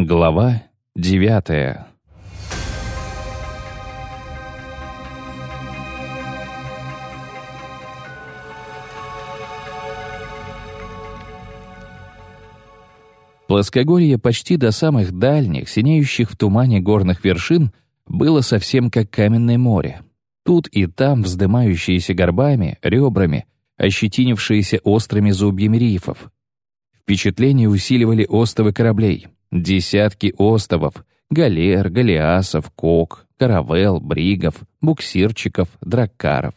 Глава девятая Плоскогорье почти до самых дальних, синеющих в тумане горных вершин, было совсем как каменное море. Тут и там вздымающиеся горбами, ребрами, ощетинившиеся острыми зубьями рифов. Впечатление усиливали остовы кораблей. Десятки остовов, галер, галеасов, кок, каравел, бригов, буксирчиков, драккаров.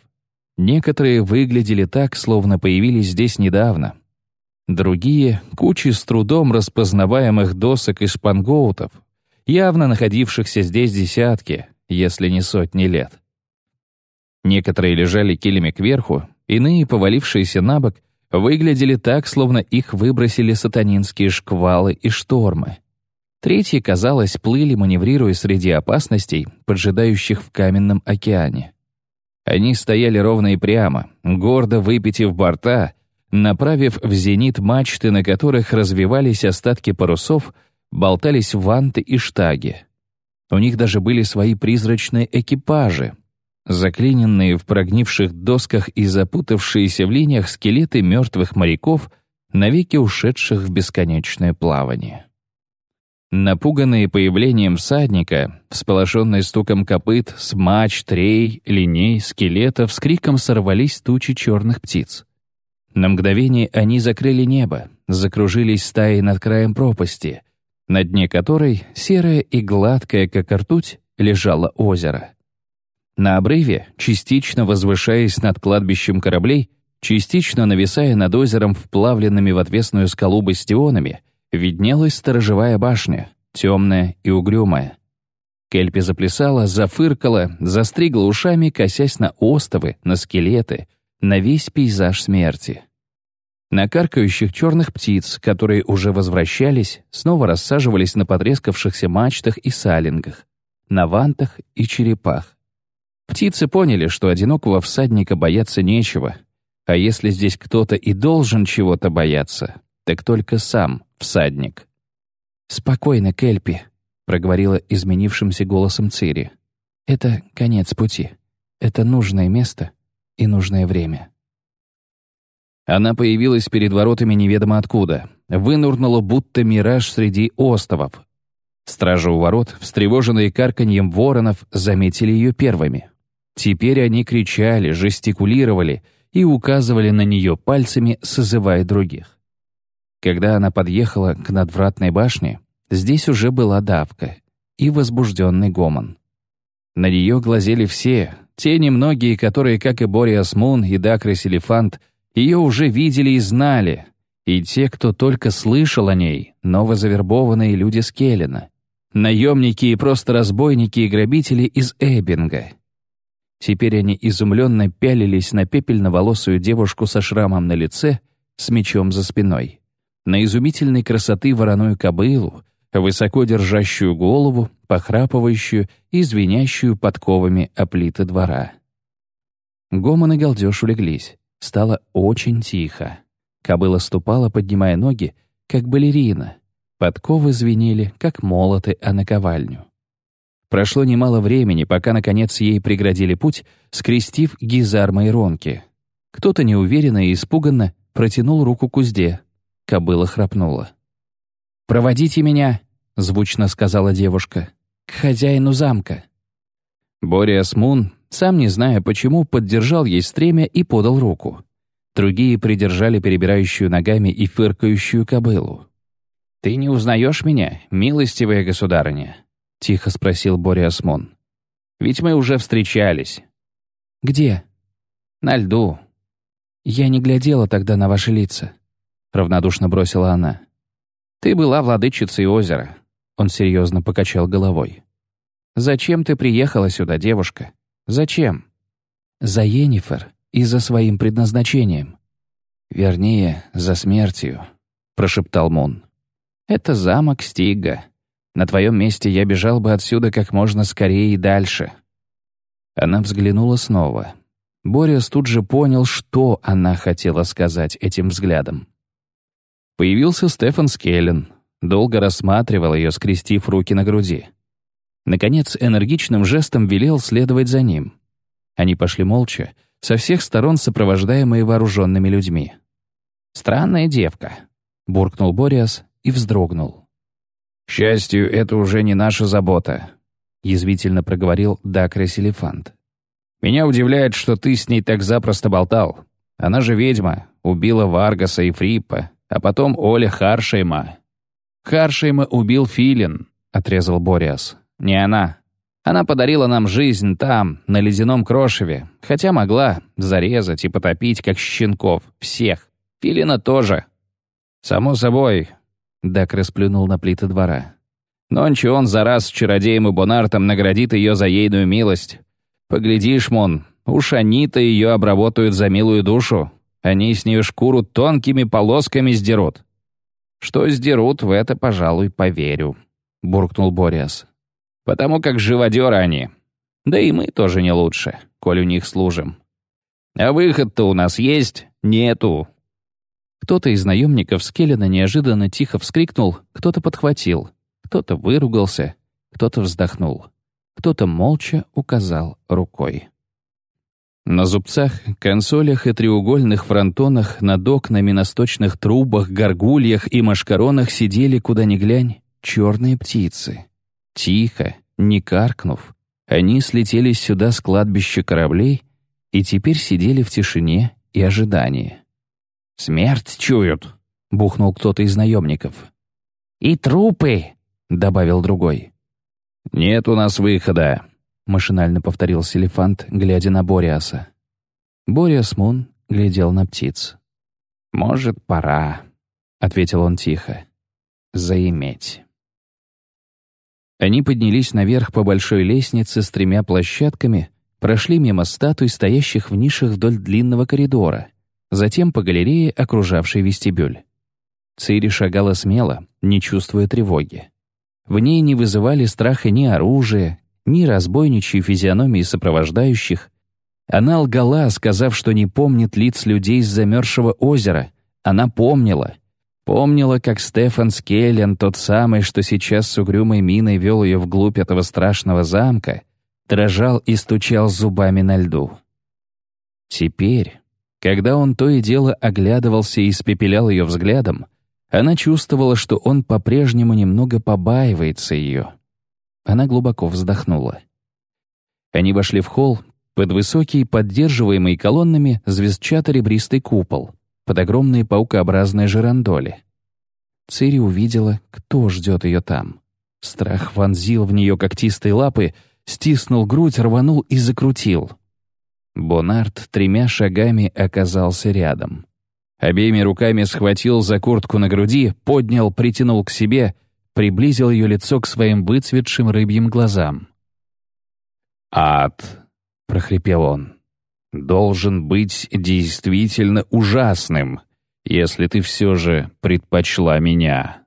Некоторые выглядели так, словно появились здесь недавно. Другие — кучи с трудом распознаваемых досок и шпангоутов, явно находившихся здесь десятки, если не сотни лет. Некоторые лежали килями кверху, иные, повалившиеся на бок, выглядели так, словно их выбросили сатанинские шквалы и штормы. Третьи, казалось, плыли, маневрируя среди опасностей, поджидающих в каменном океане. Они стояли ровно и прямо, гордо выпитив борта, направив в зенит мачты, на которых развивались остатки парусов, болтались ванты и штаги. У них даже были свои призрачные экипажи, заклиненные в прогнивших досках и запутавшиеся в линиях скелеты мертвых моряков, навеки ушедших в бесконечное плавание. Напуганные появлением всадника, всполошенные стуком копыт, смач, трей, линей, скелетов, с криком сорвались тучи черных птиц. На мгновение они закрыли небо, закружились стаей над краем пропасти, на дне которой, серое и гладкое, как ртуть, лежало озеро. На обрыве, частично возвышаясь над кладбищем кораблей, частично нависая над озером вплавленными в отвесную скалу бастионами, виднелась сторожевая башня, темная и угрюмая. Кельпи заплясала, зафыркала, застригла ушами, косясь на остовы, на скелеты, на весь пейзаж смерти. На каркающих черных птиц, которые уже возвращались, снова рассаживались на потрескавшихся мачтах и салингах, на вантах и черепах. Птицы поняли, что одинокого всадника бояться нечего, а если здесь кто-то и должен чего-то бояться, так только сам всадник. «Спокойно, Кельпи», — проговорила изменившимся голосом Цири. «Это конец пути. Это нужное место и нужное время». Она появилась перед воротами неведомо откуда, вынурнула будто мираж среди островов. Стражи у ворот, встревоженные карканьем воронов, заметили ее первыми. Теперь они кричали, жестикулировали и указывали на нее пальцами, созывая других. Когда она подъехала к надвратной башне, здесь уже была давка и возбужденный гомон. На нее глазели все, те немногие, которые, как и Бориас Мун и Дакрис Элефант, ее уже видели и знали, и те, кто только слышал о ней, новозавербованные люди Скеллена, наемники и просто разбойники и грабители из Эббинга. Теперь они изумленно пялились на пепельноволосую девушку со шрамом на лице с мечом за спиной на изумительной красоты вороную кобылу, высоко держащую голову, похрапывающую и звенящую подковами о плиты двора. Гомон и галдеж улеглись. Стало очень тихо. Кобыла ступала, поднимая ноги, как балерина. Подковы звенели, как молоты о наковальню. Прошло немало времени, пока, наконец, ей преградили путь, скрестив гизармы и ронки. Кто-то неуверенно и испуганно протянул руку к узде, Кобыла храпнула. «Проводите меня», — звучно сказала девушка, — «к хозяину замка». Бориас Мун, сам не зная почему, поддержал ей стремя и подал руку. Другие придержали перебирающую ногами и фыркающую кобылу. «Ты не узнаешь меня, милостивая государыня?» — тихо спросил Бориас Мун. «Ведь мы уже встречались». «Где?» «На льду». «Я не глядела тогда на ваши лица». — равнодушно бросила она. «Ты была владычицей озера», — он серьезно покачал головой. «Зачем ты приехала сюда, девушка? Зачем?» «За Йеннифер и за своим предназначением. Вернее, за смертью», — прошептал Мун. «Это замок Стига. На твоем месте я бежал бы отсюда как можно скорее и дальше». Она взглянула снова. Борис тут же понял, что она хотела сказать этим взглядом. Появился Стефан Скеллен. долго рассматривал ее, скрестив руки на груди. Наконец, энергичным жестом велел следовать за ним. Они пошли молча, со всех сторон сопровождаемые вооруженными людьми. «Странная девка», — буркнул Бориас и вздрогнул. «К счастью, это уже не наша забота», — язвительно проговорил Дакрес Элефант. «Меня удивляет, что ты с ней так запросто болтал. Она же ведьма, убила Варгаса и Фриппа, а потом Оля Харшейма». «Харшейма убил Филин», — отрезал Бориас. «Не она. Она подарила нам жизнь там, на ледяном крошеве, хотя могла зарезать и потопить, как щенков, всех. Филина тоже. Само собой, Дак расплюнул на плиты двора. Нонче он за раз с чародеем и Бонартом наградит ее за ейную милость. Поглядишь, Мон, уж они-то ее обработают за милую душу. Они с нее шкуру тонкими полосками сдерут. Что сдерут, в это, пожалуй, поверю, буркнул Бориас потому как живодеры они. Да и мы тоже не лучше, коль у них служим. А выход-то у нас есть? Нету. Кто-то из наемников Скеллена неожиданно тихо вскрикнул, кто-то подхватил, кто-то выругался, кто-то вздохнул, кто-то молча указал рукой. На зубцах, консолях и треугольных фронтонах, над окнами, на сточных трубах, горгульях и машкаронах сидели, куда ни глянь, черные птицы. Тихо, не каркнув, они слетели сюда с кладбища кораблей и теперь сидели в тишине и ожидании. «Смерть чуют», — бухнул кто-то из наемников. «И трупы», — добавил другой. «Нет у нас выхода», — машинально повторил Селефант, глядя на Бориаса. Бориас Мун глядел на птиц. «Может, пора», — ответил он тихо. «Заиметь». Они поднялись наверх по большой лестнице с тремя площадками, прошли мимо статуй, стоящих в нишах вдоль длинного коридора, затем по галерее, окружавшей вестибюль. Цири шагала смело, не чувствуя тревоги. В ней не вызывали страха ни оружие, ни разбойничьи физиономии сопровождающих. Она лгала, сказав, что не помнит лиц людей с замерзшего озера. Она помнила, Помнила, как Стефан Скеллен, тот самый, что сейчас с угрюмой миной вел ее вглубь этого страшного замка, дрожал и стучал зубами на льду. Теперь, когда он то и дело оглядывался и испепелял ее взглядом, она чувствовала, что он по-прежнему немного побаивается ее. Она глубоко вздохнула. Они вошли в холл, под высокий, поддерживаемый колоннами, звездчато-ребристый купол — под огромные паукообразные жерандоли. Цири увидела, кто ждет ее там. Страх вонзил в нее когтистые лапы, стиснул грудь, рванул и закрутил. Бонард тремя шагами оказался рядом. Обеими руками схватил за куртку на груди, поднял, притянул к себе, приблизил ее лицо к своим выцветшим рыбьим глазам. «Ад!» — прохрипел он должен быть действительно ужасным, если ты все же предпочла меня».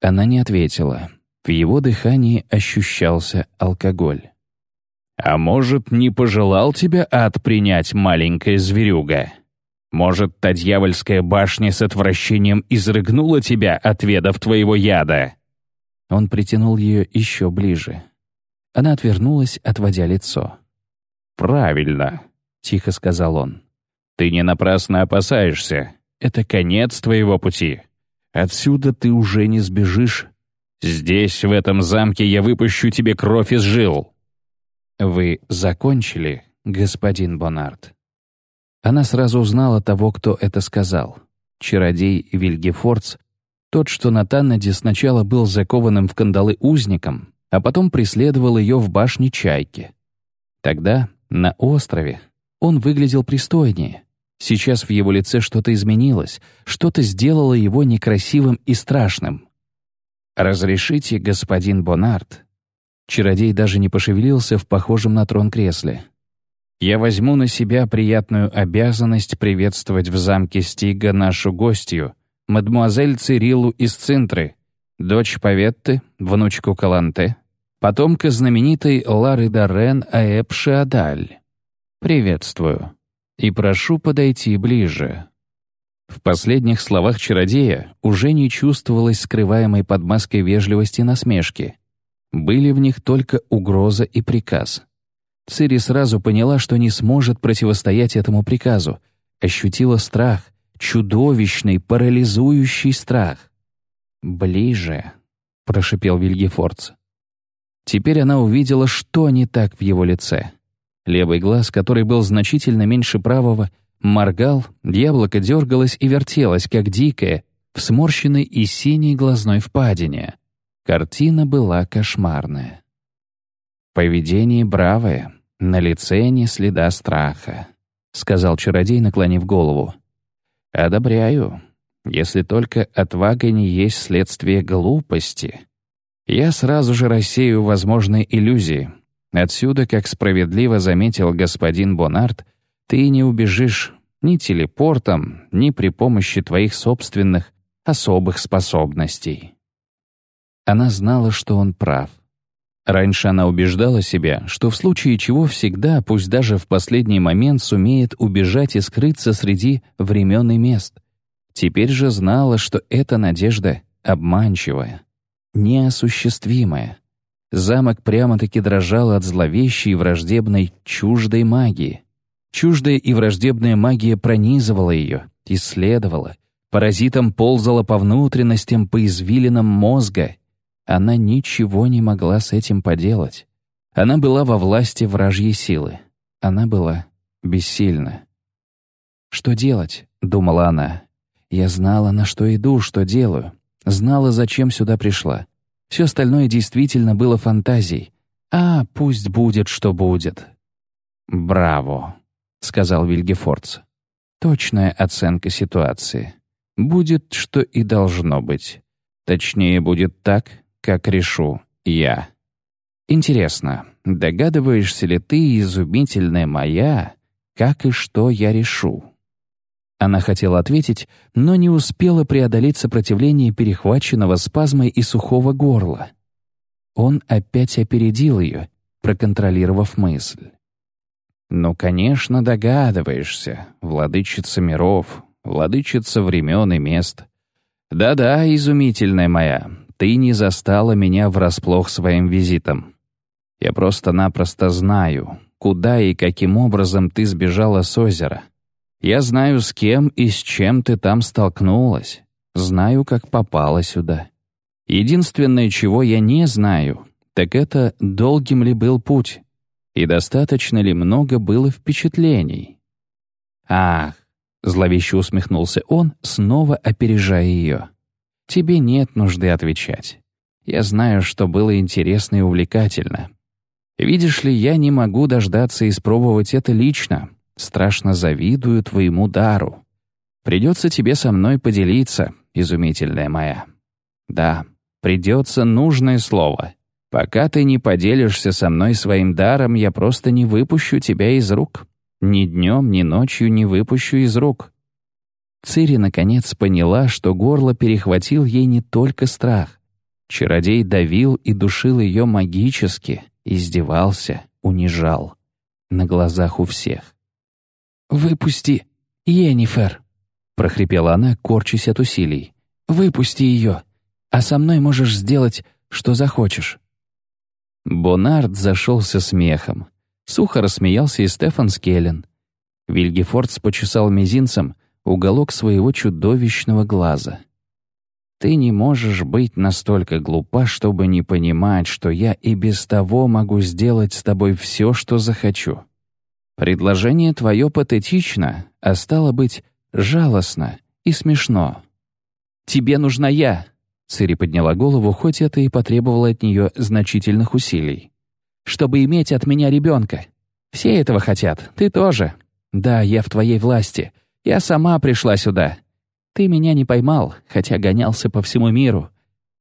Она не ответила. В его дыхании ощущался алкоголь. «А может, не пожелал тебя ад принять, маленькая зверюга? Может, та дьявольская башня с отвращением изрыгнула тебя, отведав твоего яда?» Он притянул ее еще ближе. Она отвернулась, отводя лицо. «Правильно», — тихо сказал он. «Ты не напрасно опасаешься. Это конец твоего пути. Отсюда ты уже не сбежишь. Здесь, в этом замке, я выпущу тебе кровь из жил». «Вы закончили, господин Бонард?» Она сразу узнала того, кто это сказал. Чародей Вильгефордс, тот, что на Таннаде сначала был закованным в кандалы узником, а потом преследовал ее в башне Чайки. Тогда, на острове он выглядел пристойнее. Сейчас в его лице что-то изменилось, что-то сделало его некрасивым и страшным. «Разрешите, господин Бонарт?» Чародей даже не пошевелился в похожем на трон кресле. «Я возьму на себя приятную обязанность приветствовать в замке Стига нашу гостью, мадмуазель Цириллу из Цинтры, дочь Паветты, внучку Каланте, потомка знаменитой Лары Даррен Аэб Шиадаль. «Приветствую. И прошу подойти ближе». В последних словах чародея уже не чувствовалось скрываемой под маской вежливости насмешки. Были в них только угроза и приказ. Цири сразу поняла, что не сможет противостоять этому приказу, ощутила страх, чудовищный, парализующий страх. «Ближе», — прошипел Вильгефордс. Теперь она увидела, что не так в его лице. Левый глаз, который был значительно меньше правого, моргал, яблоко дергалось и вертелось, как дикое, в сморщенной и синей глазной впадине. Картина была кошмарная. «Поведение бравое, на лице не следа страха», — сказал чародей, наклонив голову. «Одобряю, если только отвага не есть следствие глупости. Я сразу же рассею возможные иллюзии. Отсюда, как справедливо заметил господин Бонарт, ты не убежишь ни телепортом, ни при помощи твоих собственных особых способностей. Она знала, что он прав. Раньше она убеждала себя, что в случае чего всегда, пусть даже в последний момент, сумеет убежать и скрыться среди времен и мест. Теперь же знала, что эта надежда обманчивая, неосуществимая. Замок прямо-таки дрожал от зловещей враждебной чуждой магии. Чуждая и враждебная магия пронизывала ее, исследовала, паразитом ползала по внутренностям, по извилинам мозга. Она ничего не могла с этим поделать. Она была во власти вражьей силы. Она была бессильна. «Что делать?» — думала она. «Я знала, на что иду, что делаю. Знала, зачем сюда пришла. Все остальное действительно было фантазией. А, пусть будет, что будет». «Браво!» — сказал Вильгефордс. «Точная оценка ситуации. Будет, что и должно быть. Точнее, будет так, как решу я. Интересно, догадываешься ли ты, изумительная моя, как и что я решу?» Она хотела ответить, но не успела преодолеть сопротивление перехваченного спазмой и сухого горла. Он опять опередил ее, проконтролировав мысль. «Ну, конечно, догадываешься, владычица миров, владычица времен и мест. Да-да, изумительная моя, ты не застала меня врасплох своим визитом. Я просто-напросто знаю, куда и каким образом ты сбежала с озера. Я знаю, с кем и с чем ты там столкнулась. Знаю, как попала сюда. Единственное, чего я не знаю, так это, долгим ли был путь, и достаточно ли много было впечатлений? «Ах!» — зловеще усмехнулся он, снова опережая ее. «Тебе нет нужды отвечать. Я знаю, что было интересно и увлекательно. Видишь ли, я не могу дождаться испробовать это лично. Страшно завидую твоему дару. Придется тебе со мной поделиться, изумительная моя. Да, придется нужное слово. Пока ты не поделишься со мной своим даром, я просто не выпущу тебя из рук. Ни днем, ни ночью не выпущу из рук». Цири наконец поняла, что горло перехватил ей не только страх. Чародей давил и душил ее магически, издевался, унижал. На глазах у всех. «Выпусти, Енифер!» — прохрипела она, корчась от усилий. «Выпусти ее, а со мной можешь сделать, что захочешь». Бонард зашелся смехом. Сухо рассмеялся и Стефан Скеллен. Вильгефордс почесал мизинцем уголок своего чудовищного глаза. «Ты не можешь быть настолько глупа, чтобы не понимать, что я и без того могу сделать с тобой все, что захочу. Предложение твое патетично, а стало быть, жалостно и смешно. Тебе нужна я, Цири подняла голову, хоть это и потребовало от нее значительных усилий. «Чтобы иметь от меня ребенка. Все этого хотят, ты тоже. Да, я в твоей власти. Я сама пришла сюда. Ты меня не поймал, хотя гонялся по всему миру.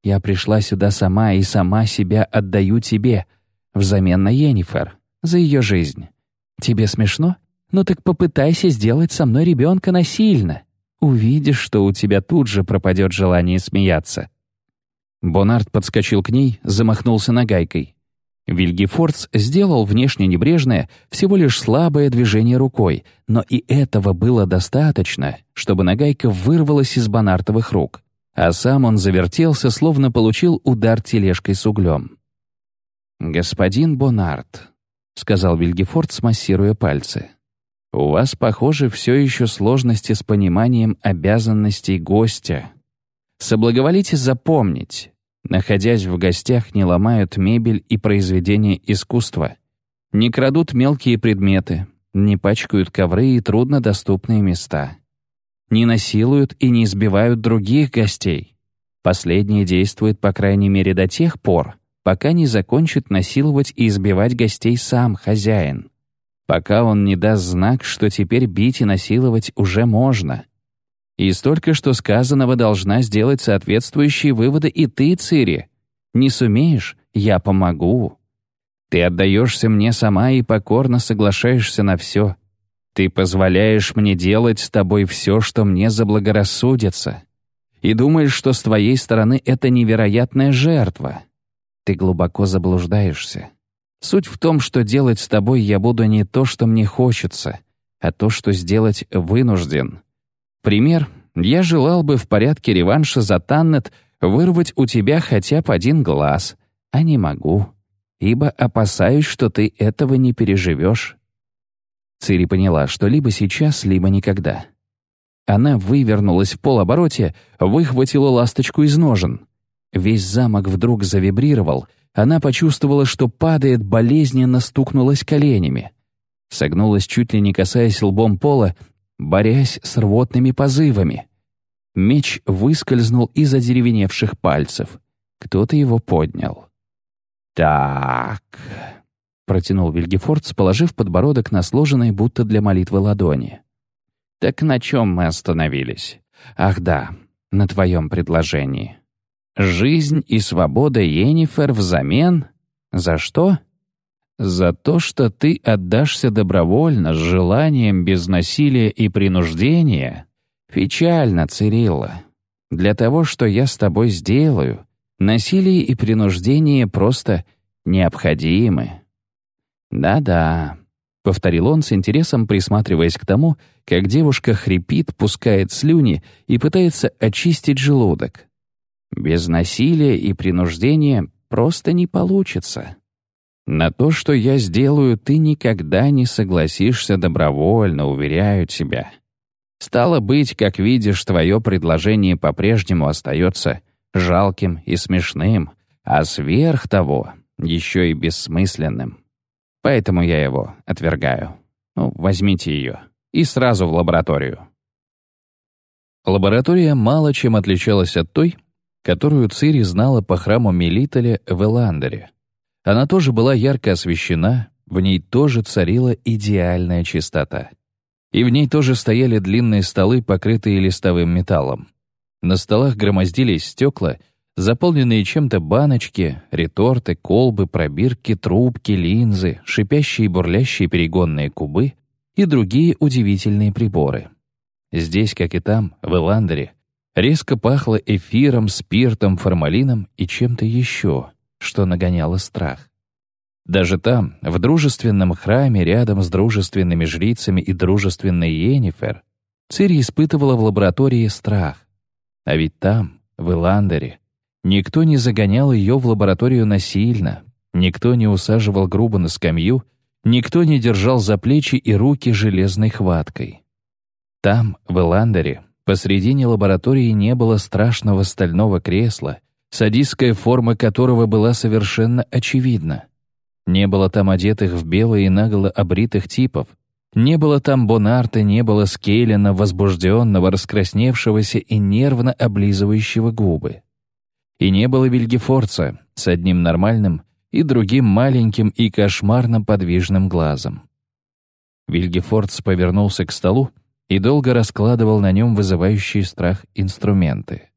Я пришла сюда сама и сама себя отдаю тебе, взамен на Йеннифер, за ее жизнь. Тебе смешно? Ну так попытайся сделать со мной ребенка насильно. Увидишь, что у тебя тут же пропадет желание смеяться. Бонард подскочил к ней, замахнулся нагайкой. Вильгефордс сделал внешне небрежное, всего лишь слабое движение рукой, но и этого было достаточно, чтобы нагайка вырвалась из бонартовых рук, а сам он завертелся, словно получил удар тележкой с углем. «Господин Бонарт», — сказал Вильгефордс, массируя пальцы, — «у вас, похоже, все еще сложности с пониманием обязанностей гостя. Соблаговолите запомнить, Находясь в гостях, не ломают мебель и произведения искусства, не крадут мелкие предметы, не пачкают ковры и труднодоступные места, не насилуют и не избивают других гостей. Последние действуют, по крайней мере, до тех пор, пока не закончит насиловать и избивать гостей сам хозяин. Пока он не даст знак, что теперь бить и насиловать уже можно — и столько что сказанного должна сделать соответствующие выводы и ты, Цири. Не сумеешь — я помогу. Ты отдаешься мне сама и покорно соглашаешься на все. Ты позволяешь мне делать с тобой все, что мне заблагорассудится. И думаешь, что с твоей стороны это невероятная жертва. Ты глубоко заблуждаешься. Суть в том, что делать с тобой я буду не то, что мне хочется, а то, что сделать вынужден. Пример. Я желал бы в порядке реванша за Таннет вырвать у тебя хотя бы один глаз, а не могу, ибо опасаюсь, что ты этого не переживешь. Цири поняла, что либо сейчас, либо никогда. Она вывернулась в полобороте, выхватила ласточку из ножен. Весь замок вдруг завибрировал, она почувствовала, что падает, болезненно стукнулась коленями. Согнулась, чуть ли не касаясь лбом пола, борясь с рвотными позывами. Меч выскользнул из одеревеневших пальцев. Кто-то его поднял. «Так», — протянул Вильгефордс, положив подбородок на сложенной будто для молитвы ладони. «Так на чем мы остановились? Ах да, на твоем предложении. Жизнь и свобода Йеннифер взамен? За что?» За то, что ты отдашься добровольно, с желанием, без насилия и принуждения, печально, Цирилла. Для того, что я с тобой сделаю, насилие и принуждение просто необходимы. Да-да, — повторил он с интересом, присматриваясь к тому, как девушка хрипит, пускает слюни и пытается очистить желудок. Без насилия и принуждения просто не получится. На то, что я сделаю, ты никогда не согласишься добровольно, уверяю тебя. Стало быть, как видишь, твое предложение по-прежнему остается жалким и смешным, а сверх того еще и бессмысленным. Поэтому я его отвергаю. Ну, возьмите ее. И сразу в лабораторию. Лаборатория мало чем отличалась от той, которую Цири знала по храму Мелитоля в Эландере. Она тоже была ярко освещена, в ней тоже царила идеальная чистота. И в ней тоже стояли длинные столы, покрытые листовым металлом. На столах громоздились стекла, заполненные чем-то баночки, реторты, колбы, пробирки, трубки, линзы, шипящие и бурлящие перегонные кубы и другие удивительные приборы. Здесь, как и там, в Эландере, резко пахло эфиром, спиртом, формалином и чем-то еще — что нагоняло страх. Даже там, в дружественном храме, рядом с дружественными жрицами и дружественной Йеннифер, Цири испытывала в лаборатории страх. А ведь там, в Иландере, никто не загонял ее в лабораторию насильно, никто не усаживал грубо на скамью, никто не держал за плечи и руки железной хваткой. Там, в Иландере, посредине лаборатории не было страшного стального кресла — садистская форма которого была совершенно очевидна. Не было там одетых в белые и наголо обритых типов, не было там Бонарта, не было Скейлина, возбужденного, раскрасневшегося и нервно облизывающего губы. И не было Вильгефорца с одним нормальным и другим маленьким и кошмарно подвижным глазом. Вильгефордс повернулся к столу и долго раскладывал на нем вызывающие страх инструменты.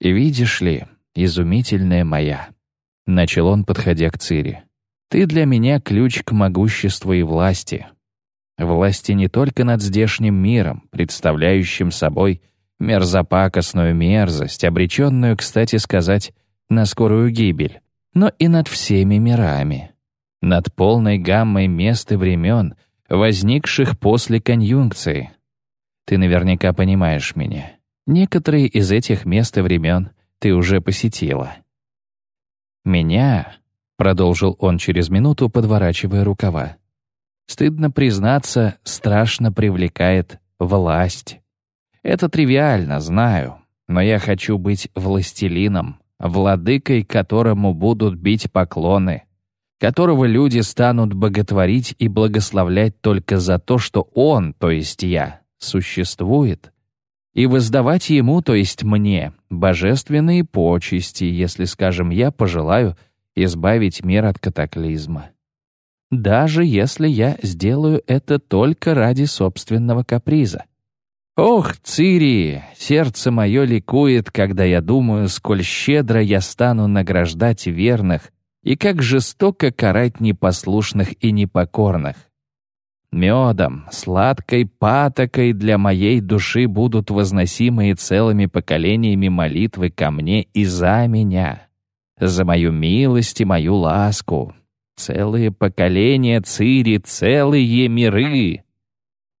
И видишь ли, изумительная моя», — начал он, подходя к Цири. «Ты для меня ключ к могуществу и власти. Власти не только над здешним миром, представляющим собой мерзопакостную мерзость, обреченную, кстати сказать, на скорую гибель, но и над всеми мирами, над полной гаммой мест и времен, возникших после конъюнкции. Ты наверняка понимаешь меня. Некоторые из этих мест и времен ты уже посетила. Меня, — продолжил он через минуту, подворачивая рукава, стыдно признаться, страшно привлекает власть. Это тривиально, знаю, но я хочу быть властелином, владыкой, которому будут бить поклоны, которого люди станут боготворить и благословлять только за то, что он, то есть я, существует, и воздавать ему, то есть мне, божественные почести, если, скажем, я пожелаю избавить мир от катаклизма. Даже если я сделаю это только ради собственного каприза. Ох, Цири, сердце мое ликует, когда я думаю, сколь щедро я стану награждать верных и как жестоко карать непослушных и непокорных. Медом, сладкой патокой для моей души будут возносимые целыми поколениями молитвы ко мне и за меня, за мою милость и мою ласку. Целые поколения Цири, целые миры.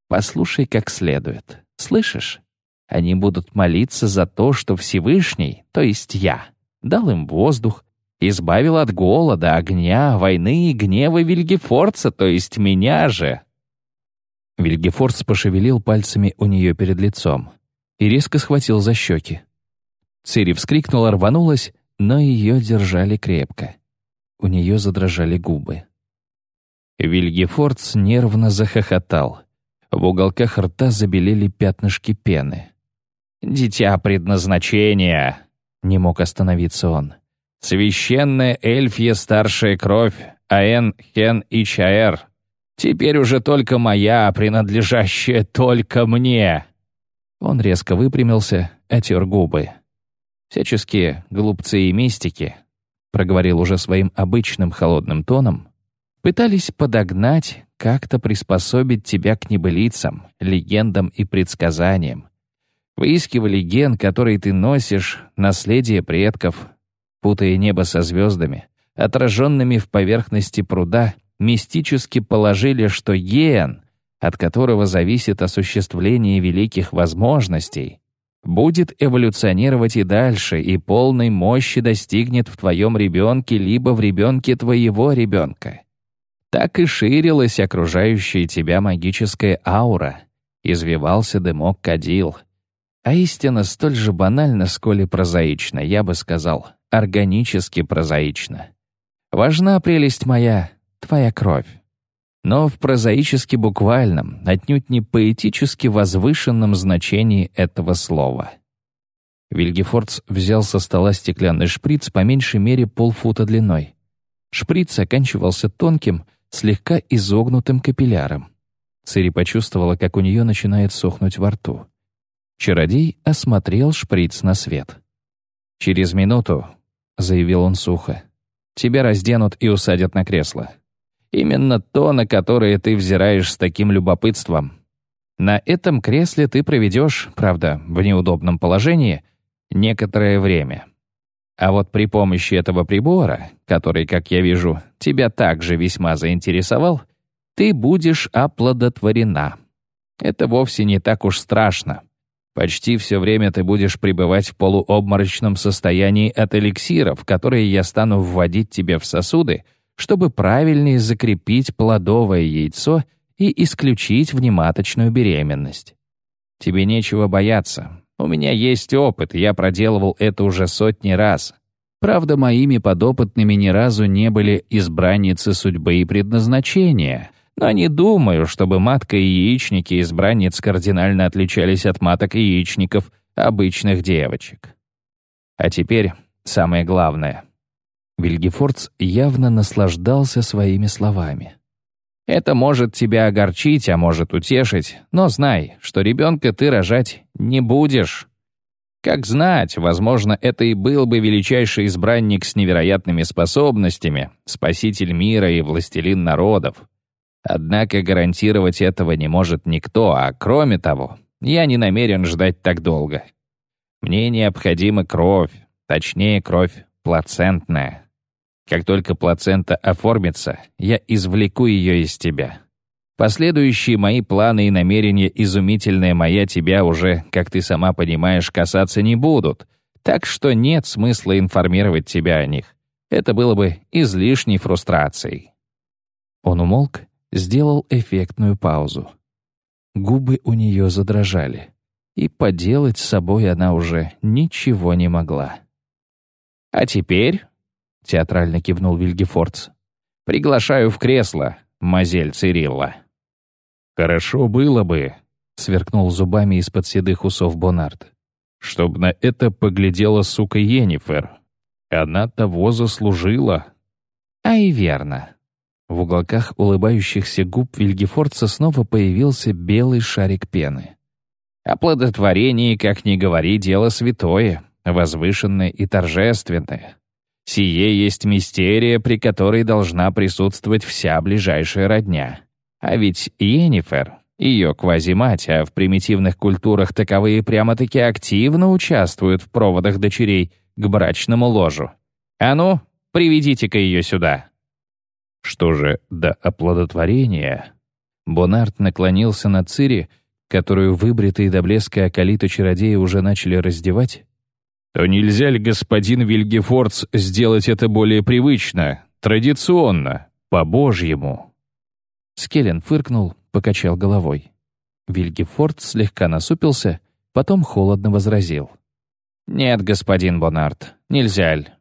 Послушай как следует. Слышишь? Они будут молиться за то, что Всевышний, то есть я, дал им воздух, избавил от голода, огня, войны и гнева Вильгефорца, то есть меня же». Вильгефорц пошевелил пальцами у нее перед лицом и резко схватил за щеки. Цири вскрикнула, рванулась, но ее держали крепко. У нее задрожали губы. Вильгефорц нервно захохотал. В уголках рта забелели пятнышки пены. «Дитя предназначения!» — не мог остановиться он. «Священная эльфья старшая кровь, Аэн, Хен и Чаэр. Теперь уже только моя, принадлежащая только мне!» Он резко выпрямился, отер губы. Всяческие глупцы и мистики, проговорил уже своим обычным холодным тоном, пытались подогнать, как-то приспособить тебя к небылицам, легендам и предсказаниям. Выискивали ген, который ты носишь, наследие предков, путая небо со звездами, отраженными в поверхности пруда, мистически положили, что ген, от которого зависит осуществление великих возможностей, будет эволюционировать и дальше, и полной мощи достигнет в твоем ребенке либо в ребенке твоего ребенка так и ширилась окружающая тебя магическая аура, извивался дымок кадил. А истина столь же банальна, сколь и прозаична, я бы сказал, органически прозаична. Важна прелесть моя, твоя кровь. Но в прозаически буквальном, отнюдь не поэтически возвышенном значении этого слова. Вильгефордс взял со стола стеклянный шприц по меньшей мере полфута длиной. Шприц оканчивался тонким, слегка изогнутым капилляром. Цири почувствовала, как у нее начинает сохнуть во рту. Чародей осмотрел шприц на свет. «Через минуту», — заявил он сухо, — «тебя разденут и усадят на кресло. Именно то, на которое ты взираешь с таким любопытством. На этом кресле ты проведешь, правда, в неудобном положении, некоторое время. А вот при помощи этого прибора, который, как я вижу, тебя также весьма заинтересовал, ты будешь оплодотворена. Это вовсе не так уж страшно. Почти все время ты будешь пребывать в полуобморочном состоянии от эликсиров, которые я стану вводить тебе в сосуды, чтобы правильнее закрепить плодовое яйцо и исключить внематочную беременность. Тебе нечего бояться, у меня есть опыт, я проделывал это уже сотни раз. Правда, моими подопытными ни разу не были избранницы судьбы и предназначения, но не думаю, чтобы матка и яичники избранниц кардинально отличались от маток и яичников обычных девочек. А теперь самое главное. Вильгефордс явно наслаждался своими словами. Это может тебя огорчить, а может утешить, но знай, что ребенка ты рожать не будешь. Как знать, возможно, это и был бы величайший избранник с невероятными способностями, спаситель мира и властелин народов. Однако гарантировать этого не может никто, а кроме того, я не намерен ждать так долго. Мне необходима кровь, точнее, кровь плацентная. Как только плацента оформится, я извлеку ее из тебя. Последующие мои планы и намерения, изумительная моя, тебя уже, как ты сама понимаешь, касаться не будут, так что нет смысла информировать тебя о них. Это было бы излишней фрустрацией». Он умолк, сделал эффектную паузу. Губы у нее задрожали, и поделать с собой она уже ничего не могла. «А теперь», — театрально кивнул Вильгефордс, «приглашаю в кресло, мазель Цирилла». «Хорошо было бы», — сверкнул зубами из-под седых усов Бонард, «чтоб на это поглядела сука Йеннифер. Она того заслужила». «А и верно». В уголках улыбающихся губ Вильгефордса снова появился белый шарик пены. «Оплодотворение, как ни говори, дело святое, возвышенное и торжественное. Сие есть мистерия, при которой должна присутствовать вся ближайшая родня. А ведь Йеннифер, ее квазимать, а в примитивных культурах таковые прямо-таки активно участвуют в проводах дочерей к брачному ложу. А ну, приведите-ка ее сюда. Что же до оплодотворения? Бонарт наклонился над Цири, которую выбритые до блеска околиты чародеи уже начали раздевать. То нельзя ли, господин Вильгефордс, сделать это более привычно, традиционно, по-божьему? Скеллен фыркнул, покачал головой. Вильгефорд слегка насупился, потом холодно возразил. «Нет, господин Бонарт, нельзя ль».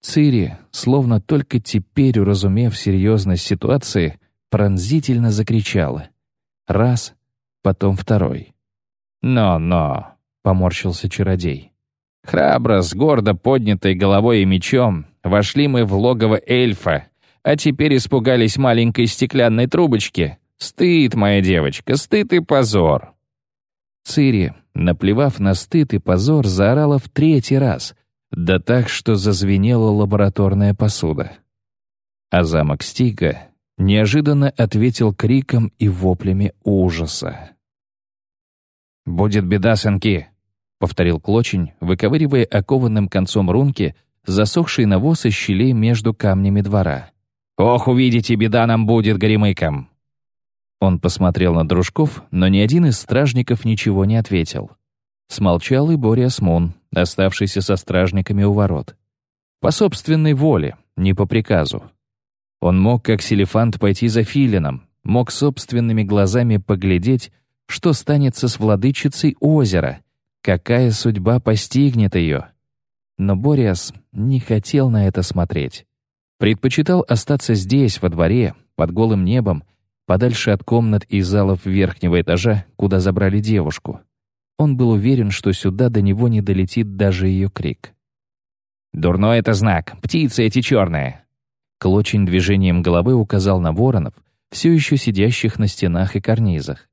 Цири, словно только теперь уразумев серьезность ситуации, пронзительно закричала. Раз, потом второй. «Но-но», — поморщился чародей. «Храбро, с гордо поднятой головой и мечом, вошли мы в логово эльфа, а теперь испугались маленькой стеклянной трубочки. Стыд, моя девочка, стыд и позор». Цири, наплевав на стыд и позор, заорала в третий раз, да так, что зазвенела лабораторная посуда. А замок Стига неожиданно ответил криком и воплями ужаса. «Будет беда, сынки!» — повторил Клочень, выковыривая окованным концом рунки засохший навоз из щелей между камнями двора. «Ох, увидите, беда нам будет, горемыкам!» Он посмотрел на дружков, но ни один из стражников ничего не ответил. Смолчал и Бориас Мун, оставшийся со стражниками у ворот. По собственной воле, не по приказу. Он мог, как Селефант, пойти за Филином, мог собственными глазами поглядеть, что станется с владычицей озера, какая судьба постигнет ее. Но Бориас не хотел на это смотреть. Предпочитал остаться здесь, во дворе, под голым небом, подальше от комнат и залов верхнего этажа, куда забрали девушку. Он был уверен, что сюда до него не долетит даже ее крик. «Дурной это знак! Птицы эти черные!» Клочень движением головы указал на воронов, все еще сидящих на стенах и карнизах.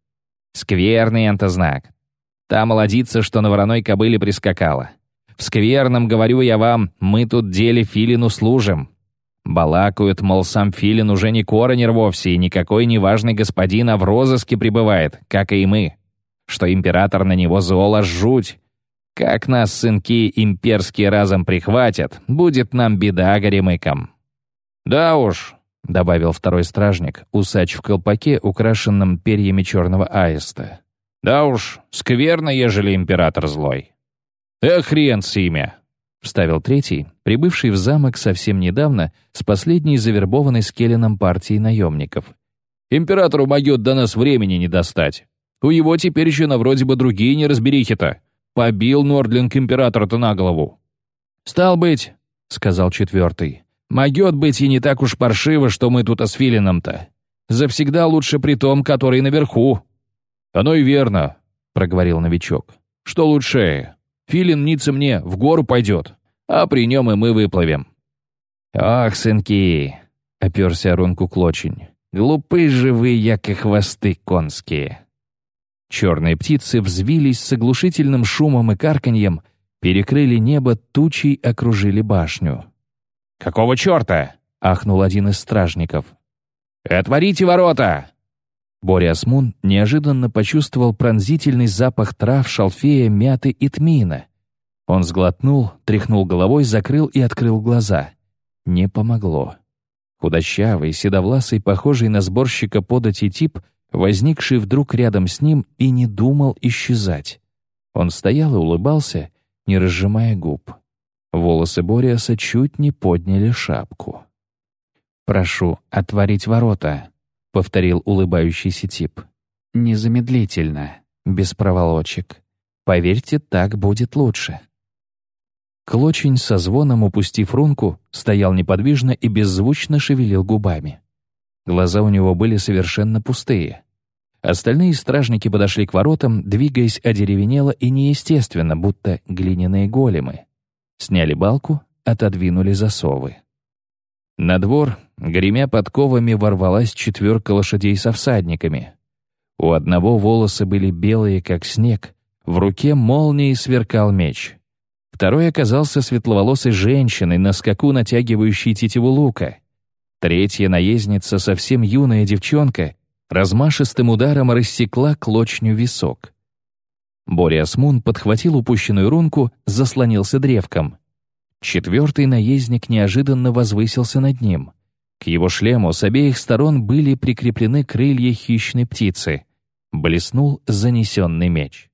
«Скверный это знак! Та молодица, что на вороной кобыле прискакала. В скверном, говорю я вам, мы тут деле филину служим. Балакают, мол, сам Филин уже не коронер вовсе и никакой неважный господин, а в розыске пребывает, как и мы. Что император на него зола жуть. Как нас сынки имперские разом прихватят, будет нам беда горемыкам. «Да уж», — добавил второй стражник, усач в колпаке, украшенном перьями черного аиста. «Да уж, скверно, ежели император злой». «Эх, хрен с имя!» — вставил третий, прибывший в замок совсем недавно с последней завербованной скелленом партией наемников. «Императору могет до нас времени не достать. У его теперь еще на вроде бы другие неразберихи-то. Побил Нордлинг императора-то на голову». «Стал быть», — сказал четвертый, — «могет быть и не так уж паршиво, что мы тут с Филином-то. Завсегда лучше при том, который наверху». «Оно и верно», — проговорил новичок. «Что лучше, Филин ница мне в гору пойдет, а при нем и мы выплывем». «Ах, сынки!» — оперся Рунку Клочень. «Глупы же вы, як и хвосты конские!» Черные птицы взвились с оглушительным шумом и карканьем, перекрыли небо, тучей окружили башню. «Какого черта?» — ахнул один из стражников. «Отворите ворота!» Бориас Мун неожиданно почувствовал пронзительный запах трав, шалфея, мяты и тмина. Он сглотнул, тряхнул головой, закрыл и открыл глаза. Не помогло. Худощавый, седовласый, похожий на сборщика подати тип, возникший вдруг рядом с ним и не думал исчезать. Он стоял и улыбался, не разжимая губ. Волосы Бориаса чуть не подняли шапку. «Прошу отворить ворота», — повторил улыбающийся тип. «Незамедлительно, без проволочек. Поверьте, так будет лучше». Клочень со звоном, упустив рунку, стоял неподвижно и беззвучно шевелил губами. Глаза у него были совершенно пустые. Остальные стражники подошли к воротам, двигаясь одеревенело и неестественно, будто глиняные големы. Сняли балку, отодвинули засовы. На двор, гремя подковами, ворвалась четверка лошадей со всадниками. У одного волосы были белые, как снег, в руке молнией сверкал меч — Второй оказался светловолосой женщиной, на скаку натягивающей тетиву лука. Третья наездница, совсем юная девчонка, размашистым ударом рассекла клочню висок. Бориас Мун подхватил упущенную рунку, заслонился древком. Четвертый наездник неожиданно возвысился над ним. К его шлему с обеих сторон были прикреплены крылья хищной птицы. Блеснул занесенный меч.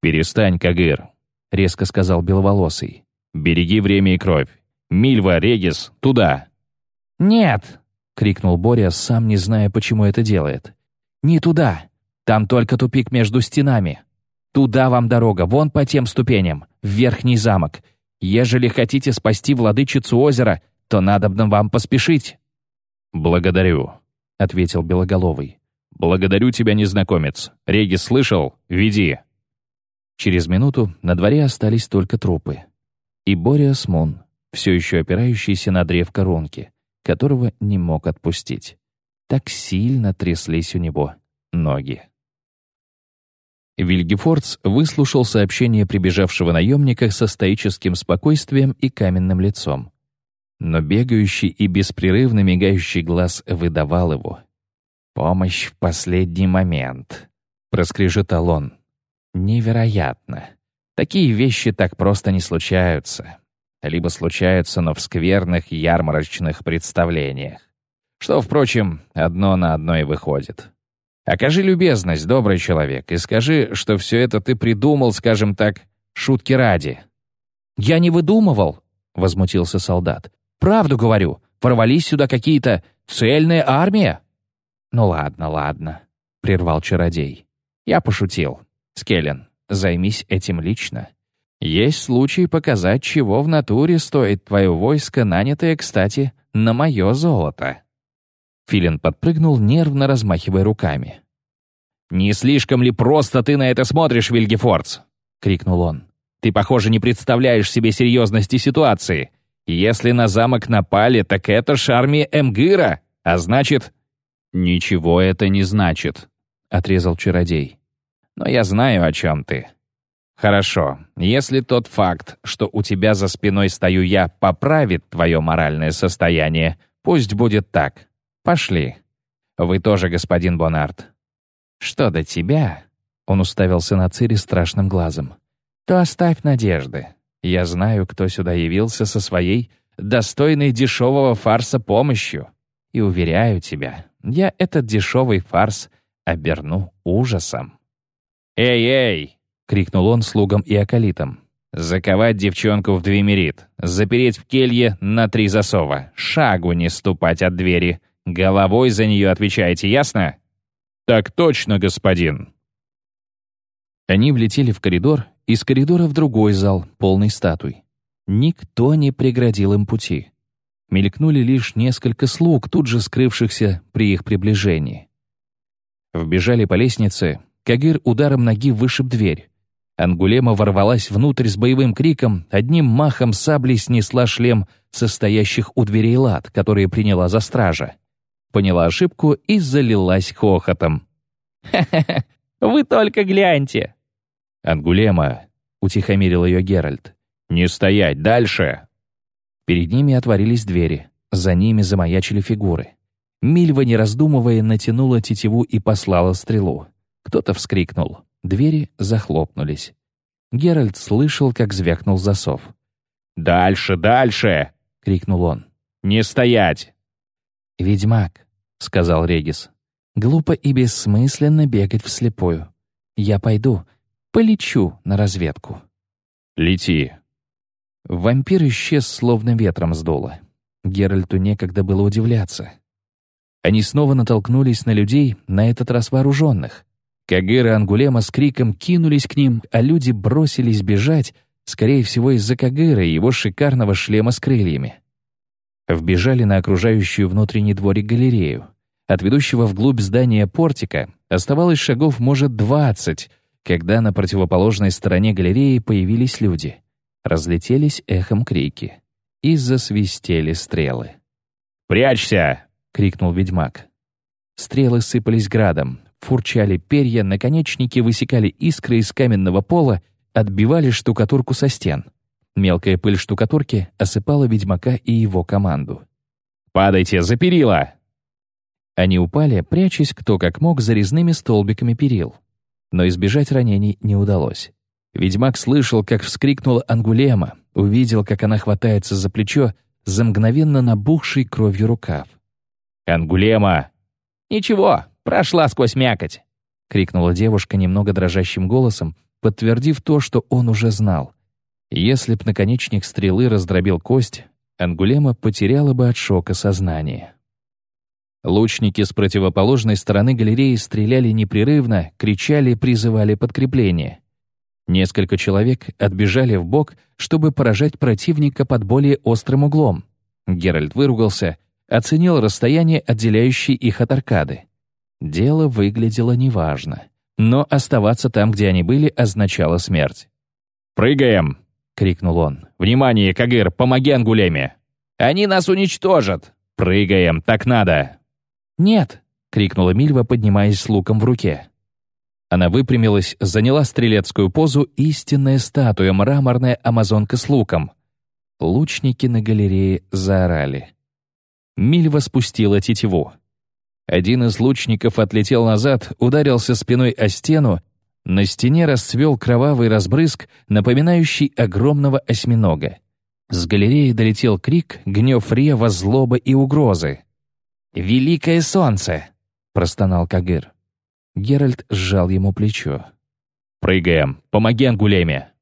«Перестань, Кагыр, — резко сказал Беловолосый. «Береги время и кровь. Мильва, Регис, туда!» «Нет!» — крикнул Боря, сам не зная, почему это делает. «Не туда! Там только тупик между стенами. Туда вам дорога, вон по тем ступеням, в верхний замок. Ежели хотите спасти владычицу озера, то надобно вам поспешить». «Благодарю», — ответил Белоголовый. «Благодарю тебя, незнакомец. Регис слышал? Веди». Через минуту на дворе остались только трупы. И Бориас Мун, все еще опирающийся на древко ронки, которого не мог отпустить. Так сильно тряслись у него ноги. Вильгефордс выслушал сообщение прибежавшего наемника со стоическим спокойствием и каменным лицом. Но бегающий и беспрерывно мигающий глаз выдавал его. «Помощь в последний момент», — проскрежетал он. Невероятно. Такие вещи так просто не случаются. Либо случаются, но в скверных ярмарочных представлениях. Что, впрочем, одно на одно и выходит. Окажи любезность, добрый человек, и скажи, что все это ты придумал, скажем так, шутки ради. «Я не выдумывал», — возмутился солдат. «Правду говорю, ворвались сюда какие-то цельная армия». «Ну ладно, ладно», — прервал чародей. «Я пошутил. Скеллен, займись этим лично. Есть случай показать, чего в натуре стоит твое войско, нанятое, кстати, на мое золото». Филин подпрыгнул, нервно размахивая руками. «Не слишком ли просто ты на это смотришь, Вильгефордс?» — крикнул он. «Ты, похоже, не представляешь себе серьезности ситуации. Если на замок напали, так это ж армия Эмгыра, а значит...» «Ничего это не значит», — отрезал чародей но я знаю, о чем ты. Хорошо, если тот факт, что у тебя за спиной стою я, поправит твое моральное состояние, пусть будет так. Пошли. Вы тоже, господин Бонард. Что до тебя, он уставился на Цири страшным глазом, то оставь надежды. Я знаю, кто сюда явился со своей достойной дешевого фарса помощью. И уверяю тебя, я этот дешевый фарс оберну ужасом. «Эй-эй!» — крикнул он слугам и околитам. «Заковать девчонку в двемерит, запереть в келье на три засова, шагу не ступать от двери, головой за нее отвечаете, ясно?» «Так точно, господин!» Они влетели в коридор, из коридора в другой зал, полный статуй. Никто не преградил им пути. Мелькнули лишь несколько слуг, тут же скрывшихся при их приближении. Вбежали по лестнице, Кагыр ударом ноги вышиб дверь. Ангулема ворвалась внутрь с боевым криком, одним махом сабли снесла шлем состоящих у дверей лад, которые приняла за стража. Поняла ошибку и залилась хохотом. «Ха-ха-ха, вы только гляньте!» «Ангулема», — утихомирил ее Геральт, — «не стоять, дальше!» Перед ними отворились двери, за ними замаячили фигуры. Мильва, не раздумывая, натянула тетиву и послала стрелу. Кто-то вскрикнул. Двери захлопнулись. Геральт слышал, как звякнул засов. «Дальше, дальше!» — крикнул он. Не стоять!» «Ведьмак», — сказал Регис, — «глупо и бессмысленно бегать вслепую. Я пойду, полечу на разведку». «Лети». Вампир исчез, словно ветром сдуло. Геральту некогда было удивляться. Они снова натолкнулись на людей, на этот раз вооруженных. Кагыр и Ангулема с криком кинулись к ним, а люди бросились бежать, скорее всего, из-за Кагыра и его шикарного шлема с крыльями. Вбежали на окружающую внутренний дворик галерею. От ведущего вглубь здания портика оставалось шагов, может, двадцать, когда на противоположной стороне галереи появились люди. Разлетелись эхом крики. И засвистели стрелы. «Прячься!» — крикнул ведьмак. Стрелы сыпались градом, фурчали перья, наконечники высекали искры из каменного пола, отбивали штукатурку со стен. Мелкая пыль штукатурки осыпала ведьмака и его команду. «Падайте, за перила!» Они упали, прячась кто как мог за резными столбиками перил. Но избежать ранений не удалось. Ведьмак слышал, как вскрикнула Ангулема, увидел, как она хватается за плечо, за мгновенно набухший кровью рукав. «Ангулема!» «Ничего, прошла сквозь мякоть!» — крикнула девушка немного дрожащим голосом, подтвердив то, что он уже знал. Если б наконечник стрелы раздробил кость, Ангулема потеряла бы от шока сознание. Лучники с противоположной стороны галереи стреляли непрерывно, кричали, призывали подкрепление. Несколько человек отбежали в бок, чтобы поражать противника под более острым углом. Геральт выругался, оценил расстояние, отделяющее их от аркады. Дело выглядело неважно, но оставаться там, где они были, означало смерть. «Прыгаем!» — крикнул он. «Внимание, Кагыр, помоги Ангулеме!» «Они нас уничтожат!» «Прыгаем, так надо!» «Нет!» — крикнула Мильва, поднимаясь с луком в руке. Она выпрямилась, заняла стрелецкую позу, истинная статуя, мраморная амазонка с луком. Лучники на галерее заорали. Мильва спустила тетиву. Один из лучников отлетел назад, ударился спиной о стену, на стене расцвел кровавый разбрызг, напоминающий огромного осьминога. С галереи долетел крик, гнев рева, злоба и угрозы. «Великое солнце!» — простонал Кагыр. Геральт сжал ему плечо. «Прыгаем! Помоги Ангулеме!»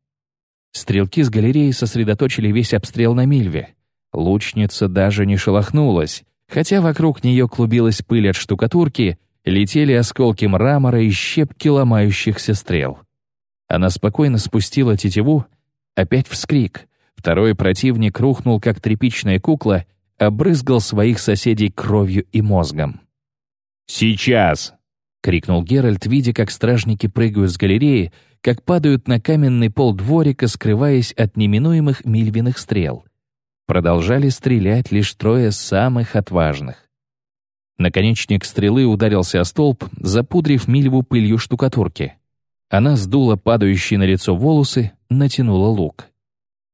Стрелки с галереи сосредоточили весь обстрел на Мильве. Лучница даже не шелохнулась, хотя вокруг нее клубилась пыль от штукатурки, летели осколки мрамора и щепки ломающихся стрел. Она спокойно спустила тетиву, опять вскрик. Второй противник рухнул, как тряпичная кукла, обрызгал своих соседей кровью и мозгом. «Сейчас!» — крикнул Геральт, видя, как стражники прыгают с галереи, как падают на каменный пол дворика, скрываясь от неминуемых мильвиных стрел. Продолжали стрелять лишь трое самых отважных. Наконечник стрелы ударился о столб, запудрив Мильву пылью штукатурки. Она сдула падающие на лицо волосы, натянула лук.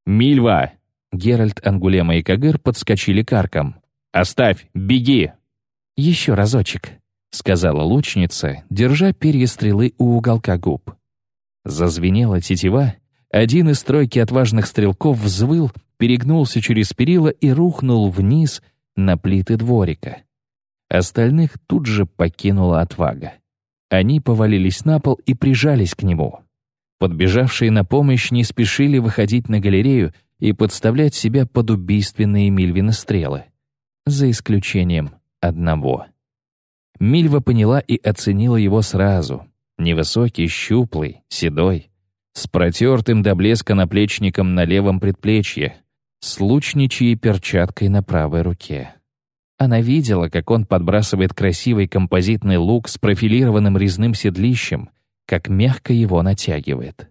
«Мильва!» Геральт, Ангулема и Кагыр подскочили к аркам. «Оставь! Беги!» «Еще разочек», — сказала лучница, держа перья стрелы у уголка губ. Зазвенела тетива, один из тройки отважных стрелков взвыл, перегнулся через перила и рухнул вниз на плиты дворика. Остальных тут же покинула отвага. Они повалились на пол и прижались к нему. Подбежавшие на помощь не спешили выходить на галерею и подставлять себя под убийственные Мильвины стрелы. За исключением одного — Мильва поняла и оценила его сразу. Невысокий, щуплый, седой, с протертым до блеска наплечником на левом предплечье, с лучничьей перчаткой на правой руке. Она видела, как он подбрасывает красивый композитный лук с профилированным резным седлищем, как мягко его натягивает.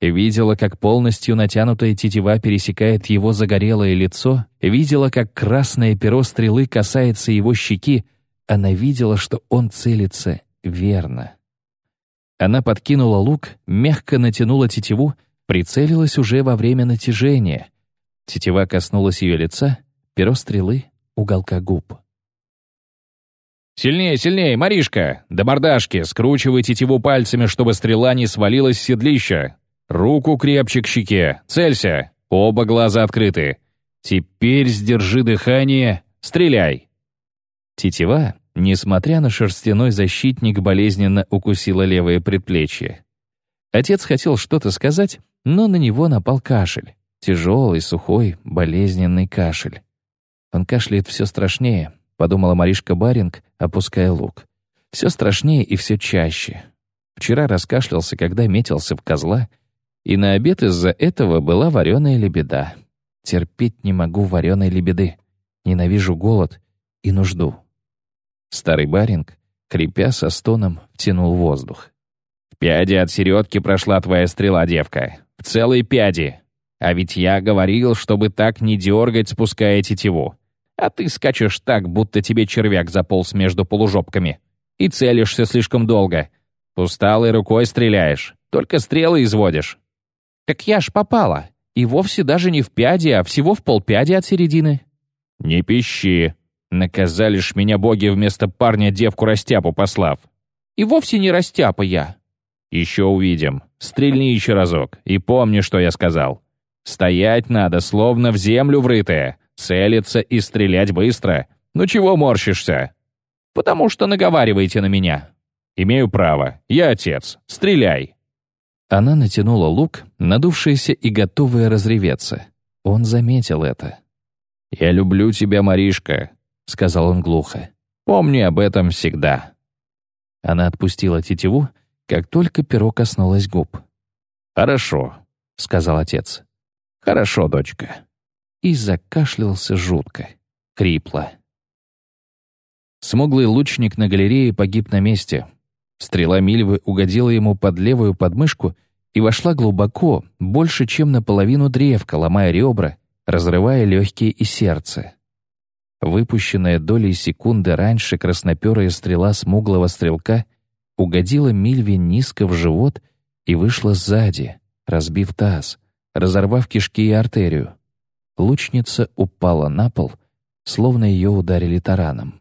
Видела, как полностью натянутая тетива пересекает его загорелое лицо, видела, как красное перо стрелы касается его щеки, она видела, что он целится верно. Она подкинула лук, мягко натянула тетиву, прицелилась уже во время натяжения. Тетива коснулась ее лица, перо стрелы — уголка губ. «Сильнее, сильнее, Маришка! До мордашки! Скручивай тетиву пальцами, чтобы стрела не свалилась с седлища! Руку крепче к щеке! Целься! Оба глаза открыты! Теперь сдержи дыхание, стреляй!» Тетива, несмотря на шерстяной защитник, болезненно укусила левое предплечье. Отец хотел что-то сказать, но на него напал кашель. Тяжелый, сухой, болезненный кашель. Он кашляет все страшнее, подумала Маришка Баринг, опуская лук. Все страшнее и все чаще. Вчера раскашлялся, когда метился в козла, и на обед из-за этого была вареная лебеда. Терпеть не могу вареной лебеды. Ненавижу голод и нужду. Старый баринг, крепя со стоном, втянул воздух. «В пяди от середки прошла твоя стрела, девка. В целой пяди. А ведь я говорил, чтобы так не дергать, спуская тетиву. А ты скачешь так, будто тебе червяк заполз между полужопками. И целишься слишком долго. Усталой рукой стреляешь, только стрелы изводишь». «Так я ж попала. И вовсе даже не в пяди, а всего в полпяди от середины». «Не пищи. Наказали ж меня боги вместо парня девку-растяпу послав». «И вовсе не растяпа я». «Еще увидим. Стрельни еще разок. И помни, что я сказал. Стоять надо, словно в землю врытая. Целиться и стрелять быстро. Ну чего морщишься?» «Потому что наговариваете на меня». «Имею право. Я отец. Стреляй». Она натянула лук, надувшаяся и готовая разреветься. Он заметил это. «Я люблю тебя, Маришка», — сказал он глухо. «Помни об этом всегда». Она отпустила тетиву, как только перо коснулось губ. «Хорошо», — сказал отец. «Хорошо, дочка». И закашлялся жутко, хрипло. Смуглый лучник на галерее погиб на месте, Стрела Мильвы угодила ему под левую подмышку и вошла глубоко, больше, чем наполовину древка, ломая ребра, разрывая легкие и сердце. Выпущенная долей секунды раньше красноперая стрела смуглого стрелка угодила Мильве низко в живот и вышла сзади, разбив таз, разорвав кишки и артерию. Лучница упала на пол, словно ее ударили тараном.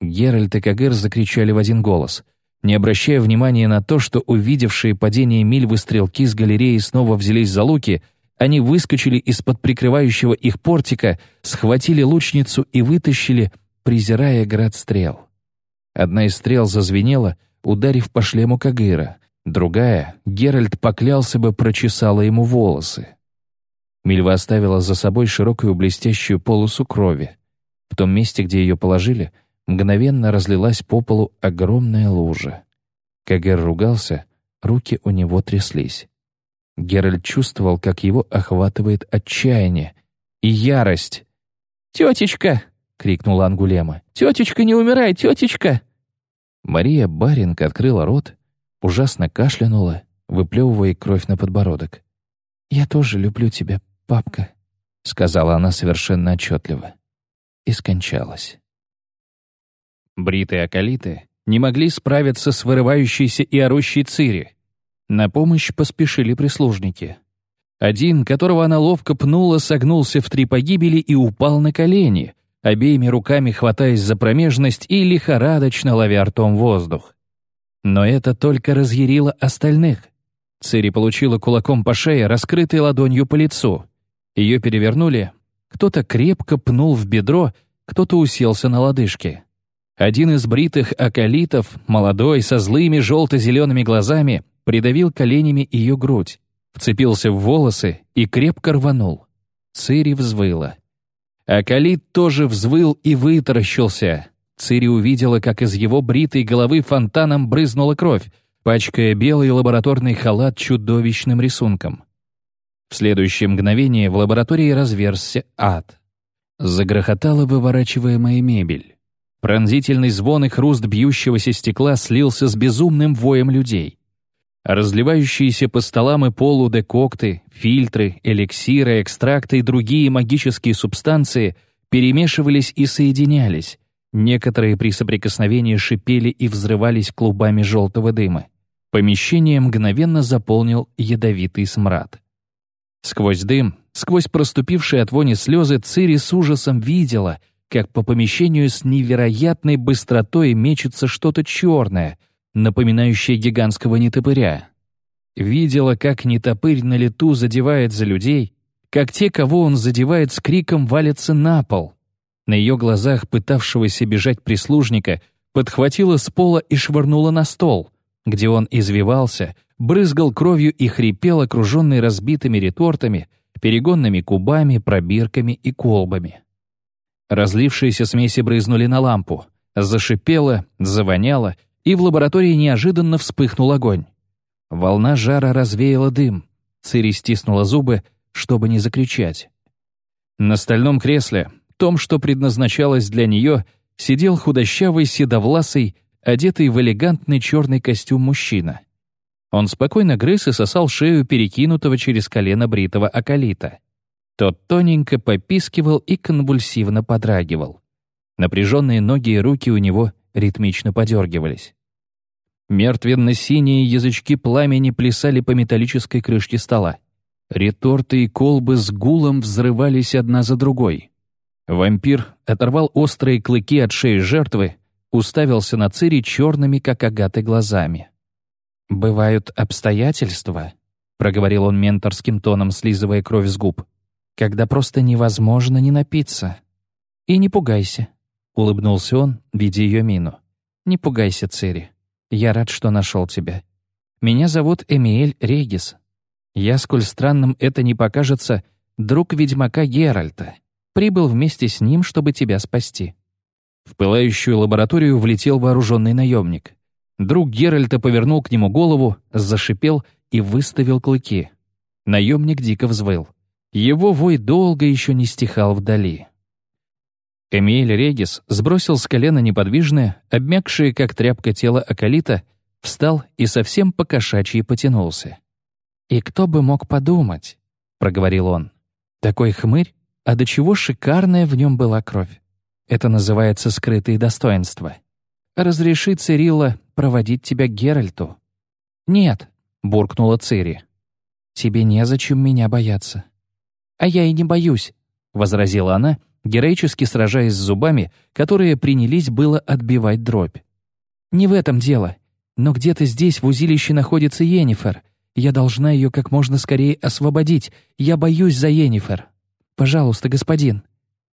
Геральт и Кагыр закричали в один голос — не обращая внимания на то, что увидевшие падение Мильвы стрелки с галереи снова взялись за луки, они выскочили из-под прикрывающего их портика, схватили лучницу и вытащили, презирая град стрел. Одна из стрел зазвенела, ударив по шлему Кагыра. Другая, Геральт поклялся бы, прочесала ему волосы. Мильва оставила за собой широкую блестящую полосу крови. В том месте, где ее положили — мгновенно разлилась по полу огромная лужа. Кагер ругался, руки у него тряслись. Геральт чувствовал, как его охватывает отчаяние и ярость. «Тетечка!» — крикнула Ангулема. «Тетечка, не умирай, тетечка!» Мария Баринг открыла рот, ужасно кашлянула, выплевывая кровь на подбородок. «Я тоже люблю тебя, папка», — сказала она совершенно отчетливо. И скончалась. Бритые околиты не могли справиться с вырывающейся и орущей Цири. На помощь поспешили прислужники. Один, которого она ловко пнула, согнулся в три погибели и упал на колени, обеими руками хватаясь за промежность и лихорадочно ловя ртом воздух. Но это только разъярило остальных. Цири получила кулаком по шее, раскрытой ладонью по лицу. Ее перевернули, кто-то крепко пнул в бедро, кто-то уселся на лодыжки. Один из бритых акалитов, молодой, со злыми желто-зелеными глазами, придавил коленями ее грудь, вцепился в волосы и крепко рванул. Цири взвыла. Акалит тоже взвыл и вытаращился. Цири увидела, как из его бритой головы фонтаном брызнула кровь, пачкая белый лабораторный халат чудовищным рисунком. В следующее мгновение в лаборатории разверзся ад. Загрохотала выворачиваемая мебель. Пронзительный звон и хруст бьющегося стекла слился с безумным воем людей. Разливающиеся по столам и полу декокты, фильтры, эликсиры, экстракты и другие магические субстанции перемешивались и соединялись. Некоторые при соприкосновении шипели и взрывались клубами желтого дыма. Помещение мгновенно заполнил ядовитый смрад. Сквозь дым, сквозь проступившие от вони слезы, Цири с ужасом видела — как по помещению с невероятной быстротой мечется что-то черное, напоминающее гигантского нетопыря. Видела, как нетопырь на лету задевает за людей, как те, кого он задевает с криком, валятся на пол. На ее глазах пытавшегося бежать прислужника подхватила с пола и швырнула на стол, где он извивался, брызгал кровью и хрипел, окруженный разбитыми ретортами, перегонными кубами, пробирками и колбами. Разлившиеся смеси брызнули на лампу, зашипело, завоняло, и в лаборатории неожиданно вспыхнул огонь. Волна жара развеяла дым. Цири стиснула зубы, чтобы не закричать. На стальном кресле, том, что предназначалось для нее, сидел худощавый седовласый, одетый в элегантный черный костюм мужчина. Он спокойно грыз и сосал шею перекинутого через колено бритого акалита. Тот тоненько попискивал и конвульсивно подрагивал. Напряженные ноги и руки у него ритмично подергивались. Мертвенно-синие язычки пламени плясали по металлической крышке стола. Реторты и колбы с гулом взрывались одна за другой. Вампир оторвал острые клыки от шеи жертвы, уставился на Цири черными, как агаты, глазами. «Бывают обстоятельства», — проговорил он менторским тоном, слизывая кровь с губ, «когда просто невозможно не напиться. И не пугайся», — улыбнулся он, видя ее мину. «Не пугайся, Цири. Я рад, что нашел тебя. Меня зовут Эмиэль Регис. Я, сколь странным это не покажется, друг ведьмака Геральта. Прибыл вместе с ним, чтобы тебя спасти». В пылающую лабораторию влетел вооруженный наемник. Друг Геральта повернул к нему голову, зашипел и выставил клыки. Наемник дико взвыл. Его вой долго еще не стихал вдали. Эмиль Регис сбросил с колена неподвижное, обмякшее, как тряпка тело Акалита, встал и совсем покошачьи потянулся. «И кто бы мог подумать?» — проговорил он. «Такой хмырь, а до чего шикарная в нем была кровь. Это называется скрытые достоинства. Разреши, Цирилла, проводить тебя к Геральту». «Нет», — буркнула Цири. «Тебе незачем меня бояться». «А я и не боюсь», — возразила она, героически сражаясь с зубами, которые принялись было отбивать дробь. «Не в этом дело. Но где-то здесь в узилище находится Йеннифер. Я должна ее как можно скорее освободить. Я боюсь за Йеннифер. Пожалуйста, господин.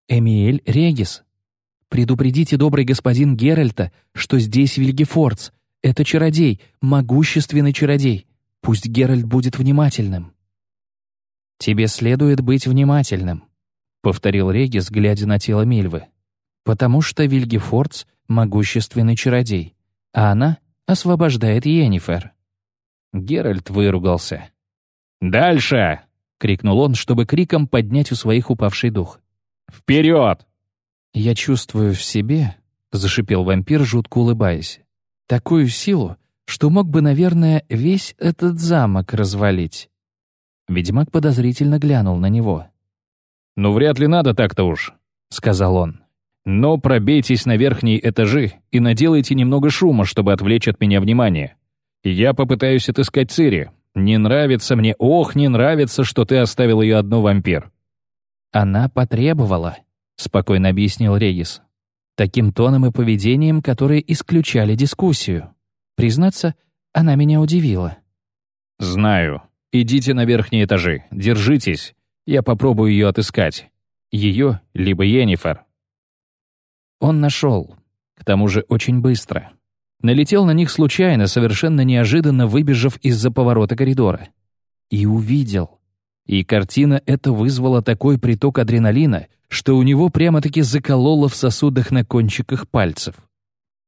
Эмиэль Регис. Предупредите добрый господин Геральта, что здесь Вильгефордс, это чародей, могущественный чародей. Пусть Геральт будет внимательным». «Тебе следует быть внимательным», — повторил Регис, глядя на тело Мильвы. «Потому что Вильгефордс — могущественный чародей, а она освобождает Йеннифер». Геральт выругался. «Дальше!» — крикнул он, чтобы криком поднять у своих упавший дух. «Вперед!» «Я чувствую в себе», — зашипел вампир, жутко улыбаясь, Такую силу, что мог бы, наверное, весь этот замок развалить. Ведьмак подозрительно глянул на него. «Ну, вряд ли надо так-то уж», — сказал он. «Но пробейтесь на верхние этажи и наделайте немного шума, чтобы отвлечь от меня внимание. Я попытаюсь отыскать Цири. Не нравится мне, ох, не нравится, что ты оставил ее одну, вампир». «Она потребовала», — спокойно объяснил Регис таким тоном и поведением, которые исключали дискуссию. Признаться, она меня удивила. «Знаю. Идите на верхние этажи. Держитесь. Я попробую ее отыскать. Ее, либо Йеннифер». Он нашел. К тому же очень быстро. Налетел на них случайно, совершенно неожиданно выбежав из-за поворота коридора. И увидел. И картина эта вызвала такой приток адреналина, что у него прямо-таки закололо в сосудах на кончиках пальцев.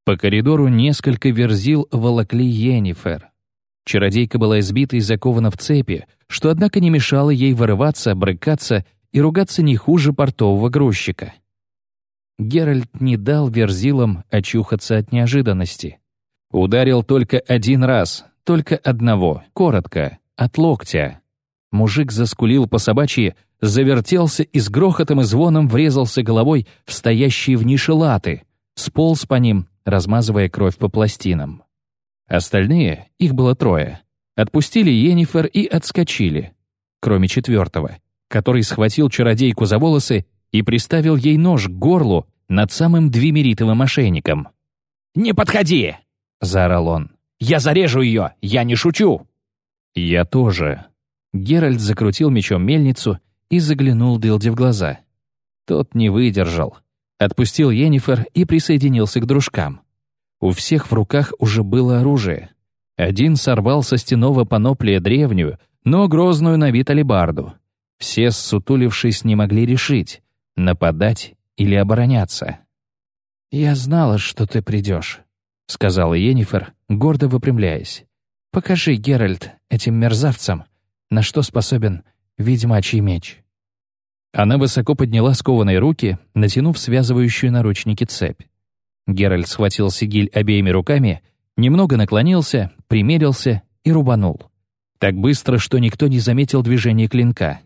По коридору несколько верзил волокли Йеннифер. Чародейка была избита и закована в цепи, что, однако, не мешало ей вырываться, брыкаться и ругаться не хуже портового грузчика. Геральт не дал верзилам очухаться от неожиданности. Ударил только один раз, только одного, коротко, от локтя. Мужик заскулил по собачьи, завертелся и с грохотом и звоном врезался головой в стоящие в нише латы, сполз по ним, размазывая кровь по пластинам. Остальные, их было трое, отпустили Йеннифер и отскочили, кроме четвертого, который схватил чародейку за волосы и приставил ей нож к горлу над самым двимеритовым ошейником. «Не подходи!» — заорал он. «Я зарежу ее! Я не шучу!» «Я тоже», Геральт закрутил мечом мельницу, и заглянул Дилде в глаза. Тот не выдержал. Отпустил Йеннифер и присоединился к дружкам. У всех в руках уже было оружие. Один сорвал со стеного паноплия древнюю, но грозную на вид алебарду. Все, ссутулившись, не могли решить, нападать или обороняться. «Я знала, что ты придешь», — сказала Йеннифер, гордо выпрямляясь. «Покажи, Геральт, этим мерзавцам, на что способен ведьмачий меч». Она высоко подняла скованные руки, натянув связывающую наручники цепь. Геральт схватил сигиль обеими руками, немного наклонился, примерился и рубанул. Так быстро, что никто не заметил движения клинка.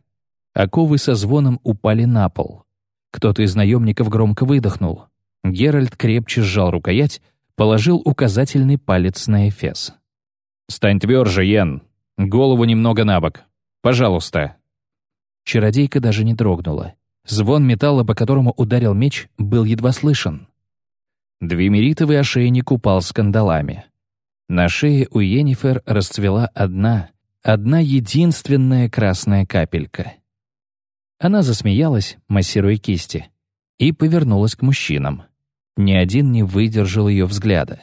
Оковы со звоном упали на пол. Кто-то из наемников громко выдохнул. Геральт крепче сжал рукоять, положил указательный палец на эфес. «Стань тверже, Йен. Голову немного на бок. Пожалуйста». Чародейка даже не дрогнула. Звон металла, по которому ударил меч, был едва слышен. Двемеритовый ошейник упал с кандалами. На шее у Йеннифер расцвела одна, одна единственная красная капелька. Она засмеялась, массируя кисти, и повернулась к мужчинам. Ни один не выдержал ее взгляда.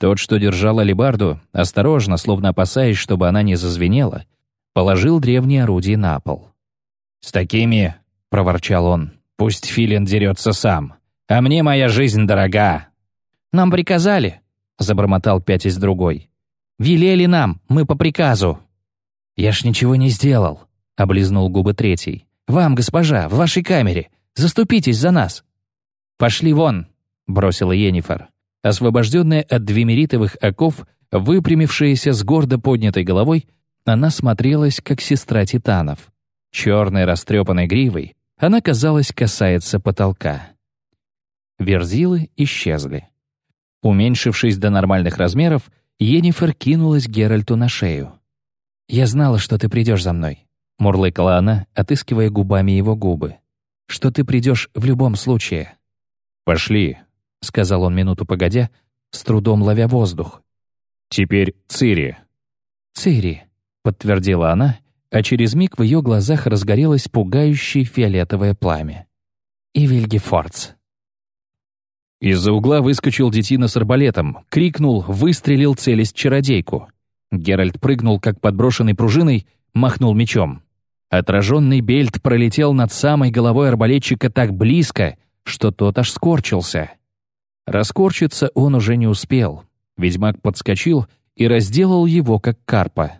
Тот, что держал алебарду, осторожно, словно опасаясь, чтобы она не зазвенела, положил древнее орудие на пол. «С такими», — проворчал он, — «пусть Филин дерется сам». А мне моя жизнь дорога». «Нам приказали», — забормотал пять из другой. «Велели нам, мы по приказу». «Я ж ничего не сделал», — облизнул губы третий. «Вам, госпожа, в вашей камере. Заступитесь за нас». «Пошли вон», — бросила Енифер. Освобожденная от двемеритовых оков, выпрямившаяся с гордо поднятой головой, она смотрелась, как сестра титанов. Черной растрепанной гривой она, казалось, касается потолка. Верзилы исчезли. Уменьшившись до нормальных размеров, Енифер кинулась Геральту на шею. «Я знала, что ты придешь за мной», — мурлыкала она, отыскивая губами его губы. «Что ты придешь в любом случае». «Пошли», — сказал он минуту погодя, с трудом ловя воздух. «Теперь Цири». «Цири», — подтвердила она, а через миг в ее глазах разгорелось пугающее фиолетовое пламя. «И Вильгефордс». Из-за угла выскочил детина с арбалетом, крикнул, выстрелил, целясь чародейку. Геральт прыгнул, как подброшенный пружиной, махнул мечом. Отраженный бельт пролетел над самой головой арбалетчика так близко, что тот аж скорчился. Раскорчиться он уже не успел. Ведьмак подскочил и разделал его, как карпа.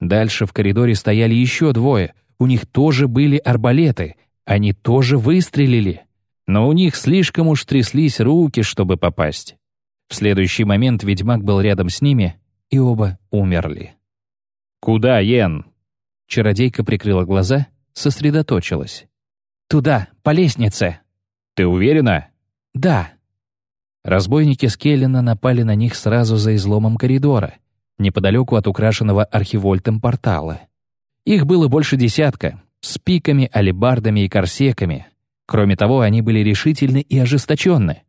Дальше в коридоре стояли еще двое. У них тоже были арбалеты. Они тоже выстрелили но у них слишком уж тряслись руки, чтобы попасть. В следующий момент ведьмак был рядом с ними, и оба умерли. «Куда, Йен?» Чародейка прикрыла глаза, сосредоточилась. «Туда, по лестнице». «Ты уверена?» «Да». Разбойники Скеллина напали на них сразу за изломом коридора, неподалеку от украшенного архивольтом портала. Их было больше десятка, с пиками, алебардами и корсеками, Кроме того, они были решительны и ожесточенны.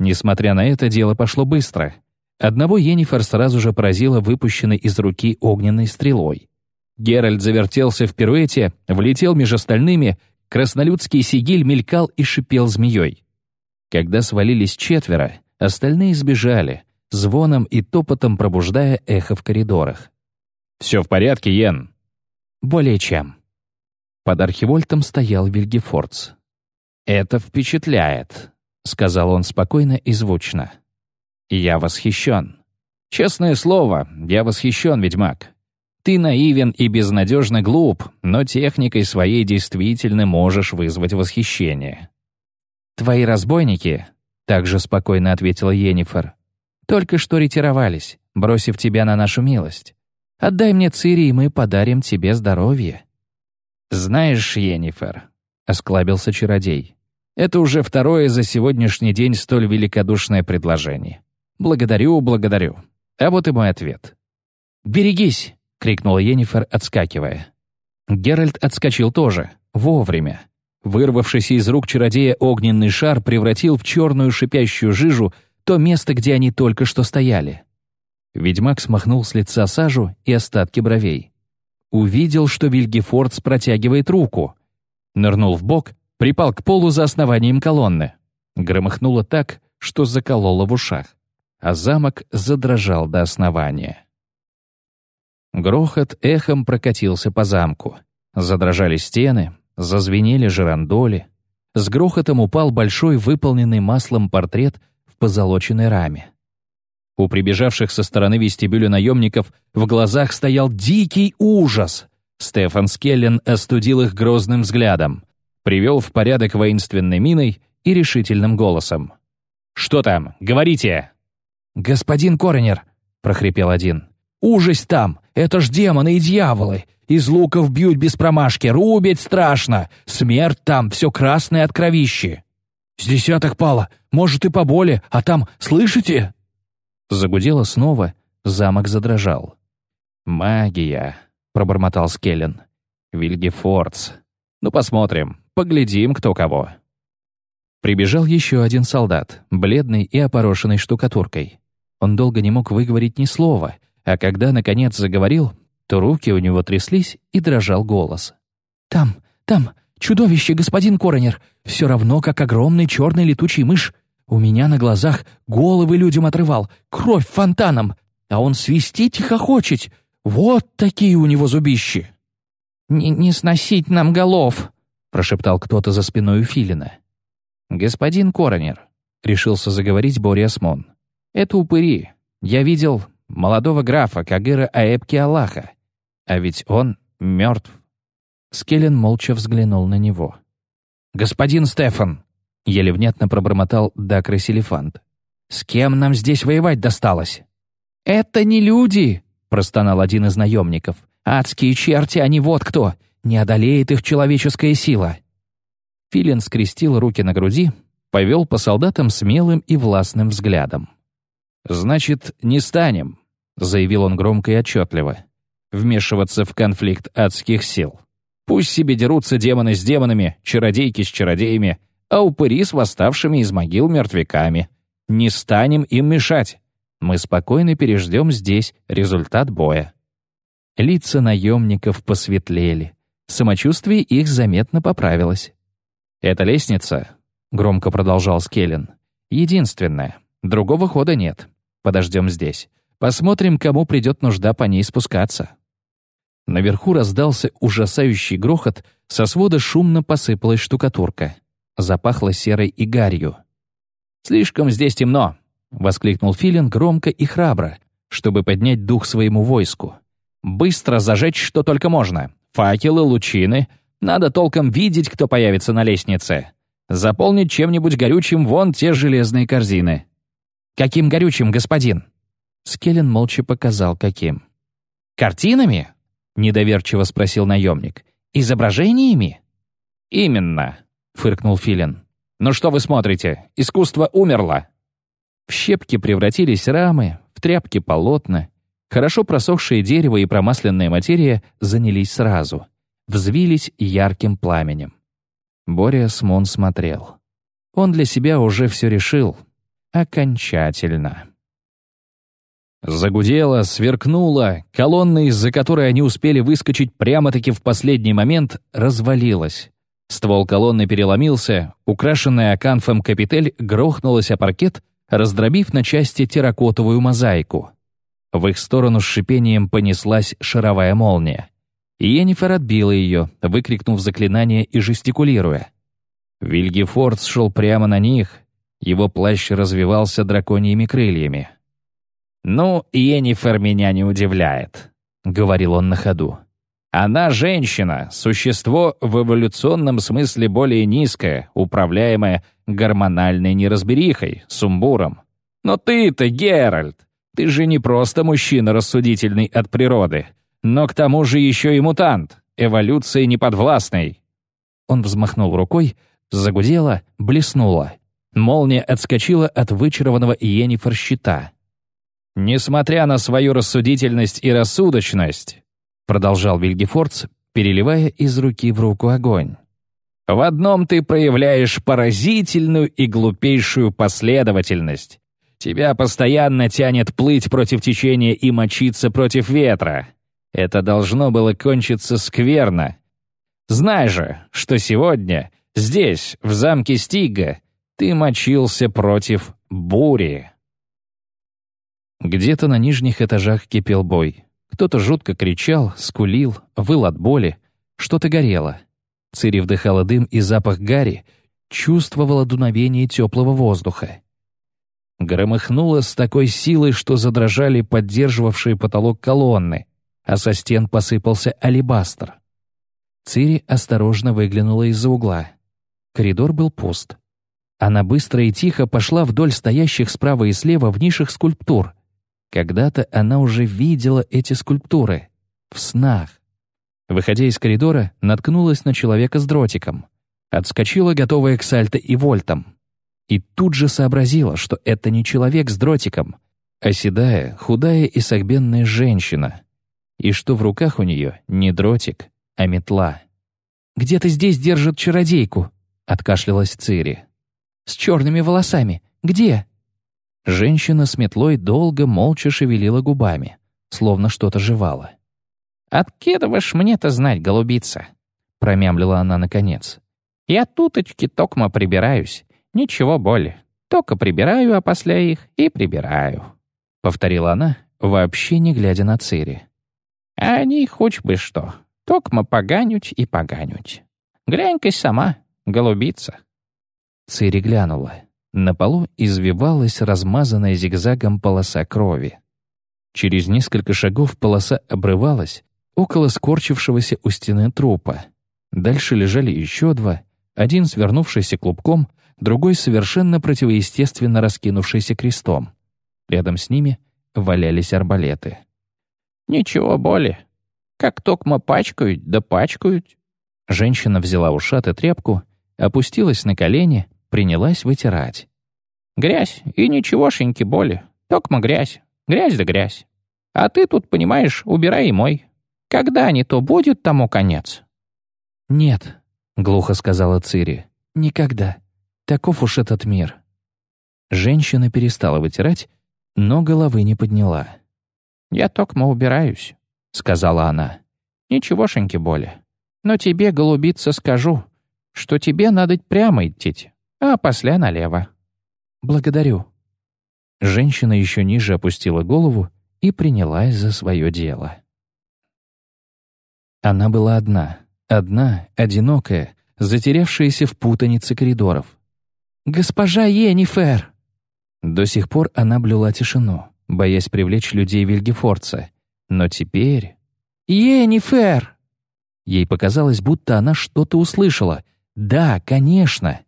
Несмотря на это, дело пошло быстро. Одного Йеннифер сразу же поразила выпущенной из руки огненной стрелой. Геральт завертелся в пируэте, влетел между остальными, краснолюдский сигиль мелькал и шипел змеей. Когда свалились четверо, остальные сбежали, звоном и топотом пробуждая эхо в коридорах. «Все в порядке, Йен?» «Более чем». Под архивольтом стоял Вильгефордс. «Это впечатляет», — сказал он спокойно и звучно. «Я восхищен. Честное слово, я восхищен, ведьмак. Ты наивен и безнадежно глуп, но техникой своей действительно можешь вызвать восхищение». «Твои разбойники», — также спокойно ответила Йеннифер, «только что ретировались, бросив тебя на нашу милость. Отдай мне Цири, и мы подарим тебе здоровье». «Знаешь, Йеннифер», — осклабился чародей. «Это уже второе за сегодняшний день столь великодушное предложение. Благодарю, благодарю. А вот и мой ответ». «Берегись!» — крикнула Енифер, отскакивая. Геральт отскочил тоже, вовремя. Вырвавшийся из рук чародея огненный шар превратил в черную шипящую жижу то место, где они только что стояли. Ведьмак смахнул с лица сажу и остатки бровей. увидел, что Вильгефордс протягивает руку. Нырнул в бок, припал к полу за основанием колонны. Громыхнуло так, что закололо в ушах, а замок задрожал до основания. Грохот эхом прокатился по замку. Задрожали стены, зазвенели жерандоли. С грохотом упал большой выполненный маслом портрет в позолоченной раме. У прибежавших со стороны вестибюля наемников в глазах стоял дикий ужас. Стефан Скеллен остудил их грозным взглядом, привел в порядок воинственной миной и решительным голосом. «Что там? Говорите!» «Господин Коронер!» — прохрипел один. «Ужас там! Это ж демоны и дьяволы! Из луков бьют без промашки, рубить страшно! Смерть там, все красное от кровищи!» «С десяток пало, может и поболе, а там, слышите?» Загудело снова, замок задрожал. «Магия», — пробормотал Скеллен. «Вильгефордс. Ну, посмотрим, поглядим, кто кого». Прибежал еще один солдат, бледный и опорошенный штукатуркой. Он долго не мог выговорить ни слова, а когда, наконец, заговорил, то руки у него тряслись и дрожал голос. «Там, там, чудовище, господин Коронер, все равно, как огромный черный летучий мышь. У меня на глазах головы людям отрывал, кровь фонтаном, а он свистеть и хохочет. Вот такие у него зубищи!» «Не, не сносить нам голов!» — прошептал кто-то за спиной у Филина. «Господин Коронер», — решился заговорить Бориасмон, — «это упыри. Я видел молодого графа Кагыра Аэбки Аллаха. А ведь он мертв». Скеллен молча взглянул на него. «Господин Стефан!» — еле внятно пробормотал Дакрос Элефант. «С кем нам здесь воевать досталось?» «Это не люди!» — простонал один из наемников. «Адские черти, они вот кто! Не одолеет их человеческая сила!» Филин скрестил руки на груди, повел по солдатам смелым и властным взглядом. «Значит, не станем», — заявил он громко и отчетливо, «вмешиваться в конфликт адских сил. Пусть себе дерутся демоны с демонами, чародейки с чародеями, а упыри с восставшими из могил мертвяками. Не станем им мешать. Мы спокойно переждем здесь результат боя». Лица наемников посветлели. Самочувствие их заметно поправилось. «Эта лестница», — громко продолжал Скеллен, — «единственная. Другого хода нет. Подождем здесь. Посмотрим, кому придет нужда по ней спускаться». Наверху раздался ужасающий грохот, со свода шумно посыпалась штукатурка. Запахло серой и гарью. «Слишком здесь темно», — воскликнул Филин громко и храбро, чтобы поднять дух своему войску. «Быстро зажечь, что только можно. Факелы, лучины — надо толком видеть, кто появится на лестнице. Заполнить чем-нибудь горючим вон те железные корзины. «Каким горючим, господин?» Скеллен молча показал, каким. «Картинами?» — недоверчиво спросил наемник. «Изображениями?» «Именно», — фыркнул Филин. «Ну что вы смотрите? Искусство умерло». В щепки превратились рамы, в тряпки полотна. Хорошо просохшее дерево и промасленная материя занялись сразу — взвились ярким пламенем. Боря Смон смотрел. Он для себя уже все решил. Окончательно. Загудело, сверкнуло, колонна, из-за которой они успели выскочить прямо-таки в последний момент, развалилась. Ствол колонны переломился, украшенная аканфом капитель грохнулась о паркет, раздробив на части терракотовую мозаику. В их сторону с шипением понеслась шаровая молния. Йеннифер отбила ее, выкрикнув заклинание и жестикулируя. Вильгефорд шел прямо на них, его плащ развивался драконьими крыльями. «Ну, Йеннифер меня не удивляет», — говорил он на ходу. «Она женщина, существо в эволюционном смысле более низкое, управляемое гормональной неразберихой, сумбуром. Но ты-то, Геральт, ты же не просто мужчина рассудительный от природы, но к тому же еще и мутант, эволюции неподвластной. Он взмахнул рукой, загудело, блеснуло. Молния отскочила от вычарованного Иенифор щита. «Несмотря на свою рассудительность и рассудочность», продолжал Вильгефордс, переливая из руки в руку огонь. «В одном ты проявляешь поразительную и глупейшую последовательность. Тебя постоянно тянет плыть против течения и мочиться против ветра. Это должно было кончиться скверно. Знай же, что сегодня, здесь, в замке Стига, ты мочился против бури. Где-то на нижних этажах кипел бой. Кто-то жутко кричал, скулил, выл от боли. Что-то горело. Цири вдыхала дым и запах гари, чувствовала дуновение теплого воздуха. Громыхнуло с такой силой, что задрожали поддерживавшие потолок колонны, а со стен посыпался алебастр. Цири осторожно выглянула из-за угла. Коридор был пуст. Она быстро и тихо пошла вдоль стоящих справа и слева в нишах скульптур. Когда-то она уже видела эти скульптуры. В снах. Выходя из коридора, наткнулась на человека с дротиком. Отскочила, готовая к сальто и вольтам. И тут же сообразила, что это не человек с дротиком, а седая, худая и согбенная женщина. И что в руках у нее не дротик, а метла. «Где-то здесь держит чародейку», — откашлялась Цири. «С черными волосами. Где?» Женщина с метлой долго молча шевелила губами, словно что-то жевала. «Откидываешь мне-то знать, голубица», — промямлила она наконец. «Я туточки токмо прибираюсь. Ничего более. Только прибираю, а после их и прибираю», — повторила она, вообще не глядя на Цири. «А они хоть бы что. Токмо поганють и поганють. Глянь-ка сама, голубица». Цири глянула. На полу извивалась размазанная зигзагом полоса крови. Через несколько шагов полоса обрывалась около скорчившегося у стены трупа. Дальше лежали еще два, один свернувшийся клубком, другой совершенно противоестественно раскинувшийся крестом. Рядом с ними валялись арбалеты. «Ничего более. Как токмо пачкают, да пачкают». Женщина взяла ушат и тряпку, опустилась на колени, принялась вытирать. «Грязь и ничегошеньки боли. Токмо грязь. Грязь да грязь. А ты тут, понимаешь, убирай и мой. Когда не то будет тому конец?» «Нет», — глухо сказала Цири, — «никогда. Таков уж этот мир». Женщина перестала вытирать, но головы не подняла. «Я токмо убираюсь», — сказала она. «Ничегошеньки боли. Но тебе, голубица, скажу, что тебе надо прямо идти, а после налево». «Благодарю». Женщина еще ниже опустила голову и принялась за свое дело. Она была одна, одна, одинокая, затерявшаяся в путанице коридоров. «Госпожа Енифер!» До сих пор она блюла тишину, боясь привлечь людей Вильгефорца. Но теперь... «Енифер!» Ей показалось, будто она что-то услышала. «Да, конечно!»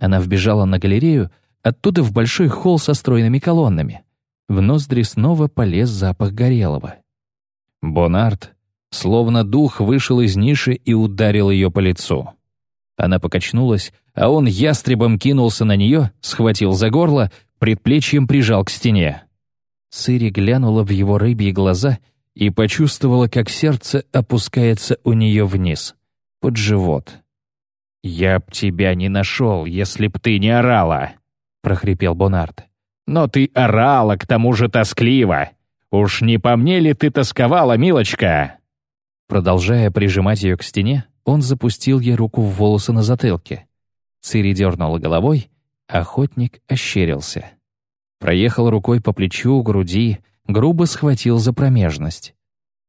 Она вбежала на галерею, оттуда в большой холл со стройными колоннами. В ноздри снова полез запах горелого. Бонарт, словно дух, вышел из ниши и ударил ее по лицу. Она покачнулась, а он ястребом кинулся на нее, схватил за горло, предплечьем прижал к стене. Цири глянула в его рыбьи глаза и почувствовала, как сердце опускается у нее вниз, под живот. «Я б тебя не нашел, если б ты не орала», — прохрипел Бонард. «Но ты орала, к тому же тоскливо. Уж не по мне ли ты тосковала, милочка?» Продолжая прижимать ее к стене, он запустил ей руку в волосы на затылке. Цири дернула головой, охотник ощерился. Проехал рукой по плечу, груди, грубо схватил за промежность.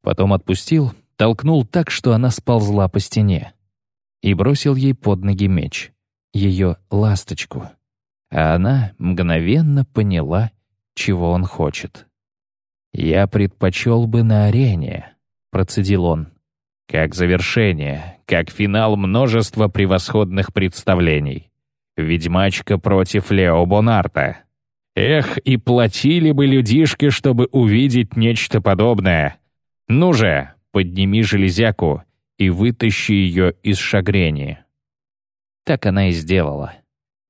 Потом отпустил, толкнул так, что она сползла по стене. И бросил ей под ноги меч, ее ласточку. А она мгновенно поняла, чего он хочет. «Я предпочел бы на арене», — процедил он. «Как завершение, как финал множества превосходных представлений. Ведьмачка против Лео Бонарта. Эх, и платили бы людишки, чтобы увидеть нечто подобное. Ну же, подними железяку и вытащи ее из шагрени. Так она и сделала.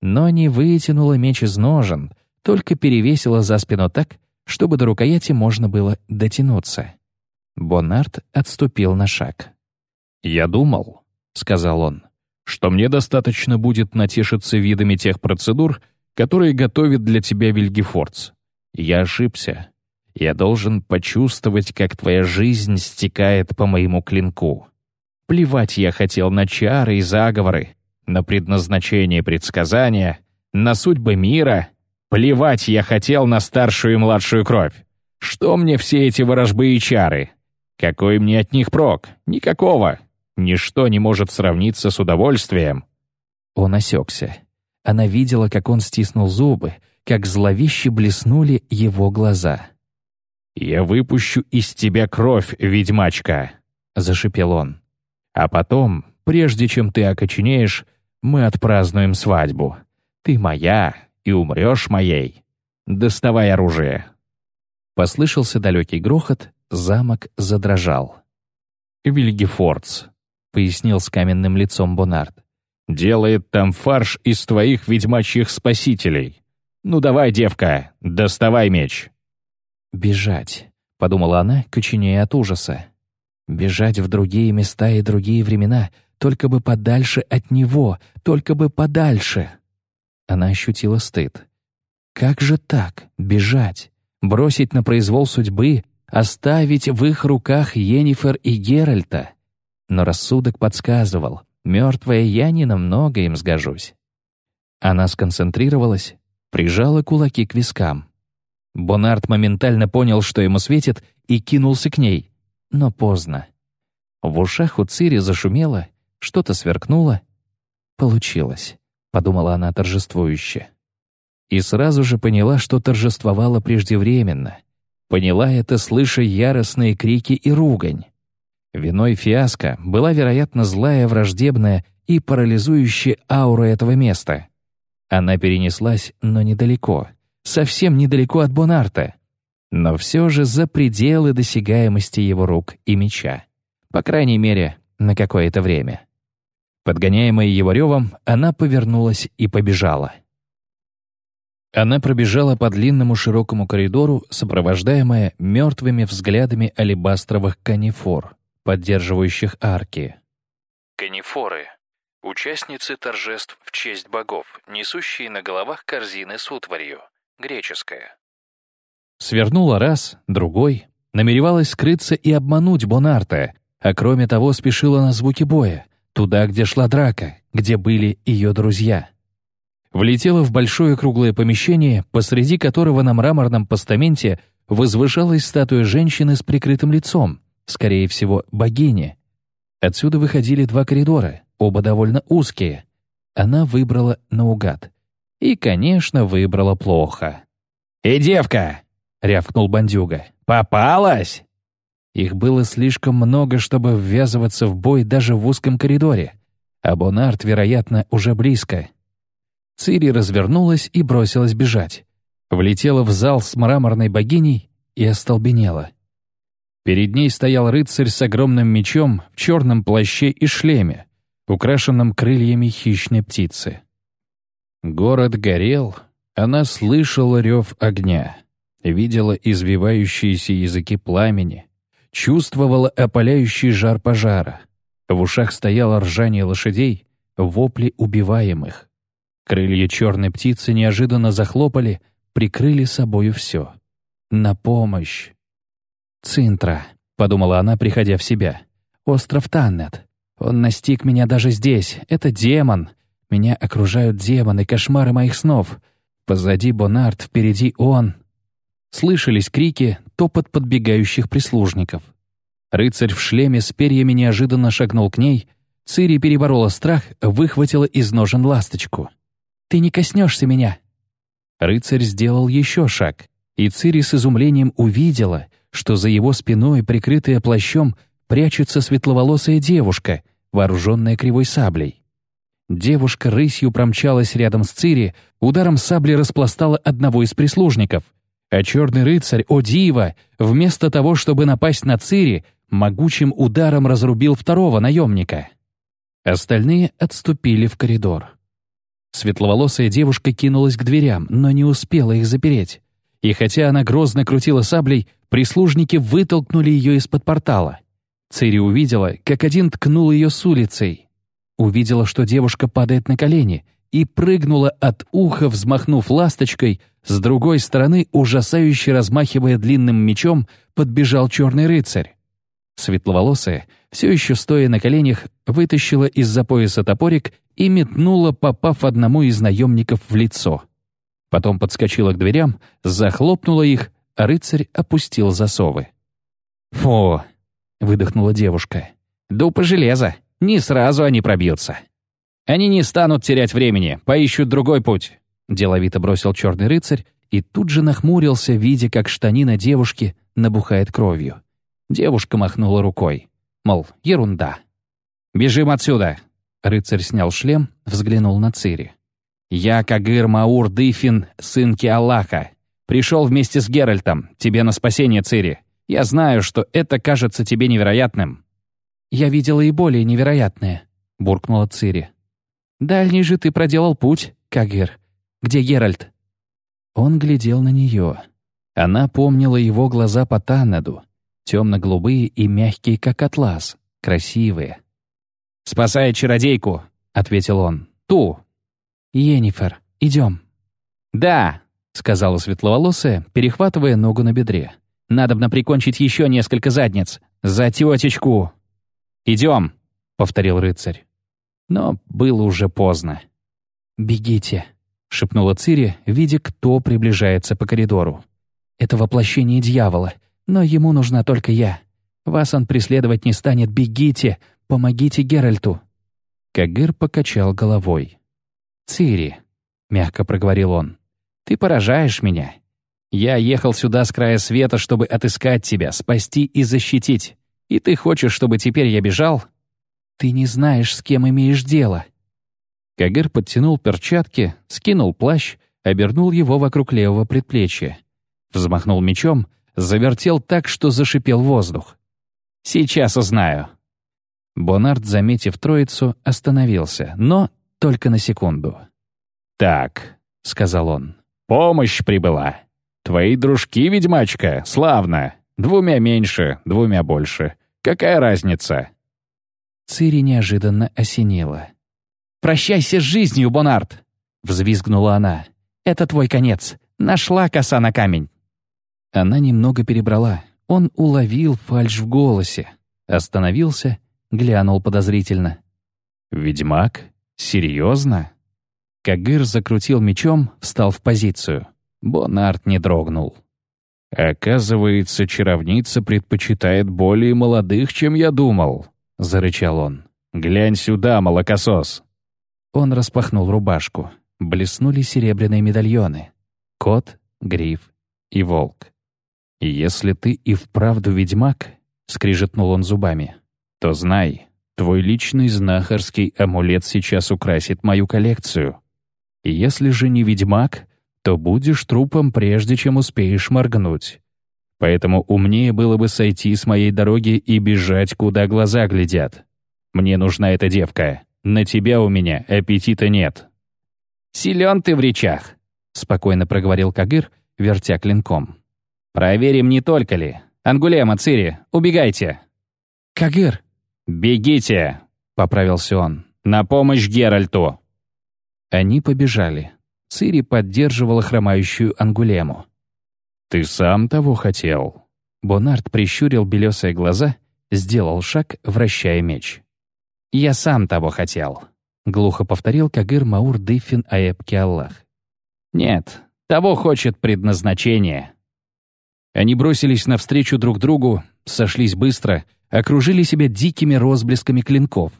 Но не вытянула меч из ножен, только перевесила за спину так, чтобы до рукояти можно было дотянуться. Бонарт отступил на шаг. «Я думал», — сказал он, «что мне достаточно будет натешиться видами тех процедур, которые готовит для тебя Вильгефордс. Я ошибся. Я должен почувствовать, как твоя жизнь стекает по моему клинку. Плевать я хотел на чары и заговоры, на предназначение предсказания, на судьбы мира. Плевать я хотел на старшую и младшую кровь. Что мне все эти ворожбы и чары? Какой мне от них прок? Никакого. Ничто не может сравниться с удовольствием. Он осекся. Она видела, как он стиснул зубы, как зловеще блеснули его глаза. «Я выпущу из тебя кровь, ведьмачка!» — зашипел он. «А потом, прежде чем ты окоченеешь, мы отпразднуем свадьбу. Ты моя и умрешь моей. Доставай оружие». Послышался далекий грохот, замок задрожал. «Вильгефордс», — пояснил с каменным лицом Бонард. «Делает там фарш из твоих ведьмачьих спасителей. Ну давай, девка, доставай меч». «Бежать», — подумала она, коченея от ужаса. «Бежать в другие места и другие времена, только бы подальше от него, только бы подальше». Она ощутила стыд. «Как же так? Бежать? Бросить на произвол судьбы? Оставить в их руках Йеннифер и Геральта?» Но рассудок подсказывал, мертвая я не намного им сгожусь. Она сконцентрировалась, прижала кулаки к вискам. Бонард моментально понял, что ему светит, и кинулся к ней. Но поздно. В ушах у Цири зашумело, что-то сверкнуло. «Получилось», — подумала она торжествующе. И сразу же поняла, что торжествовала преждевременно. Поняла это, слыша яростные крики и ругань. Виной фиаско была, вероятно, злая, враждебная и парализующая аура этого места. Она перенеслась, но недалеко — совсем недалеко от Бонарта, но все же за пределы досягаемости его рук и меча. По крайней мере, на какое-то время. Подгоняемая его ревом, она повернулась и побежала. Она пробежала по длинному широкому коридору, сопровождаемая мертвыми взглядами алебастровых канифор, поддерживающих арки. Канифоры — участницы торжеств в честь богов, несущие на головах корзины с утварью греческое. Свернула раз, другой, намеревалась скрыться и обмануть Бонарта, а кроме того спешила на звуки боя, туда, где шла драка, где были ее друзья. Влетела в большое круглое помещение, посреди которого на мраморном постаменте возвышалась статуя женщины с прикрытым лицом, скорее всего, богини. Отсюда выходили два коридора, оба довольно узкие. Она выбрала наугад. И, конечно, выбрала плохо. «И девка!» — рявкнул бандюга. «Попалась!» Их было слишком много, чтобы ввязываться в бой даже в узком коридоре. А Бонарт, вероятно, уже близко. Цири развернулась и бросилась бежать. Влетела в зал с мраморной богиней и остолбенела. Перед ней стоял рыцарь с огромным мечом в черном плаще и шлеме, украшенном крыльями хищной птицы. Город горел, она слышала рев огня, видела извивающиеся языки пламени, чувствовала опаляющий жар пожара. В ушах стояло ржание лошадей, вопли убиваемых. Крылья черной птицы неожиданно захлопали, прикрыли собою все. «На помощь!» «Цинтра», — подумала она, приходя в себя. «Остров Таннет. Он настиг меня даже здесь. Это демон. Меня окружают демоны, кошмары моих снов. Позади Бонард, впереди он. Слышались крики, топот подбегающих прислужников. Рыцарь в шлеме с перьями неожиданно шагнул к ней. Цири переборола страх, выхватила из ножен ласточку. «Ты не коснешься меня!» Рыцарь сделал еще шаг, и Цири с изумлением увидела, что за его спиной, прикрытая плащом, прячется светловолосая девушка, вооруженная кривой саблей. Девушка рысью промчалась рядом с Цири, ударом сабли распластала одного из прислужников. А черный рыцарь, о диво, вместо того, чтобы напасть на Цири, могучим ударом разрубил второго наемника. Остальные отступили в коридор. Светловолосая девушка кинулась к дверям, но не успела их запереть. И хотя она грозно крутила саблей, прислужники вытолкнули ее из-под портала. Цири увидела, как один ткнул ее с улицей, Увидела, что девушка падает на колени, и прыгнула от уха, взмахнув ласточкой, с другой стороны, ужасающе размахивая длинным мечом, подбежал черный рыцарь. Светловолосая, все еще стоя на коленях, вытащила из-за пояса топорик и метнула, попав одному из наемников в лицо. Потом подскочила к дверям, захлопнула их, а рыцарь опустил засовы. «Фу!» — выдохнула девушка. «Дупы железа! Не сразу они пробьются!» «Они не станут терять времени, поищут другой путь!» Деловито бросил черный рыцарь и тут же нахмурился, видя, как штанина девушки набухает кровью. Девушка махнула рукой. Мол, ерунда. «Бежим отсюда!» Рыцарь снял шлем, взглянул на Цири. «Я Кагыр Маур Дыфин, сынки Аллаха. Пришел вместе с Геральтом, тебе на спасение, Цири. Я знаю, что это кажется тебе невероятным». «Я видела и более невероятное», — буркнула Цири. «Дальний же ты проделал путь, Кагыр. Где Геральт?» Он глядел на нее. Она помнила его глаза по Таннеду, темно-голубые и мягкие, как атлас, красивые. «Спасает чародейку», — ответил он. «Ту». «Енифер, идем». «Да», — сказала светловолосая, перехватывая ногу на бедре. «Надобно прикончить еще несколько задниц. За тетечку!» «Идем», — повторил рыцарь. Но было уже поздно. «Бегите», — шепнула Цири, видя, кто приближается по коридору. «Это воплощение дьявола, но ему нужна только я. Вас он преследовать не станет. Бегите! Помогите Геральту!» Кагыр покачал головой. «Цири», — мягко проговорил он, — «ты поражаешь меня. Я ехал сюда с края света, чтобы отыскать тебя, спасти и защитить. И ты хочешь, чтобы теперь я бежал?» «Ты не знаешь, с кем имеешь дело». Кагыр подтянул перчатки, скинул плащ, обернул его вокруг левого предплечья. Взмахнул мечом, завертел так, что зашипел воздух. «Сейчас узнаю». Бонард, заметив троицу, остановился, но только на секунду. «Так», — сказал он, — «помощь прибыла. Твои дружки, ведьмачка, славно. Двумя меньше, двумя больше. Какая разница?» Цири неожиданно осенила. «Прощайся с жизнью, Бонард!» — взвизгнула она. «Это твой конец. Нашла коса на камень». Она немного перебрала. Он уловил фальшь в голосе. Остановился, глянул подозрительно. «Ведьмак? Серьезно?» Кагыр закрутил мечом, встал в позицию. Бонард не дрогнул. «Оказывается, чаровница предпочитает более молодых, чем я думал», — зарычал он. «Глянь сюда, молокосос!» Он распахнул рубашку. Блеснули серебряные медальоны. Кот, гриф и волк. «Если ты и вправду ведьмак», — скрижетнул он зубами, — «то знай, твой личный знахарский амулет сейчас украсит мою коллекцию. Если же не ведьмак, то будешь трупом, прежде чем успеешь моргнуть. Поэтому умнее было бы сойти с моей дороги и бежать, куда глаза глядят. Мне нужна эта девка. На тебя у меня аппетита нет». «Силен ты в речах», — спокойно проговорил Кагыр, вертя клинком. «Проверим, не только ли. Ангулема, Цири, убегайте!» «Кагыр!» «Бегите!» — поправился он. «На помощь Геральту!» Они побежали. Цири поддерживала хромающую Ангулему. «Ты сам того хотел?» Бонард прищурил белесые глаза, сделал шаг, вращая меч. «Я сам того хотел», — глухо повторил Кагыр Маур Дыфин Аэбки Аллах. «Нет, того хочет предназначение». Они бросились навстречу друг другу, сошлись быстро, окружили себя дикими розблесками клинков.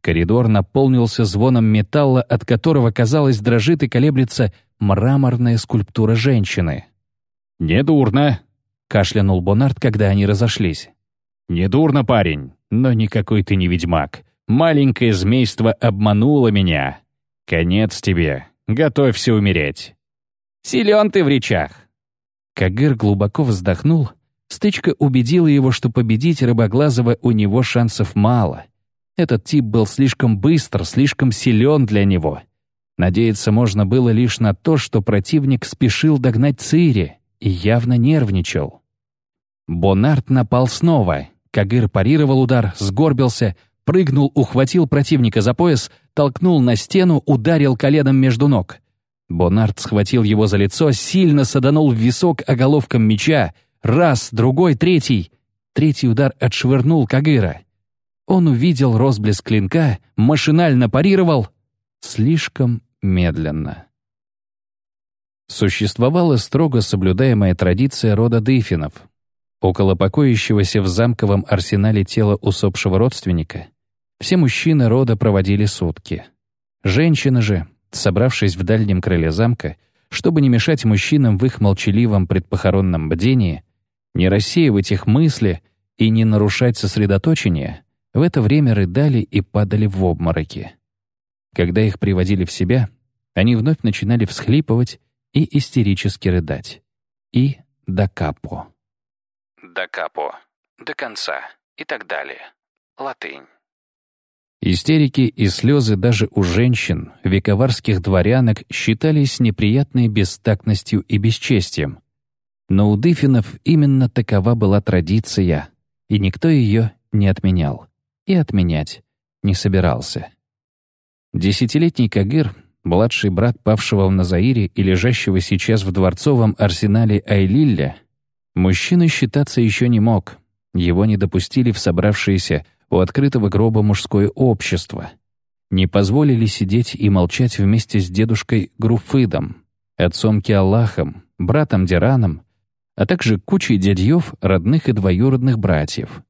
Коридор наполнился звоном металла, от которого, казалось, дрожит и колеблется мраморная скульптура женщины. «Недурно», — кашлянул Бонард, когда они разошлись. «Недурно, парень, но никакой ты не ведьмак. Маленькое змейство обмануло меня. Конец тебе. Готовься умереть». «Силен ты в речах», Кагыр глубоко вздохнул. Стычка убедила его, что победить Рыбоглазого у него шансов мало. Этот тип был слишком быстр, слишком силен для него. Надеяться можно было лишь на то, что противник спешил догнать Цири и явно нервничал. Бонарт напал снова. Кагыр парировал удар, сгорбился, прыгнул, ухватил противника за пояс, толкнул на стену, ударил коленом между ног. Бонард схватил его за лицо, сильно саданул в висок оголовком меча. Раз, другой, третий. Третий удар отшвырнул Кагыра. Он увидел розблеск клинка, машинально парировал. Слишком медленно. Существовала строго соблюдаемая традиция рода Дыфинов. Около покоящегося в замковом арсенале тела усопшего родственника все мужчины рода проводили сутки. Женщины же, собравшись в дальнем крыле замка, чтобы не мешать мужчинам в их молчаливом предпохоронном бдении, не рассеивать их мысли и не нарушать сосредоточение, в это время рыдали и падали в обмороки. Когда их приводили в себя, они вновь начинали всхлипывать и истерически рыдать. И до капо. До капо. До конца. И так далее. Латынь. Истерики и слезы даже у женщин, вековарских дворянок, считались неприятной бестактностью и бесчестием. Но у Дыфинов именно такова была традиция, и никто ее не отменял. И отменять не собирался. Десятилетний Кагыр, младший брат павшего в Назаире и лежащего сейчас в дворцовом арсенале Айлилля, мужчиной считаться еще не мог. Его не допустили в собравшиеся у открытого гроба мужское общество. Не позволили сидеть и молчать вместе с дедушкой Груфыдом, отцом Киаллахом, братом Дираном, а также кучей дядьев, родных и двоюродных братьев.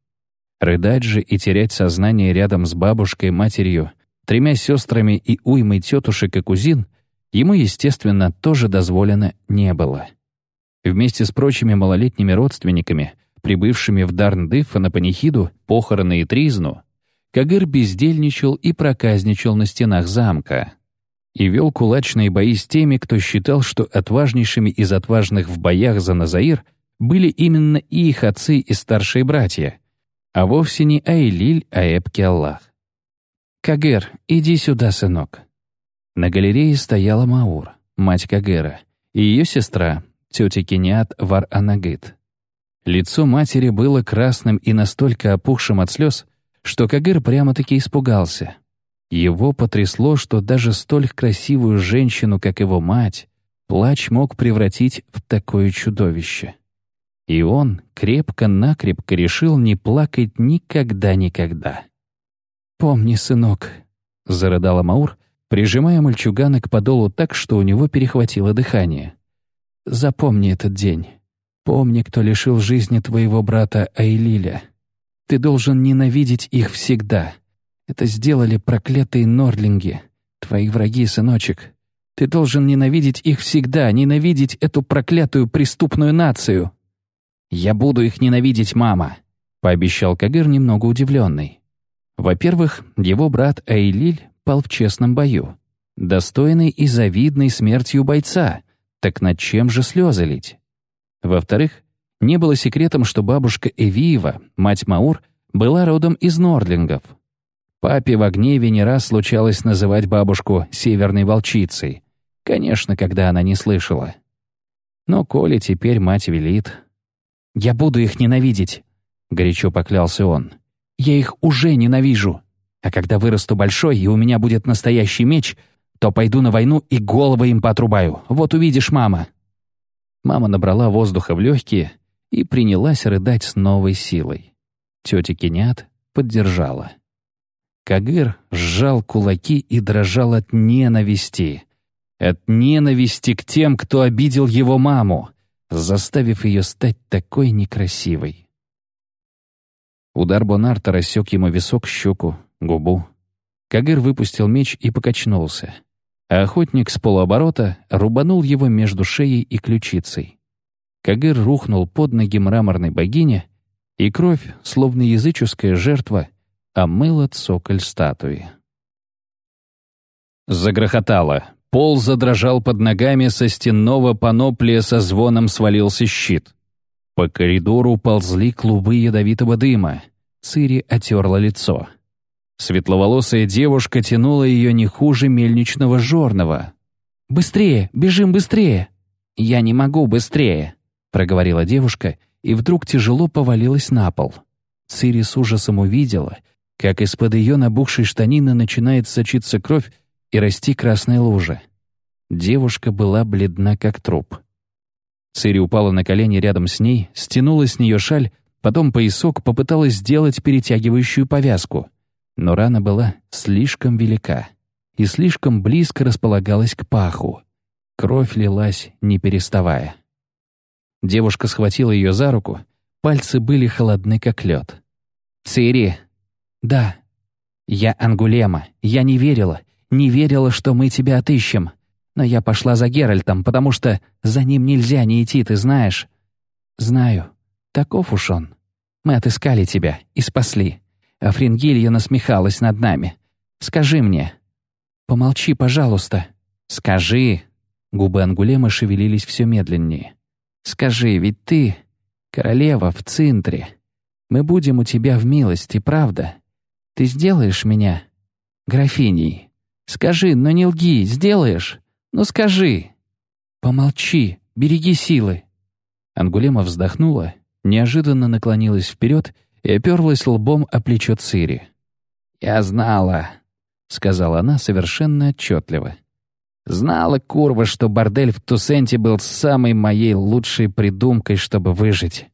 Рыдать же и терять сознание рядом с бабушкой, матерью, тремя сестрами и уймой тетушек и кузин ему, естественно, тоже дозволено не было. Вместе с прочими малолетними родственниками прибывшими в Дарндыфа на панихиду, похороны и тризну, Кагыр бездельничал и проказничал на стенах замка и вел кулачные бои с теми, кто считал, что отважнейшими из отважных в боях за Назаир были именно их отцы и старшие братья, а вовсе не Айлиль, а Эбки Аллах. «Кагыр, иди сюда, сынок». На галерее стояла Маур, мать Кагыра, и ее сестра, тетя Кениат Вар-Анагыт. Лицо матери было красным и настолько опухшим от слез, что Кагыр прямо-таки испугался. Его потрясло, что даже столь красивую женщину, как его мать, плач мог превратить в такое чудовище. И он крепко-накрепко решил не плакать никогда-никогда. «Помни, сынок», — зарыдала Маур, прижимая мальчугана к подолу так, что у него перехватило дыхание. «Запомни этот день. Помни, кто лишил жизни твоего брата Айлиля. Ты должен ненавидеть их всегда. Это сделали проклятые нордлинги, твои враги, сыночек. Ты должен ненавидеть их всегда, ненавидеть эту проклятую преступную нацию. Я буду их ненавидеть, мама, пообещал Кагыр немного удивленный. Во-первых, его брат Айлиль пал в честном бою, достойный и завидный смертью бойца. Так над чем же слезы лить? Во-вторых, не было секретом, что бабушка Эвиева, мать Маур, была родом из Нордлингов. Папе в гневе не раз случалось называть бабушку «северной волчицей», конечно, когда она не слышала. Но Коля теперь мать велит. «Я буду их ненавидеть», — горячо поклялся он. «Я их уже ненавижу. А когда вырасту большой и у меня будет настоящий меч, то пойду на войну и головы им поотрубаю. Вот увидишь, мама». Мама набрала воздуха в легкие и принялась рыдать с новой силой. Тетя Кенят поддержала. Кагыр сжал кулаки и дрожал от ненависти. От ненависти к тем, кто обидел его маму, заставив ее стать такой некрасивой. Удар Бонарта рассек ему висок, щеку, губу. Кагыр выпустил меч и покачнулся а охотник с полуоборота рубанул его между шеей и ключицей. Кагыр рухнул под ноги мраморной богине, и кровь, словно языческая жертва, омыла цоколь статуи. Загрохотало. Пол задрожал под ногами, со стенного паноплия со звоном свалился щит. По коридору ползли клубы ядовитого дыма. Цири отерла лицо. Светловолосая девушка тянула ее не хуже мельничного жорного. «Быстрее! Бежим быстрее!» «Я не могу быстрее!» — проговорила девушка и вдруг тяжело повалилась на пол. Цири с ужасом увидела, как из-под ее набухшей штанины начинает сочиться кровь и расти красная лужа. Девушка была бледна, как труп. Цири упала на колени рядом с ней, стянула с нее шаль, потом поясок попыталась сделать перетягивающую повязку. Но рана была слишком велика и слишком близко располагалась к паху. Кровь лилась, не переставая. Девушка схватила ее за руку, пальцы были холодны, как лед. «Цири!» «Да». «Я Ангулема. Я не верила. Не верила, что мы тебя отыщем. Но я пошла за Геральтом, потому что за ним нельзя не идти, ты знаешь». «Знаю. Таков уж он. Мы отыскали тебя и спасли. А Фрингилья насмехалась над нами. Скажи мне». «Помолчи, пожалуйста». «Скажи». Губы Ангулема шевелились все медленнее. «Скажи, ведь ты королева в центре. Мы будем у тебя в милости, правда? Ты сделаешь меня графиней? Скажи, но не лги, сделаешь? Ну скажи!» «Помолчи, береги силы!» Ангулема вздохнула, неожиданно наклонилась вперед и оперлась лбом о плечо Цири. «Я знала», — сказала она совершенно отчетливо. «Знала, курва, что бордель в Тусенте был самой моей лучшей придумкой, чтобы выжить».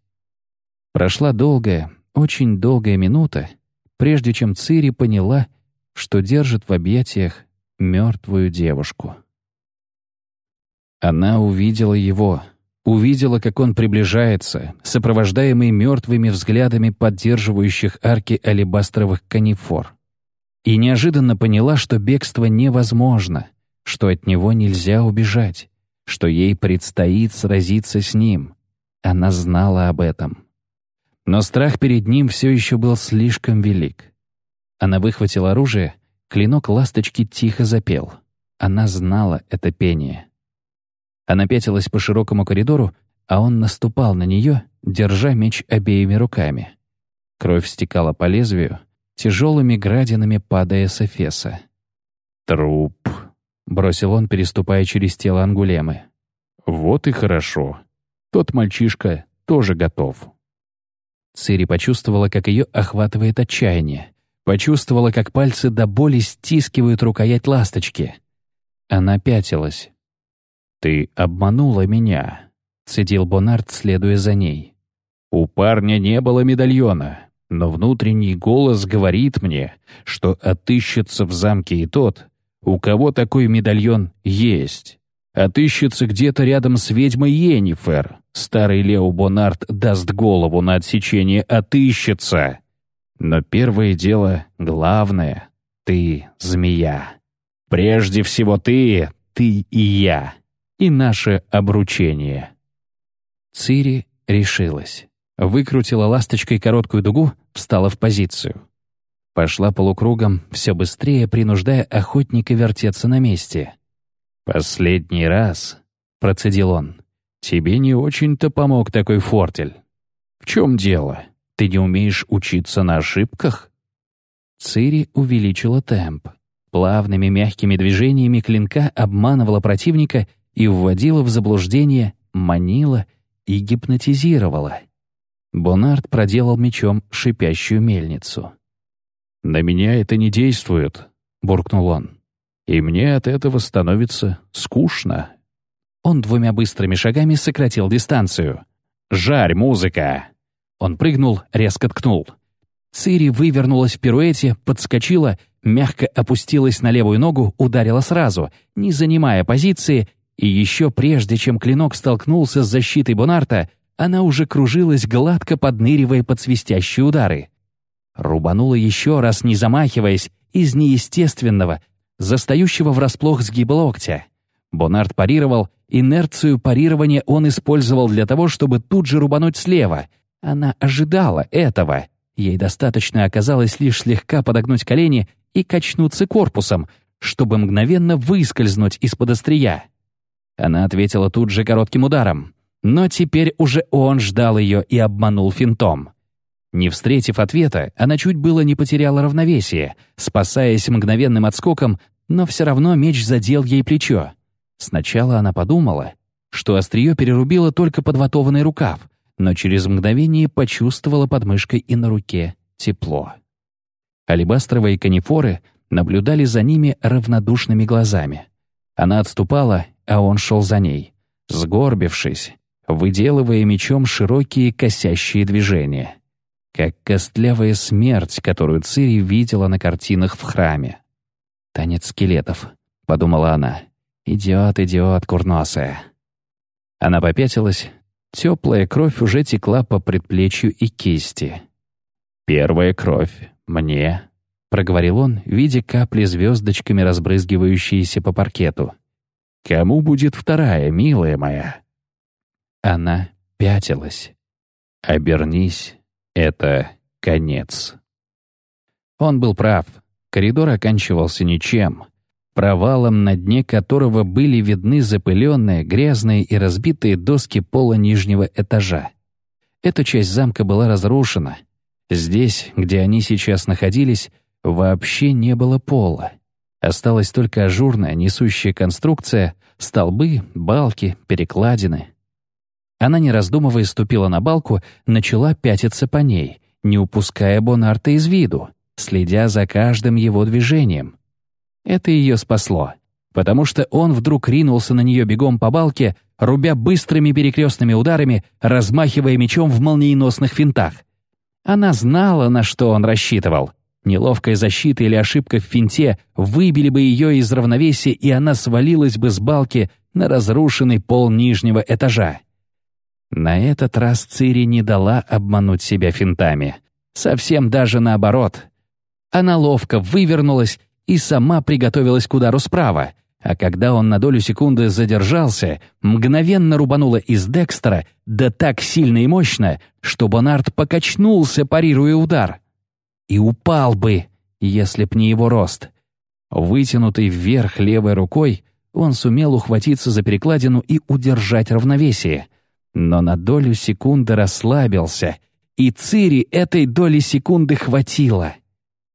Прошла долгая, очень долгая минута, прежде чем Цири поняла, что держит в объятиях мертвую девушку. Она увидела его, увидела, как он приближается, сопровождаемый мертвыми взглядами поддерживающих арки алебастровых канифор. И неожиданно поняла, что бегство невозможно, что от него нельзя убежать, что ей предстоит сразиться с ним. Она знала об этом. Но страх перед ним все еще был слишком велик. Она выхватила оружие, клинок ласточки тихо запел. Она знала это пение. Она пятилась по широкому коридору, а он наступал на нее, держа меч обеими руками. Кровь стекала по лезвию, тяжелыми градинами падая с эфеса. «Труп», — бросил он, переступая через тело Ангулемы. «Вот и хорошо. Тот мальчишка тоже готов». Цири почувствовала, как ее охватывает отчаяние. Почувствовала, как пальцы до боли стискивают рукоять ласточки. Она пятилась, «Ты обманула меня», — цедил Бонард, следуя за ней. «У парня не было медальона, но внутренний голос говорит мне, что отыщется в замке и тот, у кого такой медальон есть. Отыщется где-то рядом с ведьмой Йеннифер. Старый Лео Бонард даст голову на отсечение «отыщется». Но первое дело, главное — ты змея. Прежде всего ты, ты и я и наше обручение». Цири решилась. Выкрутила ласточкой короткую дугу, встала в позицию. Пошла полукругом, все быстрее принуждая охотника вертеться на месте. «Последний раз», — процедил он, — «тебе не очень-то помог такой фортель. В чем дело? Ты не умеешь учиться на ошибках?» Цири увеличила темп. Плавными мягкими движениями клинка обманывала противника и вводила в заблуждение, манила и гипнотизировала. Бонард проделал мечом шипящую мельницу. «На меня это не действует», — буркнул он. «И мне от этого становится скучно». Он двумя быстрыми шагами сократил дистанцию. «Жарь, музыка!» Он прыгнул, резко ткнул. Цири вывернулась в пируэте, подскочила, мягко опустилась на левую ногу, ударила сразу, не занимая позиции, и еще прежде, чем клинок столкнулся с защитой Бонарта, она уже кружилась, гладко подныривая под свистящие удары. Рубанула еще раз, не замахиваясь, из неестественного, застающего врасплох сгиба локтя. Бонарт парировал, инерцию парирования он использовал для того, чтобы тут же рубануть слева. Она ожидала этого. Ей достаточно оказалось лишь слегка подогнуть колени и качнуться корпусом, чтобы мгновенно выскользнуть из-под острия. Она ответила тут же коротким ударом. Но теперь уже он ждал ее и обманул финтом. Не встретив ответа, она чуть было не потеряла равновесие, спасаясь мгновенным отскоком, но все равно меч задел ей плечо. Сначала она подумала, что острие перерубило только подватованный рукав, но через мгновение почувствовала под мышкой и на руке тепло. Алебастровые канифоры наблюдали за ними равнодушными глазами. Она отступала, а он шел за ней, сгорбившись, выделывая мечом широкие косящие движения, как костлявая смерть, которую Цири видела на картинах в храме. «Танец скелетов», — подумала она. «Идиот, идиот, курносая». Она попятилась, теплая кровь уже текла по предплечью и кисти. «Первая кровь. Мне», — проговорил он, видя капли звездочками, разбрызгивающиеся по паркету. «Кому будет вторая, милая моя?» Она пятилась. «Обернись, это конец». Он был прав. Коридор оканчивался ничем. Провалом, на дне которого были видны запыленные, грязные и разбитые доски пола нижнего этажа. Эта часть замка была разрушена. Здесь, где они сейчас находились, вообще не было пола. Осталась только ажурная несущая конструкция, столбы, балки, перекладины. Она, не раздумывая, ступила на балку, начала пятиться по ней, не упуская Бонарта из виду, следя за каждым его движением. Это ее спасло, потому что он вдруг ринулся на нее бегом по балке, рубя быстрыми перекрестными ударами, размахивая мечом в молниеносных финтах. Она знала, на что он рассчитывал. Неловкая защита или ошибка в финте выбили бы ее из равновесия, и она свалилась бы с балки на разрушенный пол нижнего этажа. На этот раз Цири не дала обмануть себя финтами. Совсем даже наоборот. Она ловко вывернулась и сама приготовилась к удару справа, а когда он на долю секунды задержался, мгновенно рубанула из Декстера, да так сильно и мощно, что Бонард покачнулся, парируя удар. И упал бы, если б не его рост. Вытянутый вверх левой рукой, он сумел ухватиться за перекладину и удержать равновесие — но на долю секунды расслабился, и Цири этой доли секунды хватило.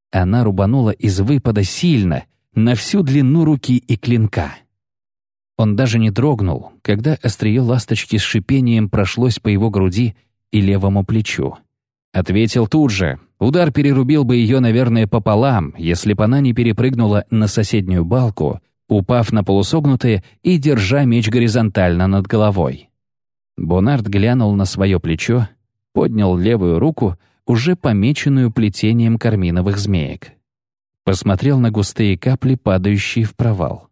Она рубанула из выпада сильно, на всю длину руки и клинка. Он даже не дрогнул, когда острие ласточки с шипением прошлось по его груди и левому плечу. Ответил тут же. Удар перерубил бы ее, наверное, пополам, если бы она не перепрыгнула на соседнюю балку, упав на полусогнутые и держа меч горизонтально над головой. Бонард глянул на свое плечо, поднял левую руку, уже помеченную плетением карминовых змеек. Посмотрел на густые капли, падающие в провал.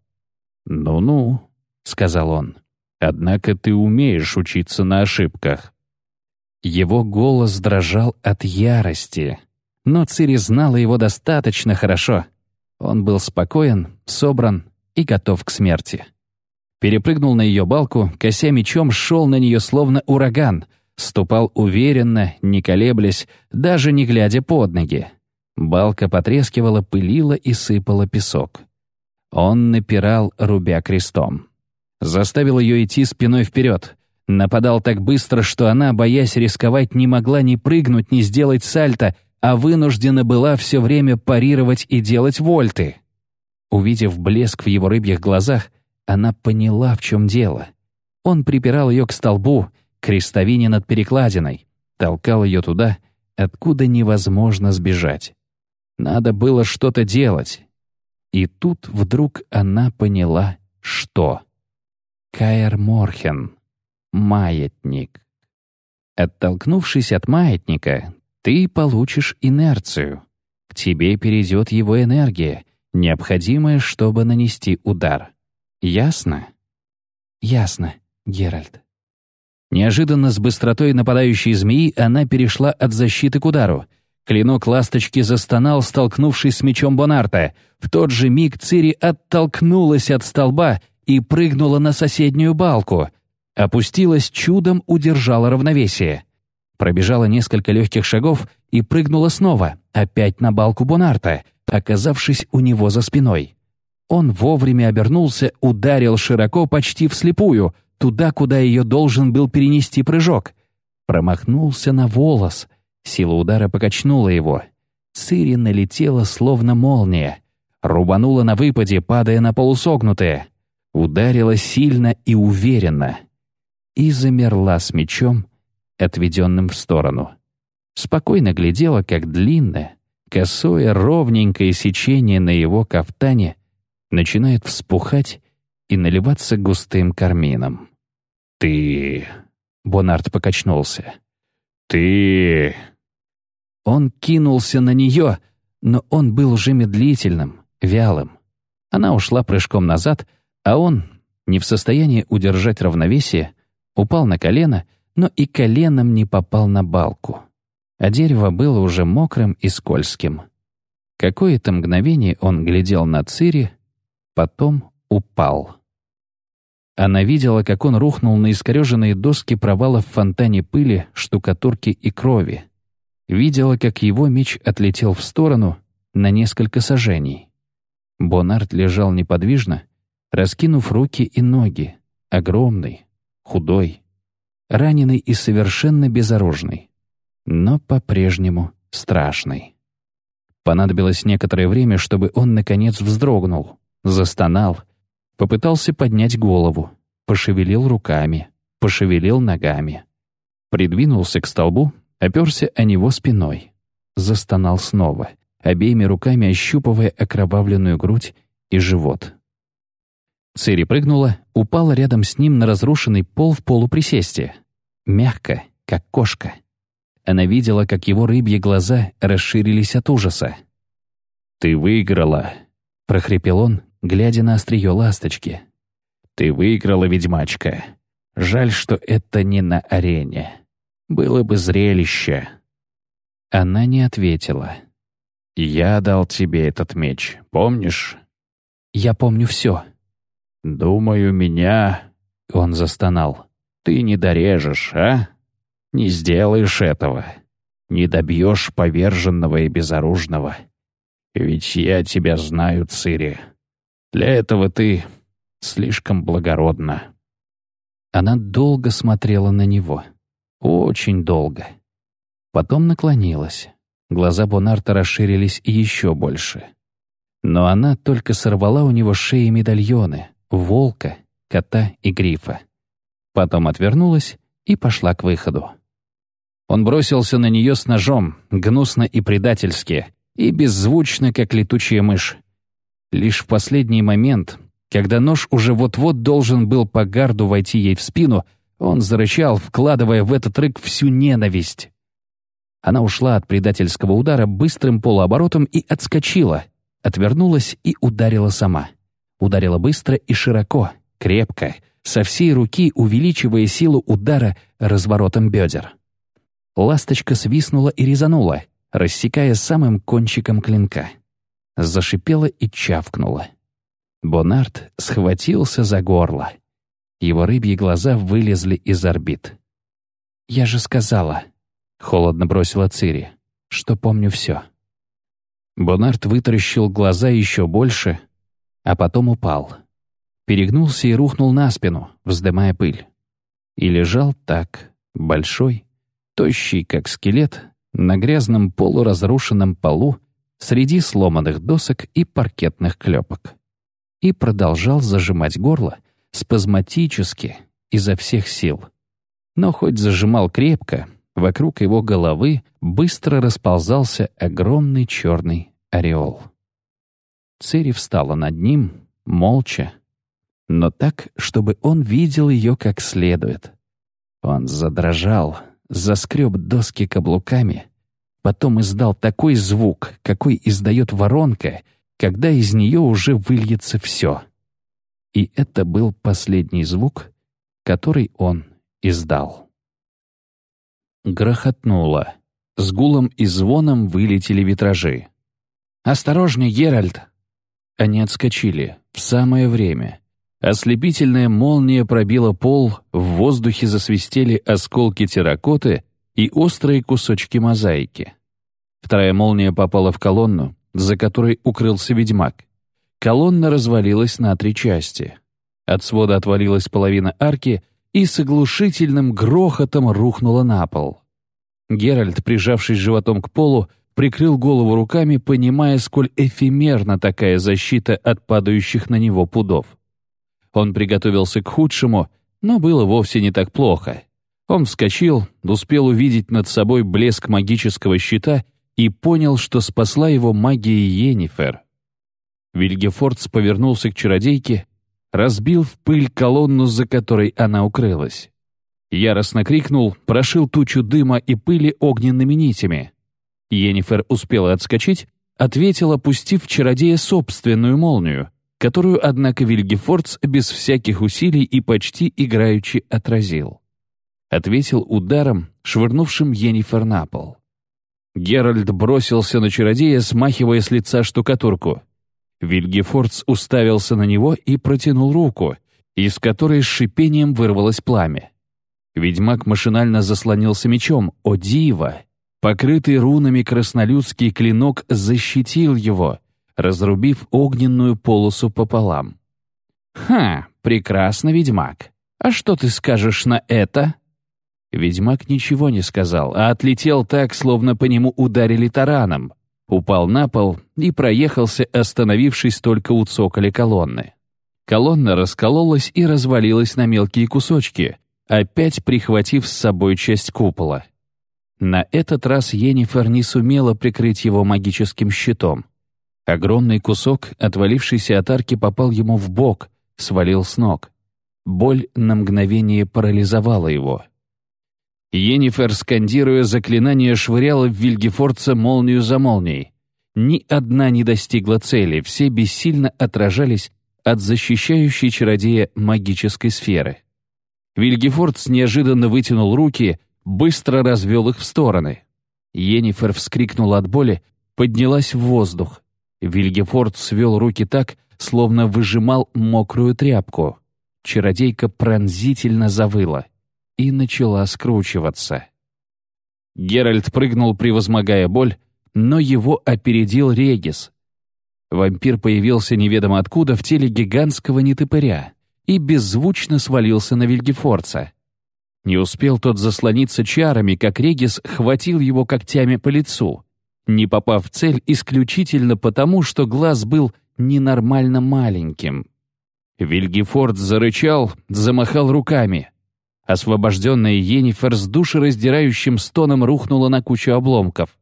«Ну-ну», — сказал он, — «однако ты умеешь учиться на ошибках». Его голос дрожал от ярости, но Цири знала его достаточно хорошо. Он был спокоен, собран и готов к смерти. Перепрыгнул на ее балку, кося мечом шел на нее словно ураган, ступал уверенно, не колеблясь, даже не глядя под ноги. Балка потрескивала, пылила и сыпала песок. Он напирал, рубя крестом. Заставил ее идти спиной вперед. Нападал так быстро, что она, боясь рисковать, не могла ни прыгнуть, ни сделать сальто, а вынуждена была все время парировать и делать вольты. Увидев блеск в его рыбьих глазах, она поняла, в чем дело. Он припирал ее к столбу, к крестовине над перекладиной, толкал ее туда, откуда невозможно сбежать. Надо было что-то делать. И тут вдруг она поняла, что. Каэр Морхен. Маятник. Оттолкнувшись от маятника, ты получишь инерцию. К тебе перейдет его энергия, необходимая, чтобы нанести удар. Ясно? Ясно, Геральт. Неожиданно с быстротой нападающей змеи она перешла от защиты к удару. Клинок ласточки застонал, столкнувшись с мечом Бонарта. В тот же миг Цири оттолкнулась от столба и прыгнула на соседнюю балку. Опустилась чудом, удержала равновесие. Пробежала несколько легких шагов и прыгнула снова, опять на балку Бонарта, оказавшись у него за спиной. Он вовремя обернулся, ударил широко, почти вслепую, туда, куда ее должен был перенести прыжок. Промахнулся на волос. Сила удара покачнула его. Цири налетела, словно молния. Рубанула на выпаде, падая на полусогнутые. Ударила сильно и уверенно. И замерла с мечом, отведенным в сторону. Спокойно глядела, как длинная, косое ровненькое сечение на его кафтане начинает вспухать и наливаться густым кармином. «Ты...» — Бонарт покачнулся. «Ты...» Он кинулся на нее, но он был уже медлительным, вялым. Она ушла прыжком назад, а он, не в состоянии удержать равновесие, упал на колено, но и коленом не попал на балку. А дерево было уже мокрым и скользким. Какое-то мгновение он глядел на Цири, потом упал. Она видела, как он рухнул на искореженные доски провала в фонтане пыли, штукатурки и крови. Видела, как его меч отлетел в сторону на несколько сажений. Бонарт лежал неподвижно, раскинув руки и ноги, огромный, худой, раненый и совершенно безоружный, но по-прежнему страшный. Понадобилось некоторое время, чтобы он, наконец, вздрогнул, застонал, попытался поднять голову, пошевелил руками, пошевелил ногами. Придвинулся к столбу, оперся о него спиной. Застонал снова, обеими руками ощупывая окровавленную грудь и живот. Цири прыгнула, упала рядом с ним на разрушенный пол в полуприсесте. Мягко, как кошка. Она видела, как его рыбьи глаза расширились от ужаса. «Ты выиграла», — прохрипел он, глядя на острие ласточки. «Ты выиграла, ведьмачка. Жаль, что это не на арене. Было бы зрелище». Она не ответила. «Я дал тебе этот меч, помнишь?» «Я помню все», «Думаю, меня...» — он застонал. «Ты не дорежешь, а? Не сделаешь этого. Не добьешь поверженного и безоружного. Ведь я тебя знаю, Цири. Для этого ты слишком благородна». Она долго смотрела на него. Очень долго. Потом наклонилась. Глаза Бонарта расширились еще больше. Но она только сорвала у него шеи медальоны, волка, кота и грифа. Потом отвернулась и пошла к выходу. Он бросился на нее с ножом, гнусно и предательски, и беззвучно, как летучая мышь. Лишь в последний момент, когда нож уже вот-вот должен был по гарду войти ей в спину, он зарычал, вкладывая в этот рык всю ненависть. Она ушла от предательского удара быстрым полуоборотом и отскочила, отвернулась и ударила сама. Ударила быстро и широко, крепко, со всей руки увеличивая силу удара разворотом бедер. Ласточка свистнула и резанула, рассекая самым кончиком клинка. Зашипела и чавкнула. Бонарт схватился за горло. Его рыбьи глаза вылезли из орбит. «Я же сказала», — холодно бросила Цири, — «что помню все». Бонарт вытаращил глаза еще больше, а потом упал. Перегнулся и рухнул на спину, вздымая пыль. И лежал так, большой, тощий, как скелет, на грязном полуразрушенном полу среди сломанных досок и паркетных клепок. И продолжал зажимать горло спазматически, изо всех сил. Но хоть зажимал крепко, вокруг его головы быстро расползался огромный черный ореол. Цири встала над ним, молча, но так, чтобы он видел ее как следует. Он задрожал, заскреб доски каблуками, потом издал такой звук, какой издает воронка, когда из нее уже выльется все. И это был последний звук, который он издал. Грохотнуло. С гулом и звоном вылетели витражи. «Осторожней, Геральт!» Они отскочили. В самое время. Ослепительная молния пробила пол, в воздухе засвистели осколки терракоты и острые кусочки мозаики. Вторая молния попала в колонну, за которой укрылся ведьмак. Колонна развалилась на три части. От свода отвалилась половина арки и с оглушительным грохотом рухнула на пол. Геральт, прижавшись животом к полу, прикрыл голову руками, понимая, сколь эфемерна такая защита от падающих на него пудов. Он приготовился к худшему, но было вовсе не так плохо. Он вскочил, успел увидеть над собой блеск магического щита и понял, что спасла его магия Йеннифер. Вильгефордс повернулся к чародейке, разбил в пыль колонну, за которой она укрылась. Яростно крикнул, прошил тучу дыма и пыли огненными нитями. Йеннифер успела отскочить, ответила, пустив чародея собственную молнию, которую, однако, Вильгефордс без всяких усилий и почти играючи отразил. Ответил ударом, швырнувшим Йеннифер на пол. Геральт бросился на чародея, смахивая с лица штукатурку. Вильгефордс уставился на него и протянул руку, из которой с шипением вырвалось пламя. Ведьмак машинально заслонился мечом. О диво! Покрытый рунами краснолюдский клинок защитил его, разрубив огненную полосу пополам. «Ха, прекрасно, ведьмак. А что ты скажешь на это?» Ведьмак ничего не сказал, а отлетел так, словно по нему ударили тараном. Упал на пол и проехался, остановившись только у цоколя колонны. Колонна раскололась и развалилась на мелкие кусочки, опять прихватив с собой часть купола. На этот раз Йеннифер не сумела прикрыть его магическим щитом. Огромный кусок, отвалившийся от арки, попал ему в бок, свалил с ног. Боль на мгновение парализовала его. Йеннифер, скандируя заклинание, швыряла в Вильгефорца молнию за молнией. Ни одна не достигла цели, все бессильно отражались от защищающей чародея магической сферы. Вильгефордс неожиданно вытянул руки, быстро развел их в стороны. Йеннифер вскрикнула от боли, поднялась в воздух. Вильгефорд свел руки так, словно выжимал мокрую тряпку. Чародейка пронзительно завыла и начала скручиваться. Геральт прыгнул, превозмогая боль, но его опередил Регис. Вампир появился неведомо откуда в теле гигантского нетопыря и беззвучно свалился на Вильгефорца. Не успел тот заслониться чарами, как Регис хватил его когтями по лицу, не попав в цель исключительно потому, что глаз был ненормально маленьким. Вильгефорд зарычал, замахал руками. Освобожденная Йеннифер с душераздирающим стоном рухнула на кучу обломков.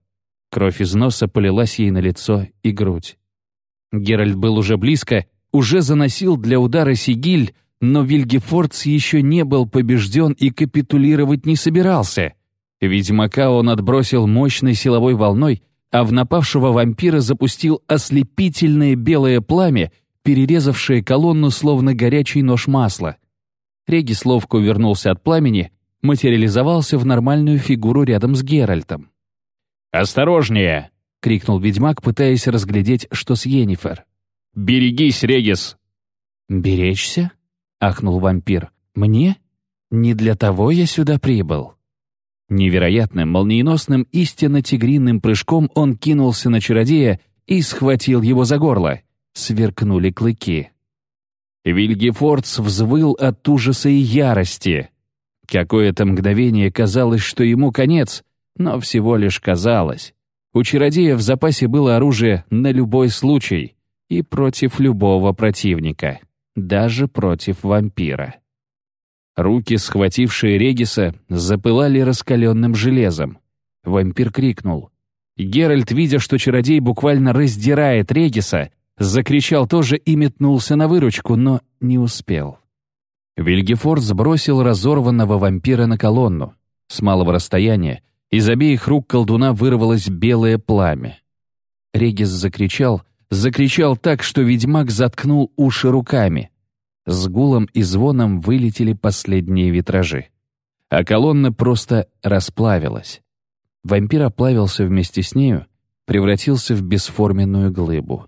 Кровь из носа полилась ей на лицо и грудь. Геральт был уже близко, уже заносил для удара сигиль, но Вильгефордс еще не был побежден и капитулировать не собирался. Ведьмака он отбросил мощной силовой волной, а в напавшего вампира запустил ослепительное белое пламя, перерезавшее колонну словно горячий нож масла. Регис ловко увернулся от пламени, материализовался в нормальную фигуру рядом с Геральтом. «Осторожнее!» — крикнул ведьмак, пытаясь разглядеть, что с Йеннифер. «Берегись, Регис!» «Беречься?» — ахнул вампир. «Мне? Не для того я сюда прибыл». Невероятным, молниеносным, истинно тигринным прыжком он кинулся на чародея и схватил его за горло. Сверкнули клыки. Вильгефордс взвыл от ужаса и ярости. Какое-то мгновение казалось, что ему конец, но всего лишь казалось. У чародея в запасе было оружие на любой случай и против любого противника, даже против вампира. Руки, схватившие Региса, запылали раскаленным железом. Вампир крикнул. Геральт, видя, что чародей буквально раздирает Региса, Закричал тоже и метнулся на выручку, но не успел. Вильгефорд сбросил разорванного вампира на колонну. С малого расстояния из обеих рук колдуна вырвалось белое пламя. Регис закричал, закричал так, что ведьмак заткнул уши руками. С гулом и звоном вылетели последние витражи. А колонна просто расплавилась. Вампир оплавился вместе с нею, превратился в бесформенную глыбу.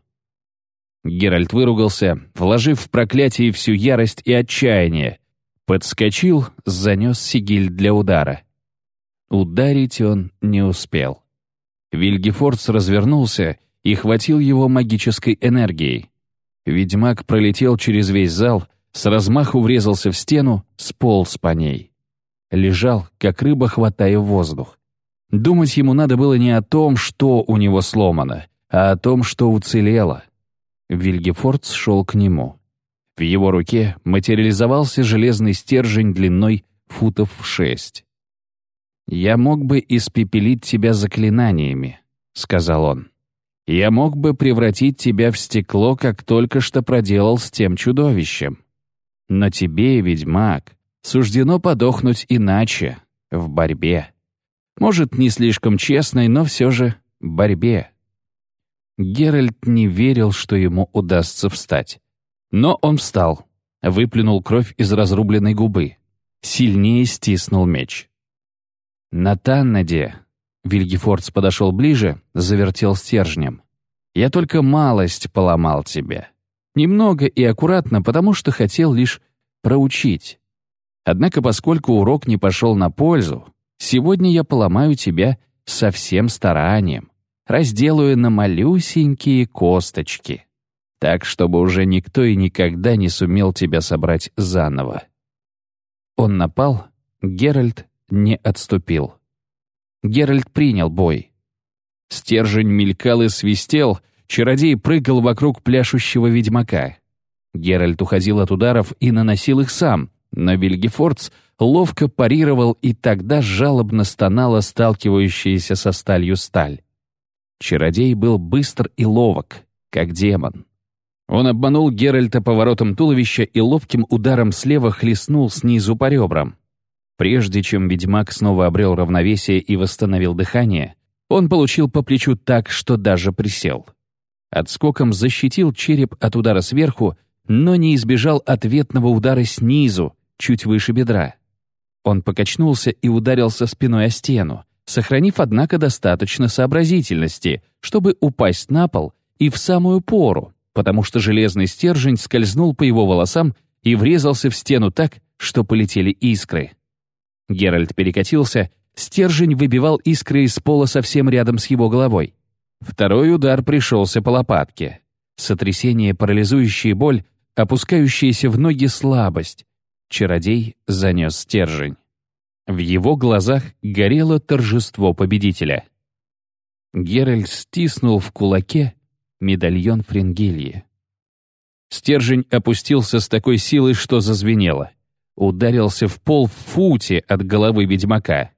Геральт выругался, вложив в проклятие всю ярость и отчаяние. Подскочил, занес сигиль для удара. Ударить он не успел. Вильгефордс развернулся и хватил его магической энергией. Ведьмак пролетел через весь зал, с размаху врезался в стену, сполз по ней. Лежал, как рыба, хватая воздух. Думать ему надо было не о том, что у него сломано, а о том, что уцелело. Вильгефордс шел к нему. В его руке материализовался железный стержень длиной футов в шесть. «Я мог бы испепелить тебя заклинаниями», — сказал он. «Я мог бы превратить тебя в стекло, как только что проделал с тем чудовищем. Но тебе, ведьмак, суждено подохнуть иначе, в борьбе. Может, не слишком честной, но все же борьбе». Геральт не верил, что ему удастся встать. Но он встал, выплюнул кровь из разрубленной губы, сильнее стиснул меч. «На Таннаде!» Вильгефордс подошел ближе, завертел стержнем. «Я только малость поломал тебе. Немного и аккуратно, потому что хотел лишь проучить. Однако, поскольку урок не пошел на пользу, сегодня я поломаю тебя со всем старанием, разделаю на малюсенькие косточки, так, чтобы уже никто и никогда не сумел тебя собрать заново». Он напал, Геральт не отступил. Геральт принял бой. Стержень мелькал и свистел, чародей прыгал вокруг пляшущего ведьмака. Геральт уходил от ударов и наносил их сам, но Вильгефордс ловко парировал, и тогда жалобно стонала сталкивающаяся со сталью сталь. Чародей был быстр и ловок, как демон. Он обманул Геральта поворотом туловища и ловким ударом слева хлестнул снизу по ребрам. Прежде чем ведьмак снова обрел равновесие и восстановил дыхание, он получил по плечу так, что даже присел. Отскоком защитил череп от удара сверху, но не избежал ответного удара снизу, чуть выше бедра. Он покачнулся и ударился спиной о стену, сохранив, однако, достаточно сообразительности, чтобы упасть на пол и в самую пору, потому что железный стержень скользнул по его волосам и врезался в стену так, что полетели искры. Геральт перекатился, стержень выбивал искры из пола совсем рядом с его головой. Второй удар пришелся по лопатке. Сотрясение, парализующая боль, опускающаяся в ноги слабость. Чародей занес стержень. В его глазах горело торжество победителя. Геральт стиснул в кулаке медальон Фрингильи. Стержень опустился с такой силой, что зазвенело. Ударился в пол в футе от головы ведьмака.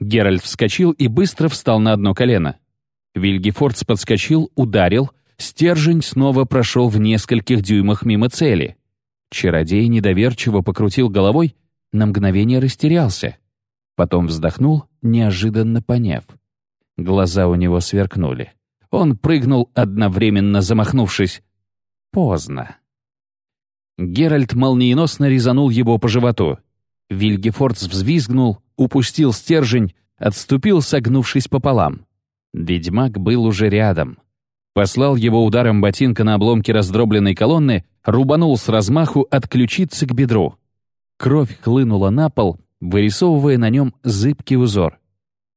Геральт вскочил и быстро встал на одно колено. Вильгефордс подскочил, ударил, стержень снова прошел в нескольких дюймах мимо цели. Чародей недоверчиво покрутил головой, на мгновение растерялся. Потом вздохнул, неожиданно поняв. Глаза у него сверкнули. Он прыгнул, одновременно замахнувшись. Поздно. Геральт молниеносно резанул его по животу. Вильгефордс взвизгнул, упустил стержень, отступил, согнувшись пополам. Ведьмак был уже рядом. Послал его ударом ботинка на обломки раздробленной колонны, рубанул с размаху от ключицы к бедру. Кровь хлынула на пол, вырисовывая на нем зыбкий узор.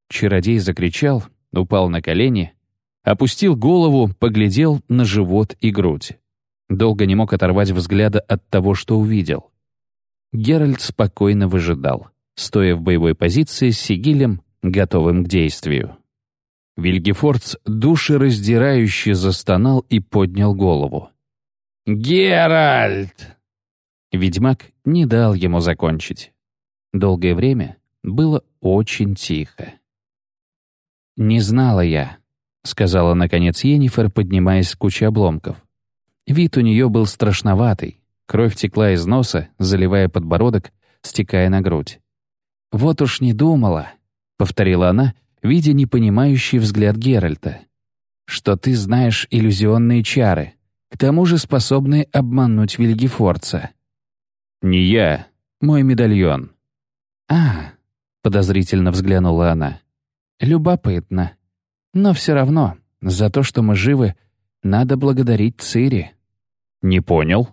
Чародей закричал, упал на колени, Опустил голову, поглядел на живот и грудь. Долго не мог оторвать взгляда от того, что увидел. Геральт спокойно выжидал, стоя в боевой позиции с сигилем, готовым к действию. Вильгефордс душераздирающе застонал и поднял голову. «Геральт!» Ведьмак не дал ему закончить. Долгое время было очень тихо. «Не знала я», — сказала, наконец, Йеннифер, поднимаясь с кучи обломков. Вид у нее был страшноватый. Кровь текла из носа, заливая подбородок, стекая на грудь. «Вот уж не думала», — повторила она, видя непонимающий взгляд Геральта, «что ты знаешь иллюзионные чары, к тому же способные обмануть Вильгефорца». «Не я, мой медальон». «А», — подозрительно взглянула она, — «любопытно». Но все равно, за то, что мы живы, надо благодарить Цири». «Не понял?»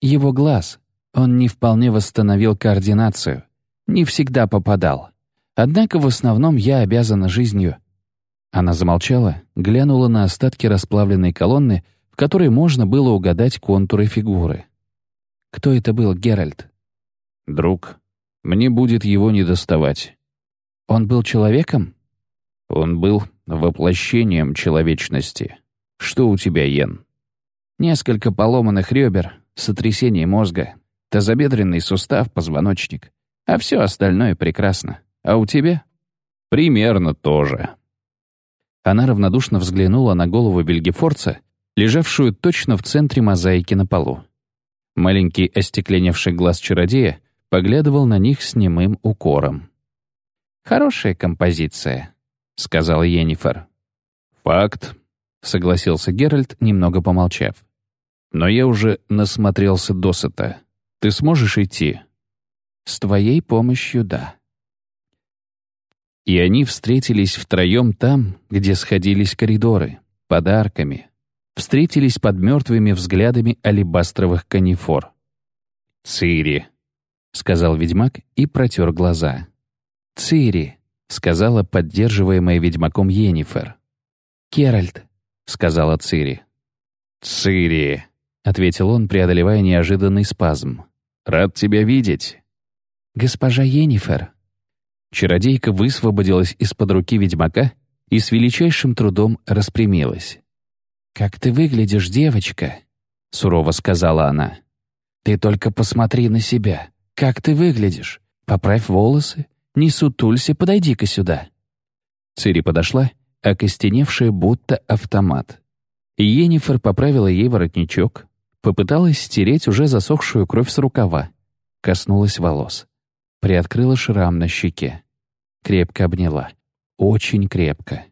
«Его глаз. Он не вполне восстановил координацию. Не всегда попадал. Однако в основном я обязана жизнью». Она замолчала, глянула на остатки расплавленной колонны, в которой можно было угадать контуры фигуры. «Кто это был, Геральт?» «Друг. Мне будет его не доставать». «Он был человеком?» «Он был воплощением человечности. Что у тебя, Йен? Несколько поломанных ребер, сотрясение мозга, тазобедренный сустав, позвоночник. А все остальное прекрасно. А у тебя? Примерно то же. Она равнодушно взглянула на голову Бельгефорца, лежавшую точно в центре мозаики на полу. Маленький остекленевший глаз чародея поглядывал на них с немым укором. «Хорошая композиция», — сказала Йеннифер. «Факт», — согласился Геральт, немного помолчав. «Но я уже насмотрелся досыта. Ты сможешь идти?» «С твоей помощью, да». И они встретились втроем там, где сходились коридоры, подарками. Встретились под мертвыми взглядами алебастровых канифор. «Цири», — сказал ведьмак и протер глаза. «Цири», — сказала поддерживаемая ведьмаком Йеннифер. «Керальд», — сказала Цири. «Цири», — ответил он, преодолевая неожиданный спазм. «Рад тебя видеть». «Госпожа Йеннифер». Чародейка высвободилась из-под руки ведьмака и с величайшим трудом распрямилась. «Как ты выглядишь, девочка?» — сурово сказала она. «Ты только посмотри на себя. Как ты выглядишь? Поправь волосы. Не сутулься, подойди-ка сюда». Цири подошла, окостеневшая будто автомат. Йеннифер поправила ей воротничок, попыталась стереть уже засохшую кровь с рукава, коснулась волос, приоткрыла шрам на щеке, крепко обняла, очень крепко.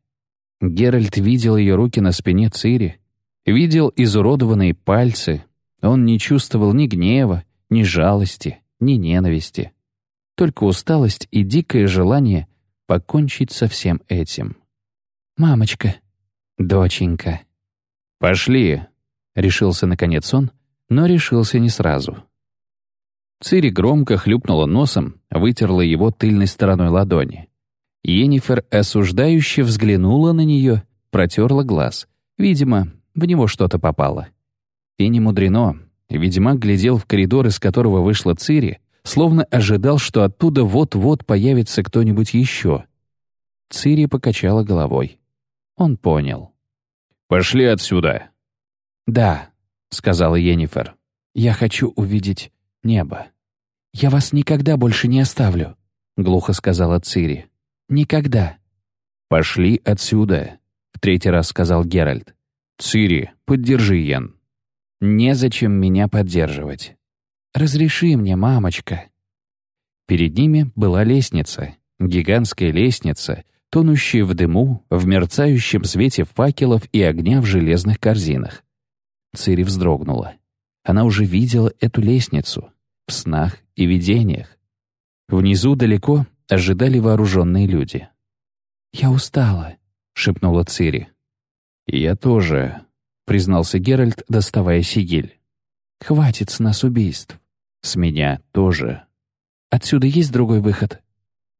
Геральт видел ее руки на спине Цири, видел изуродованные пальцы. Он не чувствовал ни гнева, ни жалости, ни ненависти. Только усталость и дикое желание покончить со всем этим. «Мамочка, доченька». «Пошли», — решился наконец он, но решился не сразу. Цири громко хлюпнула носом, вытерла его тыльной стороной ладони. Енифер осуждающе взглянула на нее, протерла глаз. Видимо, в него что-то попало. И не мудрено. Ведьмак глядел в коридор, из которого вышла Цири, словно ожидал, что оттуда вот-вот появится кто-нибудь еще. Цири покачала головой. Он понял. «Пошли отсюда». «Да», — сказала Енифер. «Я хочу увидеть небо». «Я вас никогда больше не оставлю», — глухо сказала Цири. Никогда. «Пошли отсюда», — в третий раз сказал Геральт. «Цири, поддержи Йен». «Незачем меня поддерживать. Разреши мне, мамочка». Перед ними была лестница, гигантская лестница, тонущая в дыму, в мерцающем свете факелов и огня в железных корзинах. Цири вздрогнула. Она уже видела эту лестницу в снах и видениях. Внизу далеко ожидали вооруженные люди. «Я устала», — шепнула Цири. «Я тоже», — признался Геральт, доставая сигиль. «Хватит с нас убийств». «С меня тоже». «Отсюда есть другой выход?»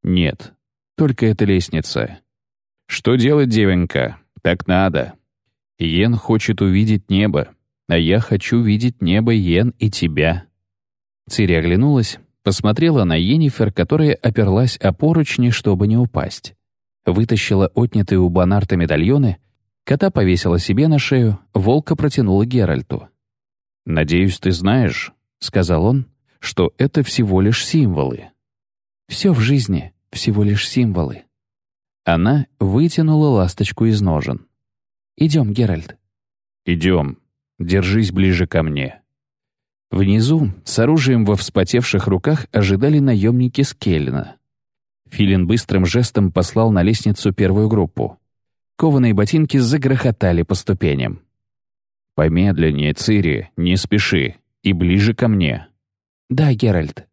«Нет, только эта лестница». «Что делать, девенька? Так надо. Йен хочет увидеть небо, а я хочу видеть небо, Йен, и тебя». Цири оглянулась, Посмотрела на Енифер, которая оперлась о поручни, чтобы не упасть. Вытащила отнятые у Бонарта медальоны, кота повесила себе на шею, волка протянула Геральту. «Надеюсь, ты знаешь», — сказал он, — «что это всего лишь символы». «Все в жизни — всего лишь символы». Она вытянула ласточку из ножен. «Идем, Геральт». «Идем. Держись ближе ко мне». Внизу, с оружием во вспотевших руках, ожидали наемники Скеллина. Филин быстрым жестом послал на лестницу первую группу. Кованые ботинки загрохотали по ступеням. «Помедленнее, Цири, не спеши, и ближе ко мне». «Да, Геральт».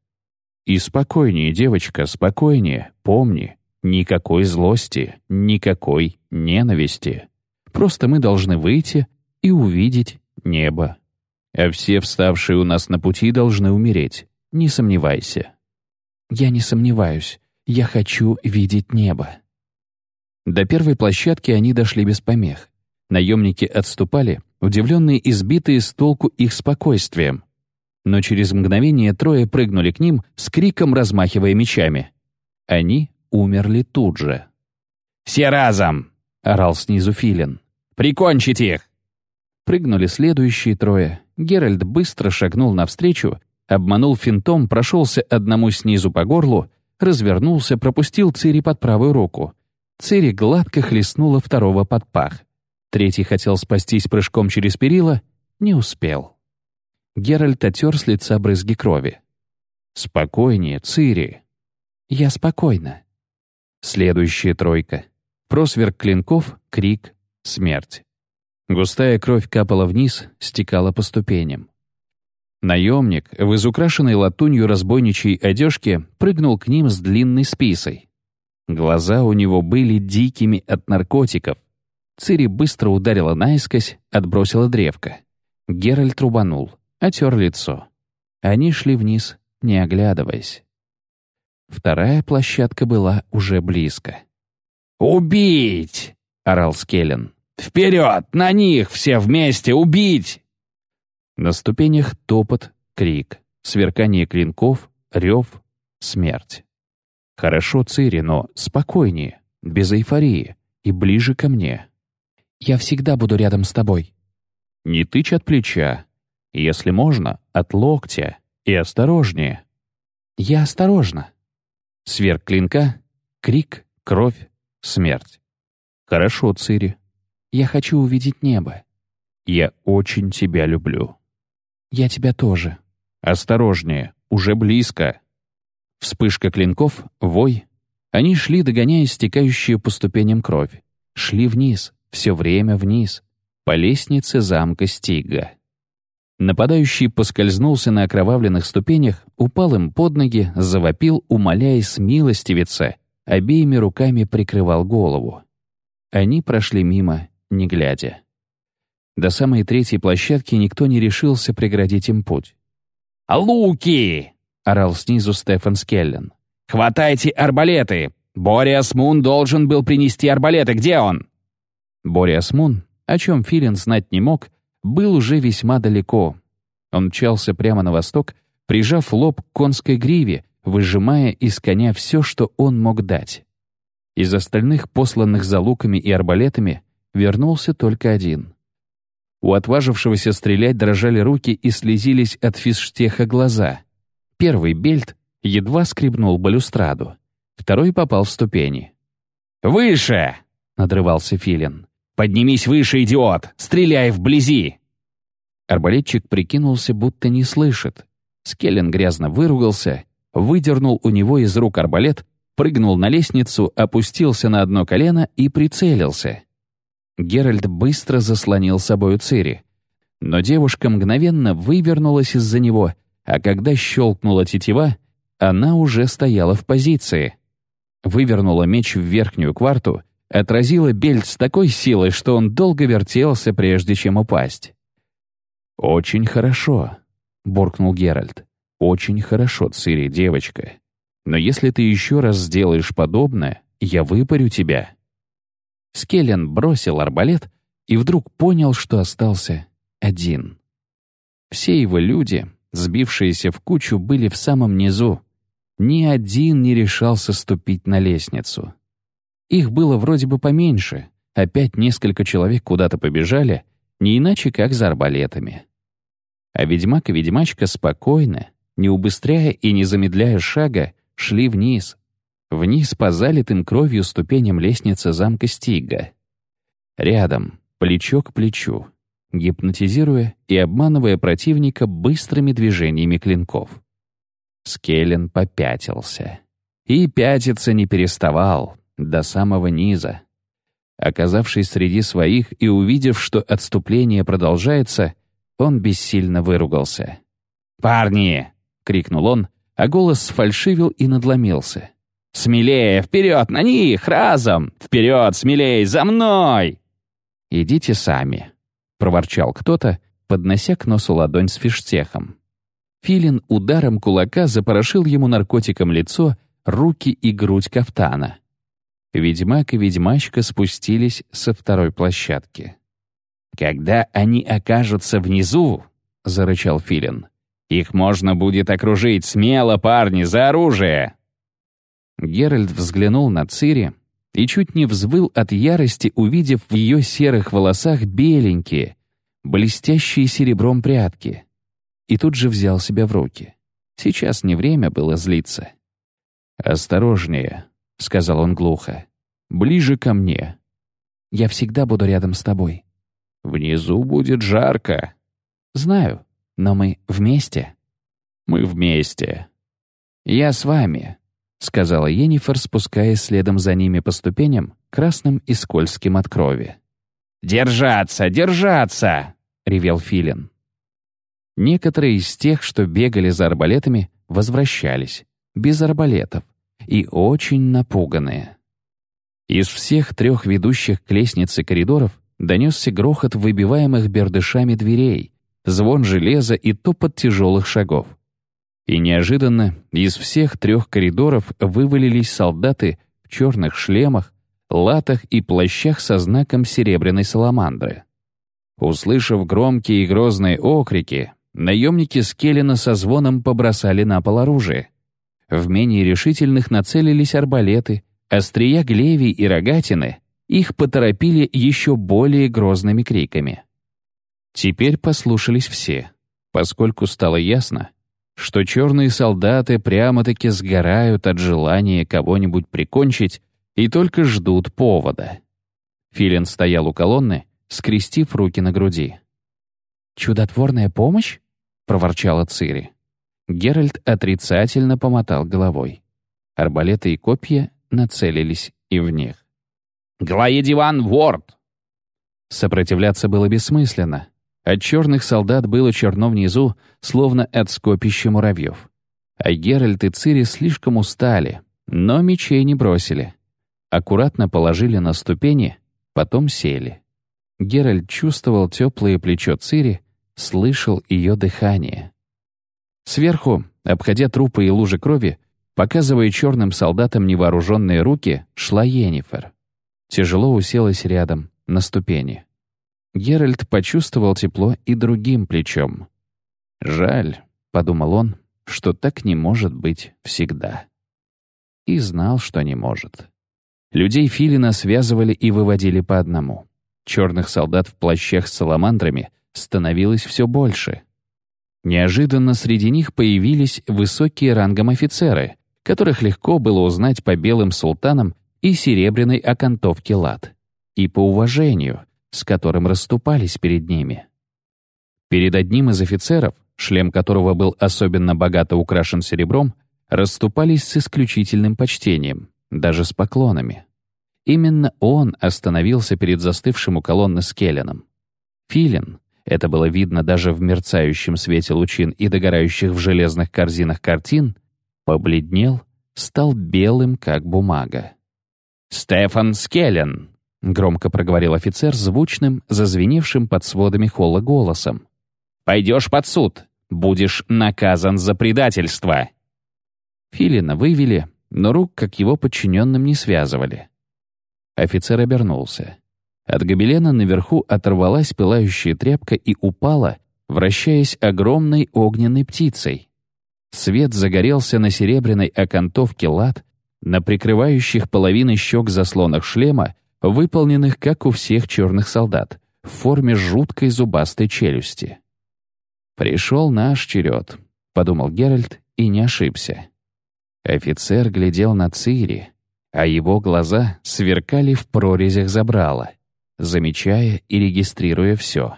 «И спокойнее, девочка, спокойнее, помни, никакой злости, никакой ненависти. Просто мы должны выйти и увидеть небо» а все вставшие у нас на пути должны умереть. Не сомневайся». «Я не сомневаюсь. Я хочу видеть небо». До первой площадки они дошли без помех. Наемники отступали, удивленные избитые с толку их спокойствием. Но через мгновение трое прыгнули к ним, с криком размахивая мечами. Они умерли тут же. «Все разом!» — орал снизу Филин. «Прикончите их!» Прыгнули следующие трое. Геральт быстро шагнул навстречу, обманул финтом, прошелся одному снизу по горлу, развернулся, пропустил Цири под правую руку. Цири гладко хлестнула второго под пах. Третий хотел спастись прыжком через перила, не успел. Геральт отер с лица брызги крови. «Спокойнее, Цири». «Я спокойна». Следующая тройка. Просверк клинков, крик, смерть. Густая кровь капала вниз, стекала по ступеням. Наемник в изукрашенной латунью разбойничьей одежке прыгнул к ним с длинной списой. Глаза у него были дикими от наркотиков. Цири быстро ударила наискось, отбросила древко. Геральт рубанул, отер лицо. Они шли вниз, не оглядываясь. Вторая площадка была уже близко. «Убить!» — орал Скеллен. «Вперед! На них! Все вместе! Убить!» На ступенях топот, крик, сверкание клинков, рев, смерть. Хорошо, Цири, но спокойнее, без эйфории и ближе ко мне. Я всегда буду рядом с тобой. Не тычь от плеча. Если можно, от локтя. И осторожнее. Я осторожно. Сверк клинка, крик, кровь, смерть. Хорошо, Цири. Я хочу увидеть небо. Я очень тебя люблю. Я тебя тоже. Осторожнее, уже близко. Вспышка клинков, вой. Они шли, догоняя стекающую по ступеням кровь. Шли вниз, все время вниз, по лестнице замка Стига. Нападающий поскользнулся на окровавленных ступенях, упал им под ноги, завопил, умоляя смилостивиться, обеими руками прикрывал голову. Они прошли мимо, не глядя. До самой третьей площадки никто не решился преградить им путь. «Луки!» — орал снизу Стефан Скеллен. «Хватайте арбалеты! Бориас Мун должен был принести арбалеты. Где он?» Бориас Мун, о чем Филин знать не мог, был уже весьма далеко. Он мчался прямо на восток, прижав лоб к конской гриве, выжимая из коня все, что он мог дать. Из остальных, посланных за луками и арбалетами, вернулся только один. У отважившегося стрелять дрожали руки и слезились от физштеха глаза. Первый бельт едва скребнул балюстраду, второй попал в ступени. «Выше!» — надрывался Филин. «Поднимись выше, идиот! Стреляй вблизи!» Арбалетчик прикинулся, будто не слышит. Скеллен грязно выругался, выдернул у него из рук арбалет, прыгнул на лестницу, опустился на одно колено и прицелился. Геральт быстро заслонил собою Цири. Но девушка мгновенно вывернулась из-за него, а когда щелкнула тетива, она уже стояла в позиции. Вывернула меч в верхнюю кварту, отразила бельт с такой силой, что он долго вертелся, прежде чем упасть. «Очень хорошо», — буркнул Геральт. «Очень хорошо, Цири, девочка. Но если ты еще раз сделаешь подобное, я выпарю тебя». Скеллен бросил арбалет и вдруг понял, что остался один. Все его люди, сбившиеся в кучу, были в самом низу. Ни один не решался ступить на лестницу. Их было вроде бы поменьше, опять несколько человек куда-то побежали, не иначе как за арбалетами. А ведьмак и ведьмачка спокойно, не убыстряя и не замедляя шага, шли вниз, Вниз по залитым кровью ступеням лестницы замка Стига. Рядом, плечо к плечу, гипнотизируя и обманывая противника быстрыми движениями клинков. Скеллен попятился. И пятиться не переставал, до самого низа. Оказавшись среди своих и увидев, что отступление продолжается, он бессильно выругался. «Парни!» — крикнул он, а голос сфальшивил и надломился. «Смелее, вперед, на них, разом! Вперед, смелее, за мной!» «Идите сами», — проворчал кто-то, поднося к носу ладонь с фиштехом. Филин ударом кулака запорошил ему наркотиком лицо, руки и грудь кафтана. Ведьмак и ведьмачка спустились со второй площадки. «Когда они окажутся внизу», — зарычал Филин, — «их можно будет окружить смело, парни, за оружие!» Геральт взглянул на Цири и чуть не взвыл от ярости, увидев в ее серых волосах беленькие, блестящие серебром прядки. И тут же взял себя в руки. Сейчас не время было злиться. «Осторожнее», — сказал он глухо. ближе ко мне. Я всегда буду рядом с тобой. Внизу будет жарко. Знаю, но мы вместе. Мы вместе. Я с вами, сказала Енифер, спускаясь следом за ними по ступеням, красным и скользким от крови. «Держаться, держаться!» — ревел Филин. Некоторые из тех, что бегали за арбалетами, возвращались, без арбалетов, и очень напуганные. Из всех трех ведущих к лестнице коридоров донесся грохот выбиваемых бердышами дверей, звон железа и топот тяжелых шагов. И неожиданно из всех трех коридоров вывалились солдаты в черных шлемах, латах и плащах со знаком серебряной саламандры. Услышав громкие и грозные окрики, наемники Скеллина со звоном побросали на пол оружие. В менее решительных нацелились арбалеты, острия глевий и рогатины, их поторопили еще более грозными криками. Теперь послушались все, поскольку стало ясно, что черные солдаты прямо-таки сгорают от желания кого-нибудь прикончить и только ждут повода. Филин стоял у колонны, скрестив руки на груди. «Чудотворная помощь?» — проворчала Цири. Геральт отрицательно помотал головой. Арбалеты и копья нацелились и в них. «Глаедиван Ворд!» Сопротивляться было бессмысленно. От черных солдат было черно внизу, словно от скопища муравьев. А Геральт и Цири слишком устали, но мечей не бросили. Аккуратно положили на ступени, потом сели. Геральт чувствовал теплое плечо Цири, слышал ее дыхание. Сверху, обходя трупы и лужи крови, показывая черным солдатам невооруженные руки, шла Йеннифер. Тяжело уселась рядом, на ступени. Геральт почувствовал тепло и другим плечом. «Жаль», — подумал он, — «что так не может быть всегда». И знал, что не может. Людей Филина связывали и выводили по одному. Черных солдат в плащах с саламандрами становилось все больше. Неожиданно среди них появились высокие рангом офицеры, которых легко было узнать по белым султанам и серебряной окантовке лад, и по уважению, с которым расступались перед ними. Перед одним из офицеров, шлем которого был особенно богато украшен серебром, расступались с исключительным почтением, даже с поклонами. Именно он остановился перед застывшим у колонны Скелленом. Филин, это было видно даже в мерцающем свете лучин и догорающих в железных корзинах картин, побледнел, стал белым, как бумага. «Стефан Скеллен!» — громко проговорил офицер звучным, зазвеневшим под сводами холла голосом. «Пойдешь под суд, будешь наказан за предательство!» Филина вывели, но рук, как его подчиненным, не связывали. Офицер обернулся. От гобелена наверху оторвалась пылающая тряпка и упала, вращаясь огромной огненной птицей. Свет загорелся на серебряной окантовке лад, на прикрывающих половины щек заслонах шлема, выполненных, как у всех черных солдат, в форме жуткой зубастой челюсти. «Пришел наш черед», — подумал Геральт и не ошибся. Офицер глядел на Цири, а его глаза сверкали в прорезях забрала, замечая и регистрируя все.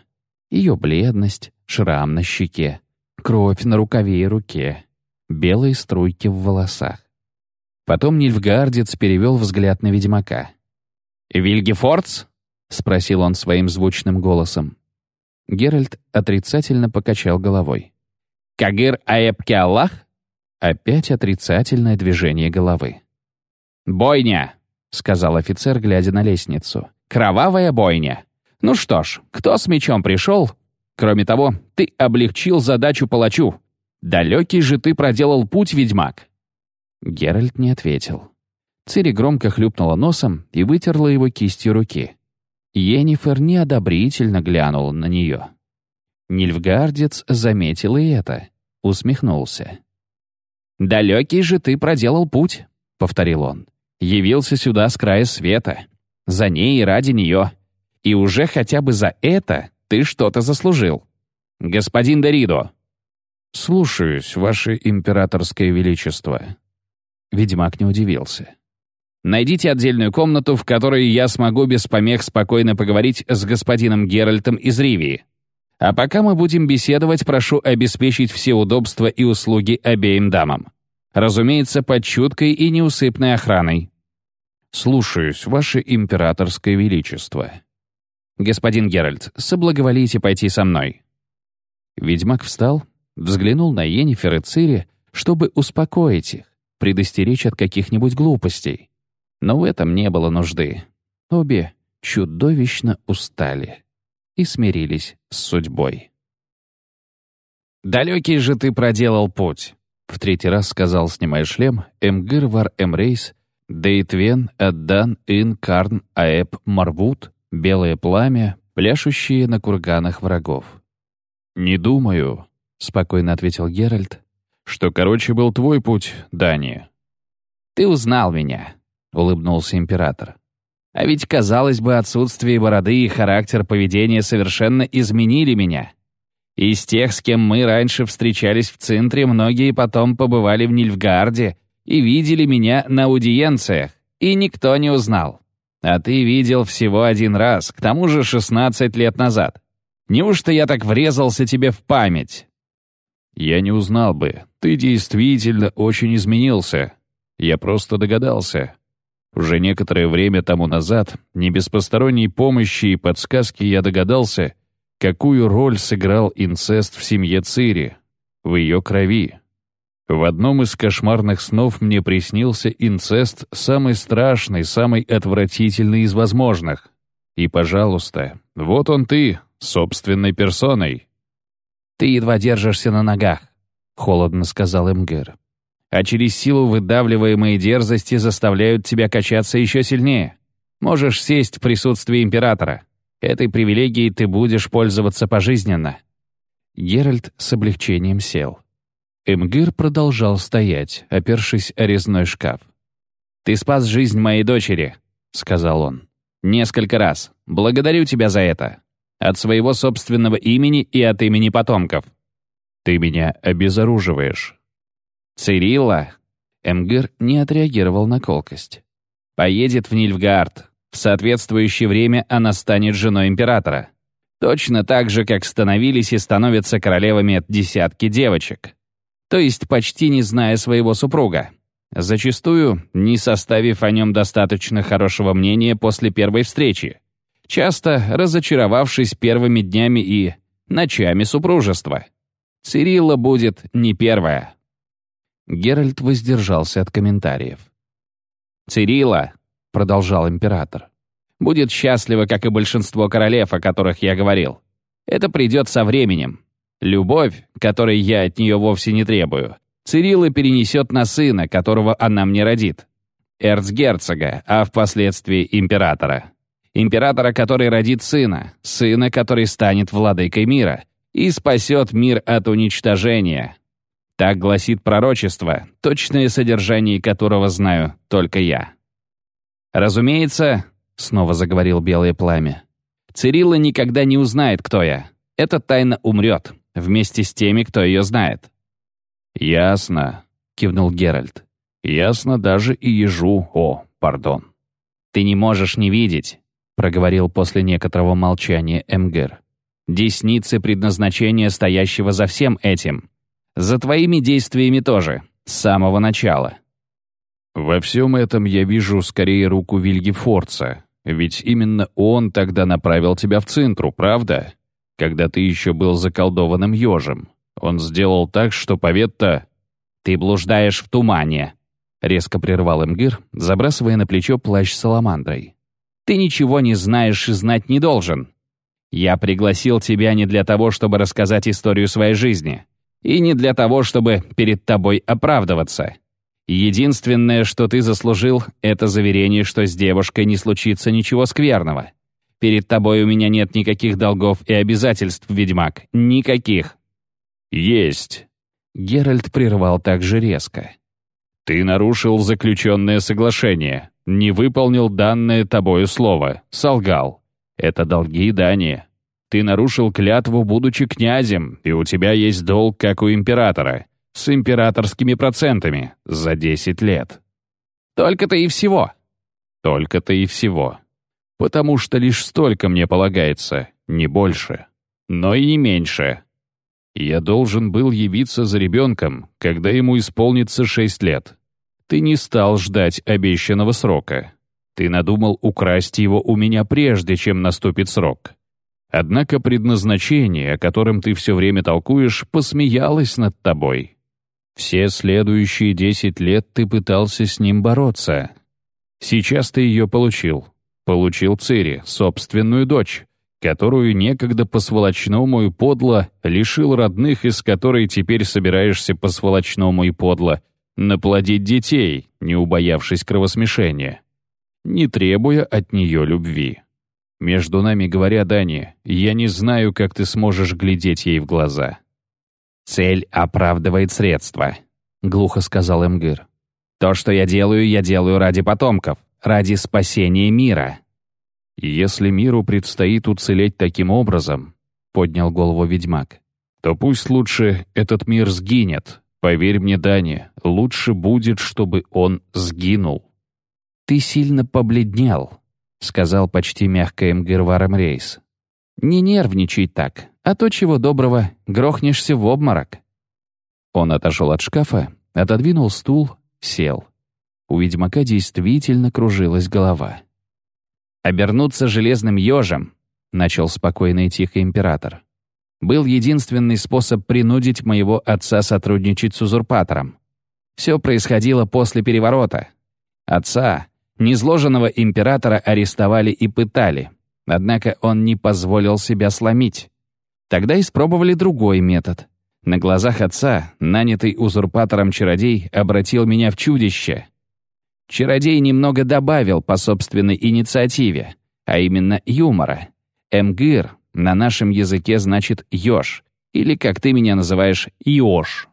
Ее бледность, шрам на щеке, кровь на рукаве и руке, белые струйки в волосах. Потом Нильфгардец перевел взгляд на ведьмака. «Вильгефордс?» — спросил он своим звучным голосом. Геральт отрицательно покачал головой. «Кагыр Аэбкиаллах?» Опять отрицательное движение головы. «Бойня!» — сказал офицер, глядя на лестницу. «Кровавая бойня! Ну что ж, кто с мечом пришел? Кроме того, ты облегчил задачу палачу. Далекий же ты проделал путь, ведьмак!» Геральт не ответил. Цири громко хлюпнула носом и вытерла его кистью руки. Йеннифер неодобрительно глянула на нее. Нильфгардец заметил и это, усмехнулся. «Далекий же ты проделал путь», — повторил он. Явился сюда с края света. За ней и ради нее. И уже хотя бы за это ты что-то заслужил. Господин Доридо. «Слушаюсь, ваше императорское величество». Ведьмак не удивился. Найдите отдельную комнату, в которой я смогу без помех спокойно поговорить с господином Геральтом из Ривии. А пока мы будем беседовать, прошу обеспечить все удобства и услуги обеим дамам. Разумеется, под чуткой и неусыпной охраной. Слушаюсь, ваше императорское величество. Господин Геральт, соблаговолите пойти со мной. Ведьмак встал, взглянул на Йеннифер и Цири, чтобы успокоить их, предостеречь от каких-нибудь глупостей. Но в этом не было нужды. Обе чудовищно устали и смирились с судьбой. «Далекий же ты проделал путь», — в третий раз сказал, снимая шлем, Эмгыр вар Эмрейс, Дейтвен, Аддан, Ин, Карн, Аэб, Марвуд, Белое пламя, пляшущие на курганах врагов. «Не думаю», — спокойно ответил Геральт, «что короче был твой путь, Дани». «Ты узнал меня», — улыбнулся император. А ведь, казалось бы, отсутствие бороды и характер поведения совершенно изменили меня. Из тех, с кем мы раньше встречались в центре, многие потом побывали в Нильфгарде и видели меня на аудиенциях, и никто не узнал. А ты видел всего один раз, к тому же 16 лет назад. Неужто я так врезался тебе в память?» «Я не узнал бы. Ты действительно очень изменился. Я просто догадался. Уже некоторое время тому назад, не без посторонней помощи и подсказки, я догадался, какую роль сыграл инцест в семье Цири, в ее крови. В одном из кошмарных снов мне приснился инцест самый страшный, самый отвратительный из возможных. И, пожалуйста, вот он ты, собственной персоной. «Ты едва держишься на ногах», — холодно сказал Эмгер а через силу выдавливаемые дерзости заставляют тебя качаться еще сильнее. Можешь сесть в присутствии императора. Этой привилегией ты будешь пользоваться пожизненно». Геральт с облегчением сел. Эмгир продолжал стоять, опершись о резной шкаф. «Ты спас жизнь моей дочери», — сказал он. «Несколько раз. Благодарю тебя за это. От своего собственного имени и от имени потомков». «Ты меня обезоруживаешь», «Цирилла!» Эмгир не отреагировал на колкость. «Поедет в Нильфгард. В соответствующее время она станет женой императора. Точно так же, как становились и становятся королевами от десятки девочек. То есть почти не зная своего супруга. Зачастую, не составив о нем достаточно хорошего мнения после первой встречи. Часто разочаровавшись первыми днями и ночами супружества. Цирилла будет не первая. Геральт воздержался от комментариев. «Цирилла», — продолжал император, — «будет счастлива, как и большинство королев, о которых я говорил. Это придет со временем. Любовь, которой я от нее вовсе не требую, Цирилла перенесет на сына, которого она мне родит. Эрцгерцога, а впоследствии императора. Императора, который родит сына, сына, который станет владыкой мира и спасет мир от уничтожения, так гласит пророчество, точное содержание которого знаю только я. «Разумеется», — снова заговорил белое пламя, «Цирилла никогда не узнает, кто я. Эта тайна умрет, вместе с теми, кто ее знает». «Ясно», — кивнул Геральт. «Ясно даже и ежу, о, пардон». «Ты не можешь не видеть», — проговорил после некоторого молчания Эмгер. «Десницы предназначения стоящего за всем этим. За твоими действиями тоже, с самого начала. Во всем этом я вижу скорее руку Вильги Форца, ведь именно он тогда направил тебя в центру, правда? Когда ты еще был заколдованным ежем. Он сделал так, что Поветта... «Ты блуждаешь в тумане», — резко прервал Эмгир, забрасывая на плечо плащ саламандрой. «Ты ничего не знаешь и знать не должен. Я пригласил тебя не для того, чтобы рассказать историю своей жизни. И не для того, чтобы перед тобой оправдываться. Единственное, что ты заслужил, это заверение, что с девушкой не случится ничего скверного. Перед тобой у меня нет никаких долгов и обязательств, ведьмак. Никаких. Есть. Геральт прервал так же резко. Ты нарушил заключенное соглашение, не выполнил данное тобою слово, солгал. Это долги и дания. Ты нарушил клятву, будучи князем, и у тебя есть долг, как у императора, с императорскими процентами за 10 лет. Только-то и всего. Только-то и всего. Потому что лишь столько мне полагается, не больше, но и не меньше. Я должен был явиться за ребенком, когда ему исполнится шесть лет. Ты не стал ждать обещанного срока. Ты надумал украсть его у меня прежде, чем наступит срок. Однако предназначение, о котором ты все время толкуешь, посмеялось над тобой. Все следующие десять лет ты пытался с ним бороться. Сейчас ты ее получил. Получил Цири, собственную дочь, которую некогда по-сволочному и подло лишил родных, из которой теперь собираешься по-сволочному и подло наплодить детей, не убоявшись кровосмешения, не требуя от нее любви. Между нами говоря, Дани, я не знаю, как ты сможешь глядеть ей в глаза. «Цель оправдывает средства», — глухо сказал Эмгир. «То, что я делаю, я делаю ради потомков, ради спасения мира». «Если миру предстоит уцелеть таким образом», — поднял голову ведьмак, «то пусть лучше этот мир сгинет. Поверь мне, Дани, лучше будет, чтобы он сгинул». «Ты сильно побледнел», — сказал почти мягко Эмгирваром Рейс. «Не нервничай так, а то, чего доброго, грохнешься в обморок». Он отошел от шкафа, отодвинул стул, сел. У ведьмака действительно кружилась голова. «Обернуться железным ежем», — начал спокойно и тихо император, «был единственный способ принудить моего отца сотрудничать с узурпатором. Все происходило после переворота. Отца, Незложенного императора арестовали и пытали, однако он не позволил себя сломить. Тогда испробовали другой метод. На глазах отца, нанятый узурпатором чародей, обратил меня в чудище. Чародей немного добавил по собственной инициативе, а именно юмора. Эмгир на нашем языке значит «ёж», или, как ты меня называешь, «ёж».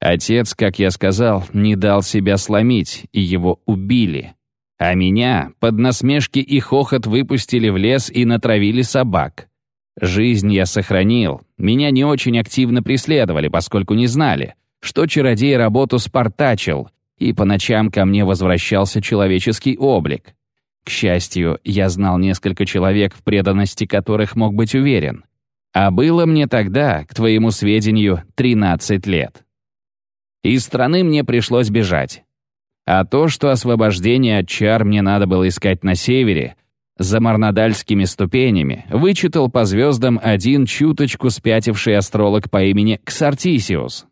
Отец, как я сказал, не дал себя сломить, и его убили. А меня под насмешки и хохот выпустили в лес и натравили собак. Жизнь я сохранил. Меня не очень активно преследовали, поскольку не знали, что чародей работу спартачил, и по ночам ко мне возвращался человеческий облик. К счастью, я знал несколько человек, в преданности которых мог быть уверен. А было мне тогда, к твоему сведению, 13 лет. Из страны мне пришлось бежать. А то, что освобождение от чар мне надо было искать на севере, за марнадальскими ступенями, вычитал по звездам один чуточку спятивший астролог по имени Ксартисиус.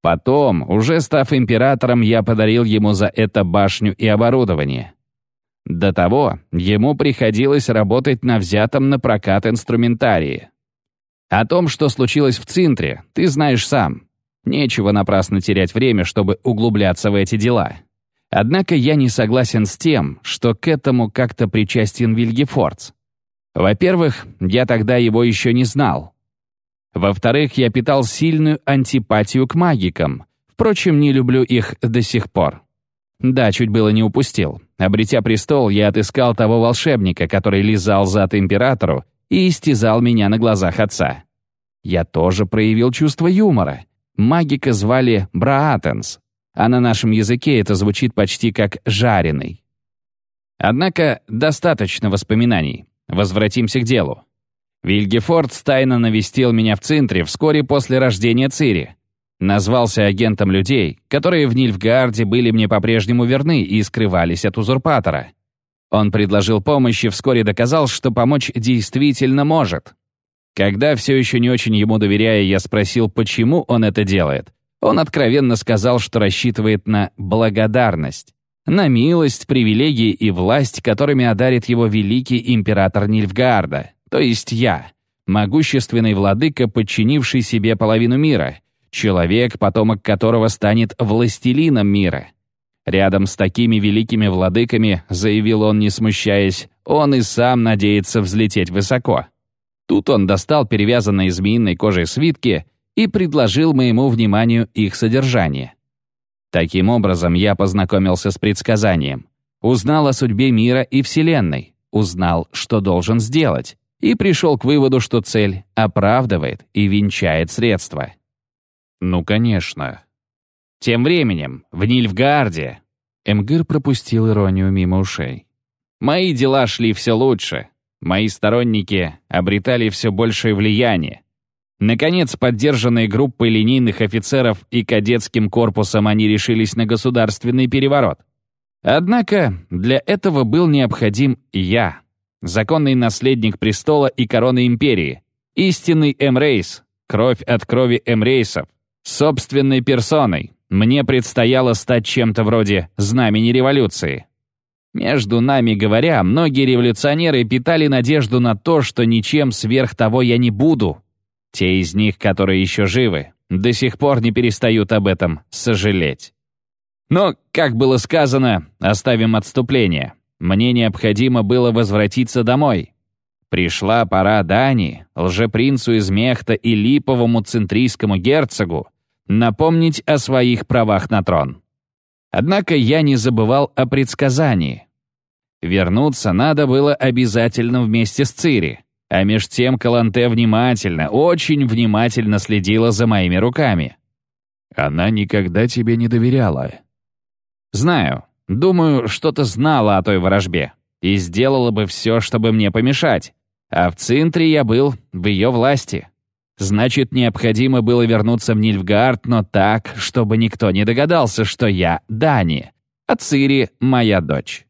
Потом, уже став императором, я подарил ему за это башню и оборудование. До того ему приходилось работать на взятом на прокат инструментарии. О том, что случилось в Цинтре, ты знаешь сам. Нечего напрасно терять время, чтобы углубляться в эти дела. Однако я не согласен с тем, что к этому как-то причастен Вильгефордс. Во-первых, я тогда его еще не знал. Во-вторых, я питал сильную антипатию к магикам. Впрочем, не люблю их до сих пор. Да, чуть было не упустил. Обретя престол, я отыскал того волшебника, который лизал зад императору и истязал меня на глазах отца. Я тоже проявил чувство юмора. Магика звали Браатенс, а на нашем языке это звучит почти как «жареный». Однако достаточно воспоминаний. Возвратимся к делу. Вильгефорд тайно навестил меня в центре вскоре после рождения Цири. Назвался агентом людей, которые в Нильфгаарде были мне по-прежнему верны и скрывались от узурпатора. Он предложил помощь и вскоре доказал, что помочь действительно может. Когда все еще не очень ему доверяя, я спросил, почему он это делает. Он откровенно сказал, что рассчитывает на благодарность, на милость, привилегии и власть, которыми одарит его великий император Нильфгаарда, то есть я, могущественный владыка, подчинивший себе половину мира, человек, потомок которого станет властелином мира. Рядом с такими великими владыками, заявил он, не смущаясь, он и сам надеется взлететь высоко. Тут он достал перевязанные змеиной кожей свитки и предложил моему вниманию их содержание. Таким образом, я познакомился с предсказанием, узнал о судьбе мира и Вселенной, узнал, что должен сделать, и пришел к выводу, что цель оправдывает и венчает средства. Ну, конечно. Тем временем, в Нильфгаарде, Эмгир пропустил иронию мимо ушей. Мои дела шли все лучше. Мои сторонники обретали все большее влияние. Наконец, поддержанные группой линейных офицеров и кадетским корпусом, они решились на государственный переворот. Однако для этого был необходим я, законный наследник престола и короны империи, истинный Эмрейс, кровь от крови Эмрейсов, собственной персоной. Мне предстояло стать чем-то вроде знамени революции. Между нами говоря, многие революционеры питали надежду на то, что ничем сверх того я не буду. Те из них, которые еще живы, до сих пор не перестают об этом сожалеть. Но, как было сказано, оставим отступление. Мне необходимо было возвратиться домой. Пришла пора Дани, лжепринцу из Мехта и липовому центрийскому герцогу, напомнить о своих правах на трон. Однако я не забывал о предсказании. Вернуться надо было обязательно вместе с Цири, а меж тем Каланте внимательно, очень внимательно следила за моими руками. Она никогда тебе не доверяла. Знаю, думаю, что-то знала о той ворожбе и сделала бы все, чтобы мне помешать. А в центре я был в ее власти. Значит, необходимо было вернуться в Нильфгард, но так, чтобы никто не догадался, что я Дани, а Цири — моя дочь.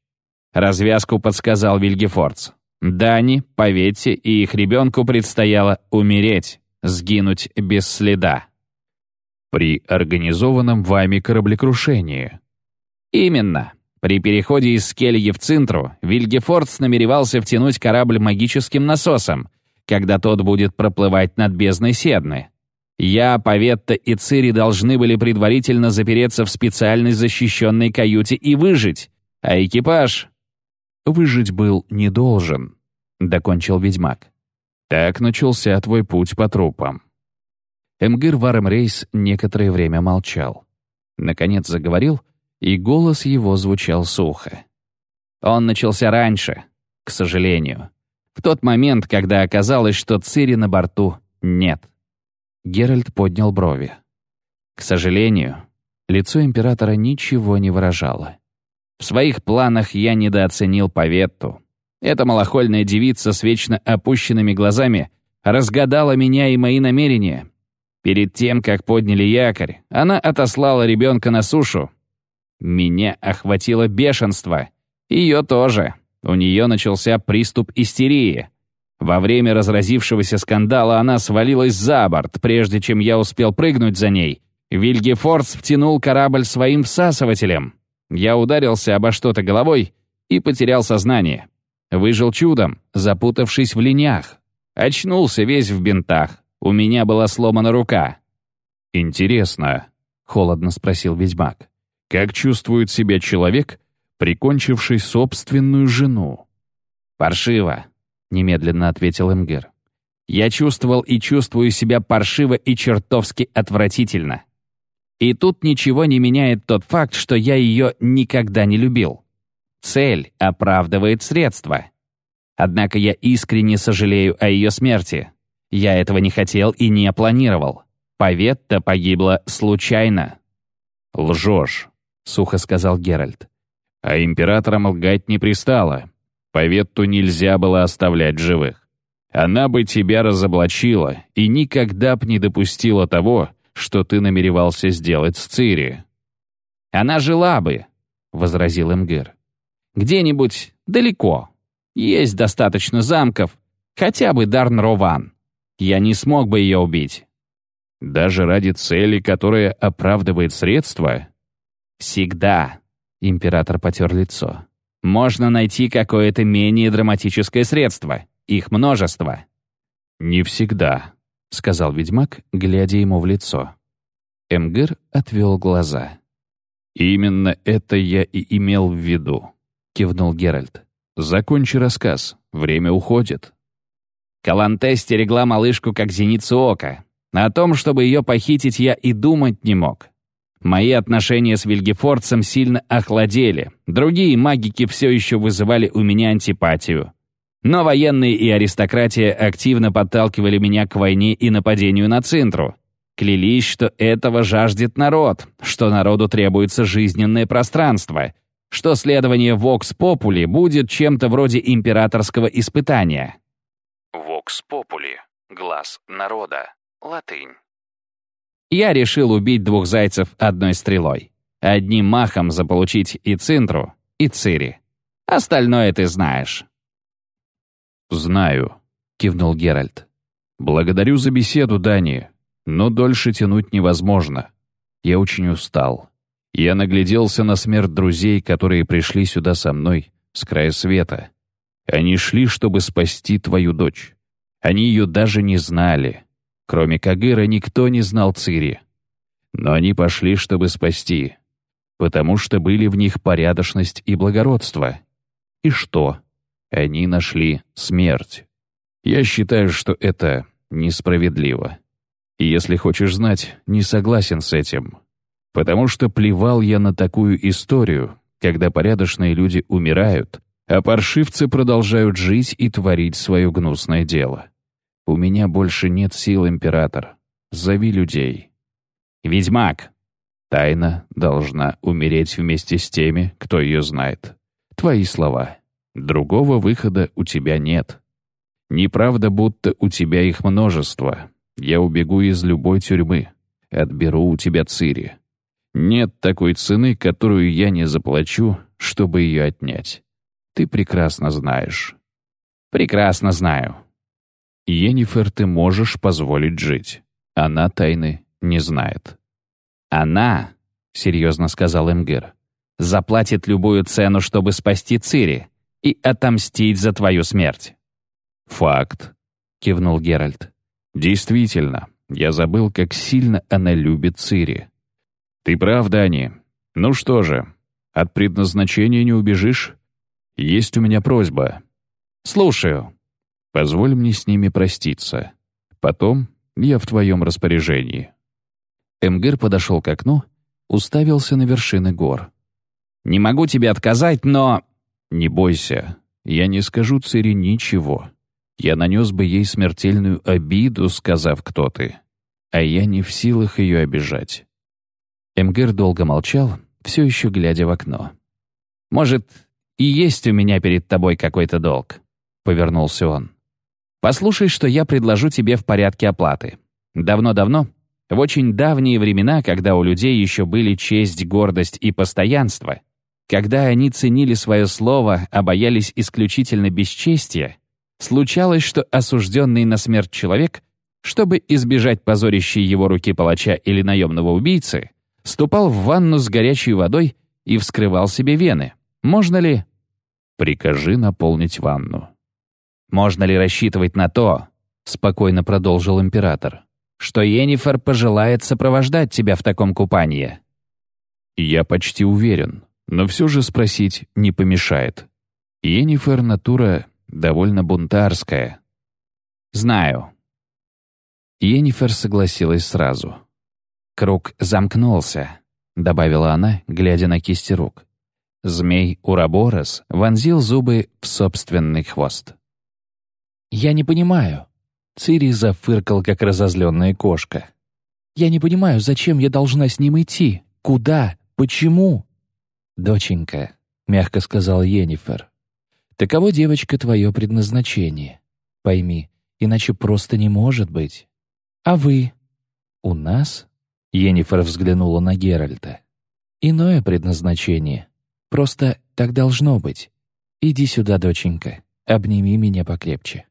Развязку подсказал Вильгефордс. Дани, Поветти и их ребенку предстояло умереть, сгинуть без следа. При организованном вами кораблекрушении. Именно. При переходе из Скельи в Цинтру Вильгефордс намеревался втянуть корабль магическим насосом, когда тот будет проплывать над бездной Седны. Я, Паветта и Цири должны были предварительно запереться в специальной защищенной каюте и выжить, а экипаж... «Выжить был не должен», — докончил ведьмак. «Так начался твой путь по трупам». Эмгир Варемрейс некоторое время молчал. Наконец заговорил, и голос его звучал сухо. Он начался раньше, к сожалению. В тот момент, когда оказалось, что Цири на борту нет. Геральт поднял брови. К сожалению, лицо императора ничего не выражало. В своих планах я недооценил Паветту. Эта малохольная девица с вечно опущенными глазами разгадала меня и мои намерения. Перед тем, как подняли якорь, она отослала ребенка на сушу. Меня охватило бешенство. Ее тоже. У нее начался приступ истерии. Во время разразившегося скандала она свалилась за борт, прежде чем я успел прыгнуть за ней. Вильгефордс втянул корабль своим всасывателем. Я ударился обо что-то головой и потерял сознание. Выжил чудом, запутавшись в линях. Очнулся весь в бинтах. У меня была сломана рука. «Интересно», — холодно спросил ведьмак, «как чувствует себя человек, прикончивший собственную жену. «Паршиво», — немедленно ответил Эмгер. «Я чувствовал и чувствую себя паршиво и чертовски отвратительно. И тут ничего не меняет тот факт, что я ее никогда не любил. Цель оправдывает средства. Однако я искренне сожалею о ее смерти. Я этого не хотел и не планировал. Поветта погибла случайно». «Лжешь», — сухо сказал Геральт. А императорам лгать не пристало. Поветту нельзя было оставлять живых. Она бы тебя разоблачила и никогда б не допустила того, что ты намеревался сделать с Цири. «Она жила бы», — возразил Эмгир. «Где-нибудь далеко. Есть достаточно замков, хотя бы Дарн-Рован. Я не смог бы ее убить». «Даже ради цели, которая оправдывает средства?» «Всегда», Император потер лицо. «Можно найти какое-то менее драматическое средство. Их множество». «Не всегда», — сказал ведьмак, глядя ему в лицо. Эмгыр отвел глаза. «Именно это я и имел в виду», — кивнул Геральт. «Закончи рассказ. Время уходит». Каланте стерегла малышку как зеницу ока. О том, чтобы ее похитить, я и думать не мог. Мои отношения с Вильгефордсом сильно охладели. Другие магики все еще вызывали у меня антипатию. Но военные и аристократия активно подталкивали меня к войне и нападению на Цинтру. Клялись, что этого жаждет народ, что народу требуется жизненное пространство, что следование Vox Populi будет чем-то вроде императорского испытания. Vox Populi. Глаз народа. Латынь. Я решил убить двух зайцев одной стрелой. Одним махом заполучить и Цинтру, и Цири. Остальное ты знаешь. «Знаю», — кивнул Геральт. «Благодарю за беседу, Дани, но дольше тянуть невозможно. Я очень устал. Я нагляделся на смерть друзей, которые пришли сюда со мной, с края света. Они шли, чтобы спасти твою дочь. Они ее даже не знали. Кроме Кагыра никто не знал Цири. Но они пошли, чтобы спасти, потому что были в них порядочность и благородство. И что? Они нашли смерть. Я считаю, что это несправедливо. И если хочешь знать, не согласен с этим. Потому что плевал я на такую историю, когда порядочные люди умирают, а паршивцы продолжают жить и творить свое гнусное дело. У меня больше нет сил, император. Зови людей. Ведьмак. Тайна должна умереть вместе с теми, кто ее знает. Твои слова. Другого выхода у тебя нет. Неправда, будто у тебя их множество. Я убегу из любой тюрьмы. Отберу у тебя Цири. Нет такой цены, которую я не заплачу, чтобы ее отнять. Ты прекрасно знаешь. Прекрасно знаю. Енифер ты можешь позволить жить. Она тайны не знает. Она, серьезно сказал Эмгер, заплатит любую цену, чтобы спасти Цири и отомстить за твою смерть. «Факт», — кивнул Геральт. «Действительно, я забыл, как сильно она любит Цири. Ты прав, Дани. Ну что же, от предназначения не убежишь? Есть у меня просьба». «Слушаю». «Позволь мне с ними проститься. Потом я в твоем распоряжении». Эмгер подошел к окну, уставился на вершины гор. «Не могу тебе отказать, но...» «Не бойся, я не скажу Цири ничего. Я нанес бы ей смертельную обиду, сказав, кто ты. А я не в силах ее обижать». Эмгер долго молчал, все еще глядя в окно. «Может, и есть у меня перед тобой какой-то долг?» — повернулся он. «Послушай, что я предложу тебе в порядке оплаты. Давно-давно, в очень давние времена, когда у людей еще были честь, гордость и постоянство, когда они ценили свое слово, а боялись исключительно бесчестия, случалось, что осужденный на смерть человек, чтобы избежать позорящей его руки палача или наемного убийцы, ступал в ванну с горячей водой и вскрывал себе вены. Можно ли... «Прикажи наполнить ванну». «Можно ли рассчитывать на то, — спокойно продолжил император, — что Енифер пожелает сопровождать тебя в таком купании?» «Я почти уверен», но все же спросить не помешает. Енифер натура довольно бунтарская. «Знаю». Енифер согласилась сразу. «Круг замкнулся», — добавила она, глядя на кисти рук. Змей Ураборос вонзил зубы в собственный хвост. «Я не понимаю». Цири зафыркал, как разозленная кошка. «Я не понимаю, зачем я должна с ним идти? Куда? Почему?» «Доченька», — мягко сказал Енифер, — «таково, девочка, твое предназначение. Пойми, иначе просто не может быть. А вы? У нас?» — Енифер взглянула на Геральта. «Иное предназначение. Просто так должно быть. Иди сюда, доченька, обними меня покрепче».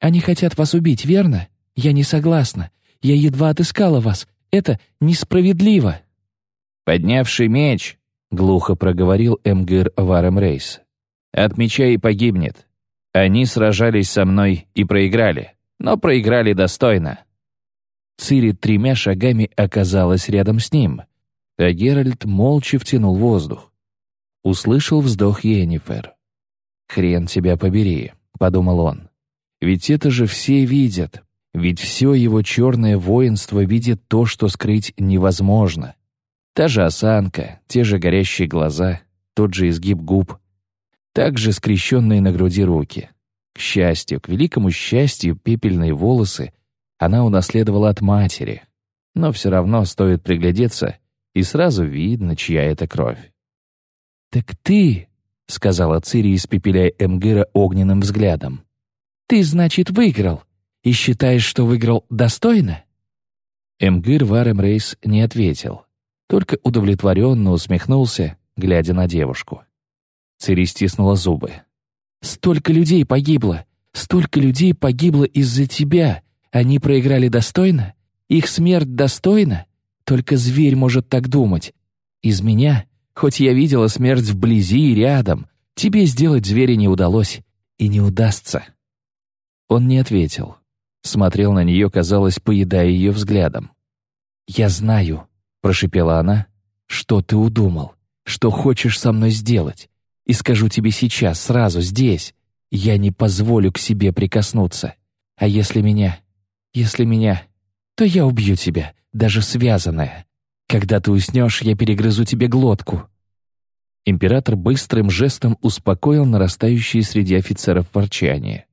«Они хотят вас убить, верно? Я не согласна. Я едва отыскала вас. Это несправедливо». Поднявший меч, глухо проговорил Эмгир Варем Рейс. «От меча и погибнет. Они сражались со мной и проиграли, но проиграли достойно». Цири тремя шагами оказалась рядом с ним, а Геральт молча втянул воздух. Услышал вздох Йеннифер. «Хрен тебя побери», — подумал он. «Ведь это же все видят, ведь все его черное воинство видит то, что скрыть невозможно. Та же осанка, те же горящие глаза, тот же изгиб губ, также скрещенные на груди руки. К счастью, к великому счастью, пепельные волосы она унаследовала от матери. Но все равно стоит приглядеться, и сразу видно, чья это кровь. «Так ты», — сказала Цири, испепеляя Эмгыра огненным взглядом, «ты, значит, выиграл, и считаешь, что выиграл достойно?» Эмгыр Варем Рейс не ответил, только удовлетворенно усмехнулся, глядя на девушку. Цири стиснула зубы. «Столько людей погибло! Столько людей погибло из-за тебя! Они проиграли достойно? Их смерть достойна? Только зверь может так думать. Из меня, хоть я видела смерть вблизи и рядом, тебе сделать зверя не удалось и не удастся». Он не ответил. Смотрел на нее, казалось, поедая ее взглядом. «Я знаю», — прошипела она, — «что ты удумал, что хочешь со мной сделать. И скажу тебе сейчас, сразу, здесь. Я не позволю к себе прикоснуться. А если меня... Если меня... То я убью тебя, даже связанная. Когда ты уснешь, я перегрызу тебе глотку». Император быстрым жестом успокоил нарастающее среди офицеров ворчание.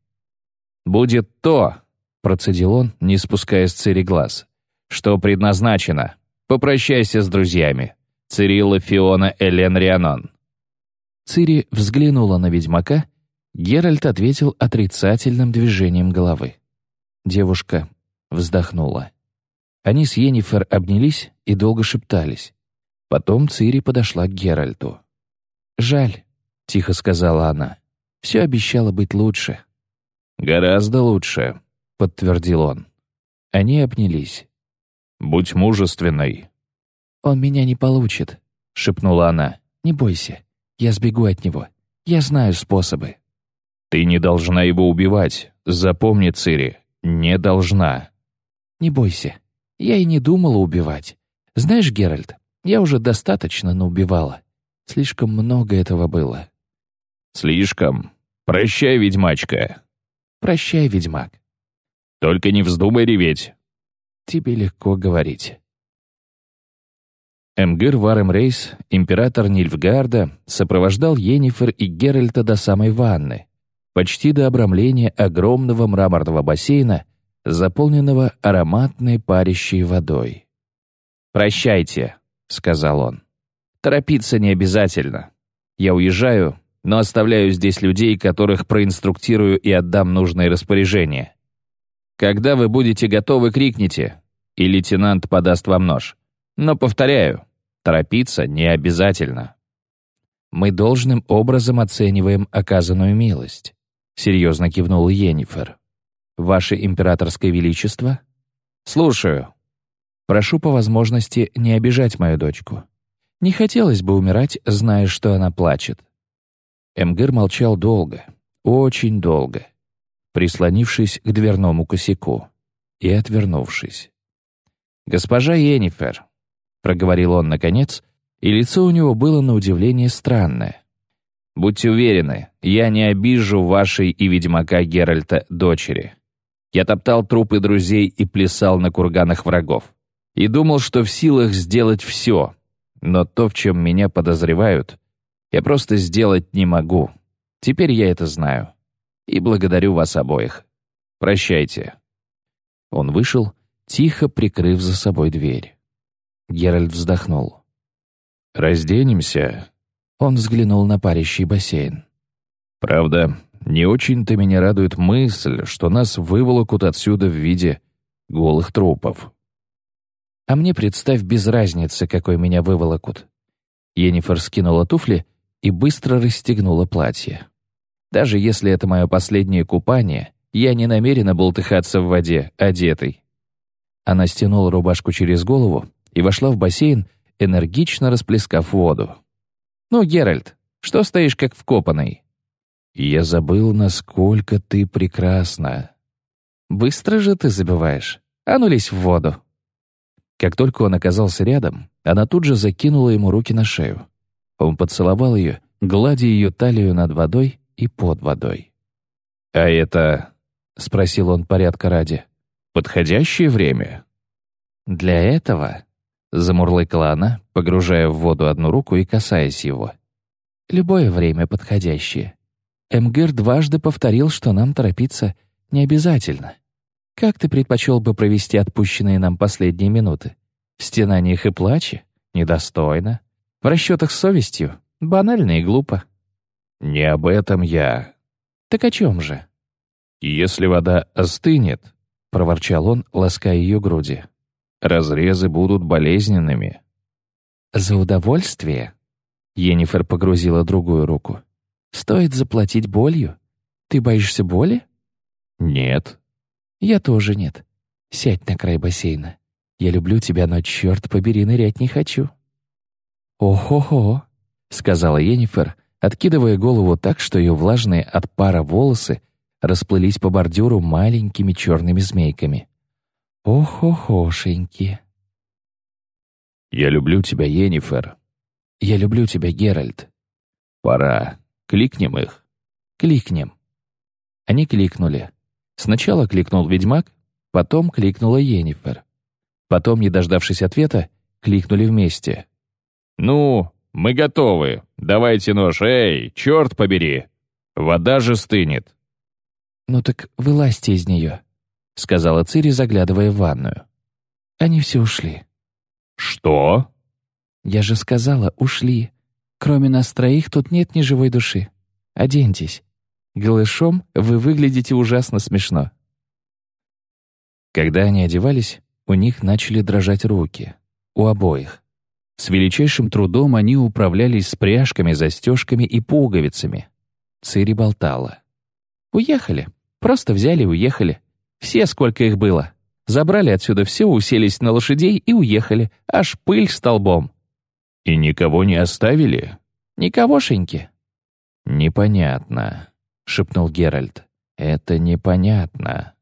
«Будет то», — процедил он, не спуская с Цири глаз, «что предназначено. Попрощайся с друзьями. Цирилла Фиона Элен Рианон». Цири взглянула на ведьмака, Геральт ответил отрицательным движением головы. Девушка вздохнула. Они с Йеннифер обнялись и долго шептались. Потом Цири подошла к Геральту. «Жаль», — тихо сказала она. «Все обещало быть лучше». «Гораздо лучше», — подтвердил он. Они обнялись. «Будь мужественной». «Он меня не получит», — шепнула она. «Не бойся. Я сбегу от него. Я знаю способы». «Ты не должна его убивать. Запомни, Цири, не должна». «Не бойся. Я и не думала убивать. Знаешь, Геральт, я уже достаточно наубивала. Слишком много этого было». «Слишком. Прощай, ведьмачка». «Прощай, ведьмак». «Только не вздумай реветь». «Тебе легко говорить». Эмгир Варем Рейс, император Нильфгарда, сопровождал Йеннифер и Геральта до самой ванны, почти до обрамления огромного мраморного бассейна, заполненного ароматной парящей водой. «Прощайте», — сказал он. «Торопиться не обязательно. Я уезжаю, но оставляю здесь людей, которых проинструктирую и отдам нужные распоряжения. Когда вы будете готовы, крикните, и лейтенант подаст вам нож. Но, повторяю, торопиться не обязательно. Мы должным образом оцениваем оказанную милость. Серьезно кивнул Йеннифер. Ваше императорское величество? Слушаю. Прошу по возможности не обижать мою дочку. Не хотелось бы умирать, зная, что она плачет. Эмгер молчал долго, очень долго, прислонившись к дверному косяку и отвернувшись. «Госпожа Йеннифер, — проговорил он наконец, и лицо у него было на удивление странное. «Будьте уверены, я не обижу вашей и ведьмака Геральта дочери. Я топтал трупы друзей и плясал на курганах врагов. И думал, что в силах сделать все, но то, в чем меня подозревают, я просто сделать не могу. Теперь я это знаю. И благодарю вас обоих. Прощайте». Он вышел, тихо прикрыв за собой дверь. Геральт вздохнул. «Разденемся?» Он взглянул на парящий бассейн. «Правда, не очень-то меня радует мысль, что нас выволокут отсюда в виде голых трупов». «А мне представь без разницы, какой меня выволокут». Енифер скинула туфли и быстро расстегнула платье. «Даже если это мое последнее купание, я не намерена болтыхаться в воде, одетой». Она стянула рубашку через голову и вошла в бассейн, энергично расплескав воду. «Ну, Геральт, что стоишь как вкопанный?» «Я забыл, насколько ты прекрасна». «Быстро же ты забываешь. А ну лезь в воду». Как только он оказался рядом, она тут же закинула ему руки на шею. Он поцеловал ее, гладя ее талию над водой и под водой. «А это...» — спросил он порядка ради. «Подходящее время?» «Для этого...» Замурлыкала она, погружая в воду одну руку и касаясь его. «Любое время подходящее. Эмгер дважды повторил, что нам торопиться не обязательно. Как ты предпочел бы провести отпущенные нам последние минуты? В стенаниях и плаче? Недостойно. В расчетах с совестью? Банально и глупо. Не об этом я. Так о чем же? Если вода остынет, проворчал он, лаская ее груди, разрезы будут болезненными. За удовольствие? Енифер погрузила другую руку. Стоит заплатить болью? Ты боишься боли? Нет. Я тоже нет. Сядь на край бассейна. Я люблю тебя, но, черт побери, нырять не хочу. «Ох-хо-хо», — сказала Енифер, откидывая голову так, что ее влажные от пара волосы расплылись по бордюру маленькими черными змейками. «Ох-хо-хошеньки». «Я люблю тебя, Енифер». «Я люблю тебя, Геральт». «Пора. Кликнем их». «Кликнем». Они кликнули. Сначала кликнул ведьмак, потом кликнула Енифер. Потом, не дождавшись ответа, кликнули вместе. «Ну, мы готовы. Давайте нож. Эй, черт побери! Вода же стынет!» «Ну так вылазьте из нее», — сказала Цири, заглядывая в ванную. Они все ушли. «Что?» «Я же сказала, ушли. Кроме нас троих тут нет ни живой души. Оденьтесь. Голышом вы выглядите ужасно смешно». Когда они одевались, у них начали дрожать руки. У обоих. С величайшим трудом они управлялись с пряжками, застежками и пуговицами. Цири болтала. «Уехали. Просто взяли и уехали. Все, сколько их было. Забрали отсюда все, уселись на лошадей и уехали. Аж пыль столбом». «И никого не оставили?» «Никогошеньки». «Непонятно», — шепнул Геральт. «Это непонятно».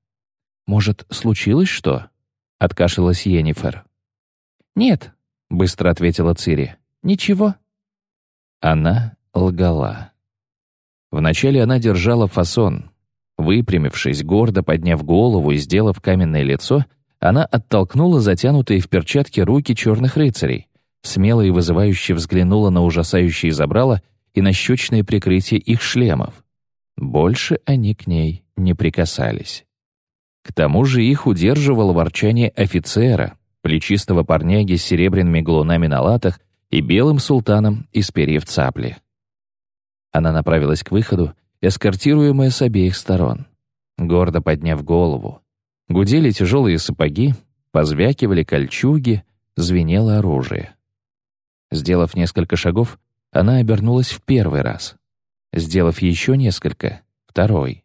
«Может, случилось что?» — откашлялась Йеннифер. «Нет», — быстро ответила Цири. «Ничего». Она лгала. Вначале она держала фасон. Выпрямившись, гордо подняв голову и сделав каменное лицо, она оттолкнула затянутые в перчатки руки черных рыцарей, смело и вызывающе взглянула на ужасающие забрала и на щечное прикрытие их шлемов. Больше они к ней не прикасались. К тому же их удерживало ворчание офицера, плечистого парняги с серебряными галунами на латах и белым султаном из перьев цапли. Она направилась к выходу, эскортируемая с обеих сторон. Гордо подняв голову. Гудели тяжелые сапоги, позвякивали кольчуги, звенело оружие. Сделав несколько шагов, она обернулась в первый раз. Сделав еще несколько — второй.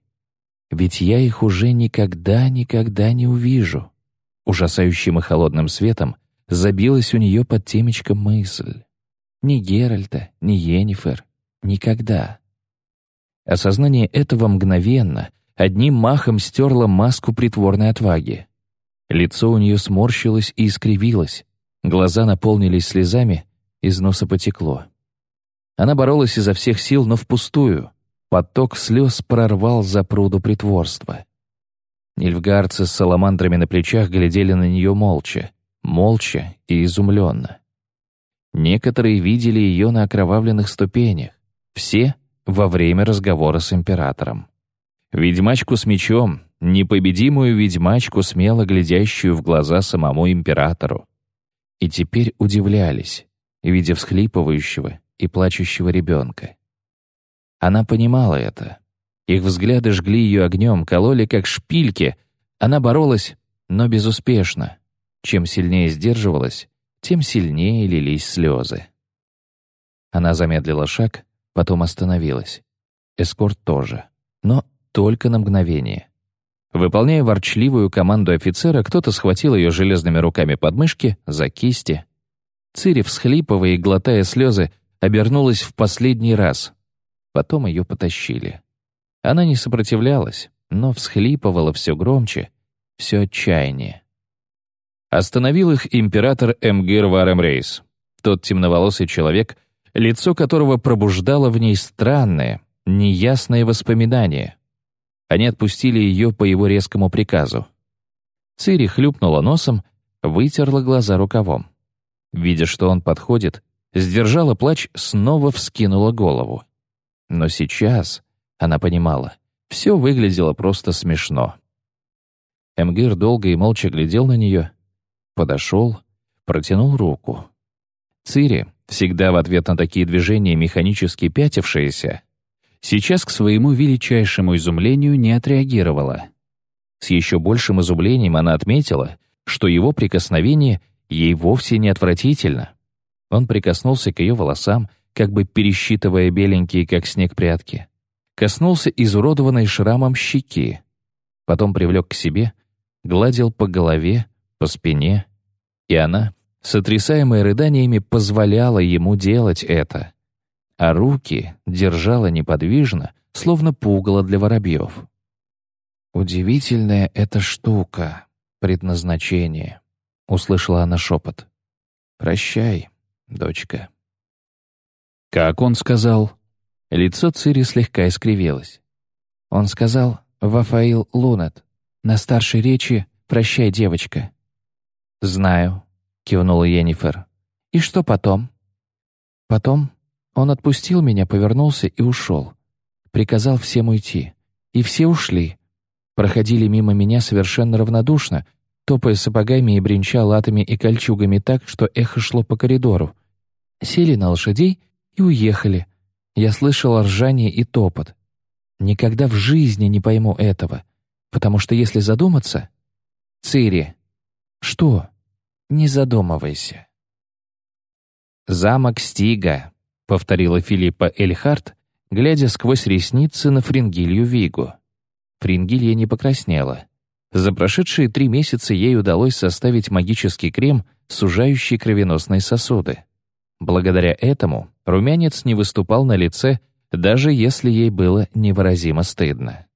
Ведь я их уже никогда-никогда не увижу. Ужасающим и холодным светом забилась у нее под темечком мысль. Ни Геральта, ни Йеннифер. Никогда. Осознание этого мгновенно, одним махом стерло маску притворной отваги. Лицо у нее сморщилось и искривилось, глаза наполнились слезами, из носа потекло. Она боролась изо всех сил, но впустую. Поток слез прорвал за пруду притворства. Нильфгардцы с саламандрами на плечах глядели на нее молча, молча и изумленно. Некоторые видели ее на окровавленных ступенях, все во время разговора с императором. Ведьмачку с мечом, непобедимую ведьмачку, смело глядящую в глаза самому императору. И теперь удивлялись, видя всхлипывающего и плачущего ребенка. Она понимала это. Их взгляды жгли ее огнем, кололи как шпильки. Она боролась, но безуспешно. Чем сильнее сдерживалась, тем сильнее лились слезы. Она замедлила шаг, потом остановилась. Эскорт тоже, но только на мгновение. Выполняя ворчливую команду офицера, кто-то схватил ее железными руками под мышки, за кисти. Цири, всхлипывая и глотая слезы, обернулась в последний раз. Потом ее потащили. Она не сопротивлялась, но всхлипывала все громче, все отчаяние. Остановил их император Эмгир Варемрейс, тот темноволосый человек, лицо которого пробуждало в ней странное, неясное воспоминание. Они отпустили ее по его резкому приказу. Цири хлюпнула носом, вытерла глаза рукавом. Видя, что он подходит, сдержала плач, снова вскинула голову. Но сейчас, она понимала, все выглядело просто смешно. Эмгир долго и молча глядел на нее, подошел, протянул руку. Цири, всегда в ответ на такие движения механически пятившаяся, сейчас к своему величайшему изумлению не отреагировала. С еще большим изумлением она отметила, что его прикосновение ей вовсе не отвратительно. Он прикоснулся к ее волосам, как бы пересчитывая беленькие, как снег, прятки. Коснулся изуродованной шрамом щеки. Потом привлек к себе, гладил по голове, по спине. И она, сотрясаемая рыданиями, позволяла ему делать это. А руки держала неподвижно, словно пугало для воробьев. «Удивительная эта штука, предназначение», — услышала она шепот. «Прощай, дочка». «Как он сказал?» Лицо Цири слегка искривилось. Он сказал «Вафаил Лунат». На старшей речи «Прощай, девочка». «Знаю», — кивнула Йеннифер. «И что потом?» «Потом он отпустил меня, повернулся и ушел. Приказал всем уйти. И все ушли. Проходили мимо меня совершенно равнодушно, топая сапогами и бренча латами и кольчугами так, что эхо шло по коридору. Сели на лошадей и уехали. Я слышал ржание и топот. Никогда в жизни не пойму этого, потому что если задуматься... Цири. Что? Не задумывайся. «Замок Стига», — повторила Филиппа Эльхарт, глядя сквозь ресницы на Фрингилью Вигу. Фрингилья не покраснела. За прошедшие три месяца ей удалось составить магический крем, сужающий кровеносные сосуды. Благодаря этому румянец не выступал на лице, даже если ей было невыразимо стыдно.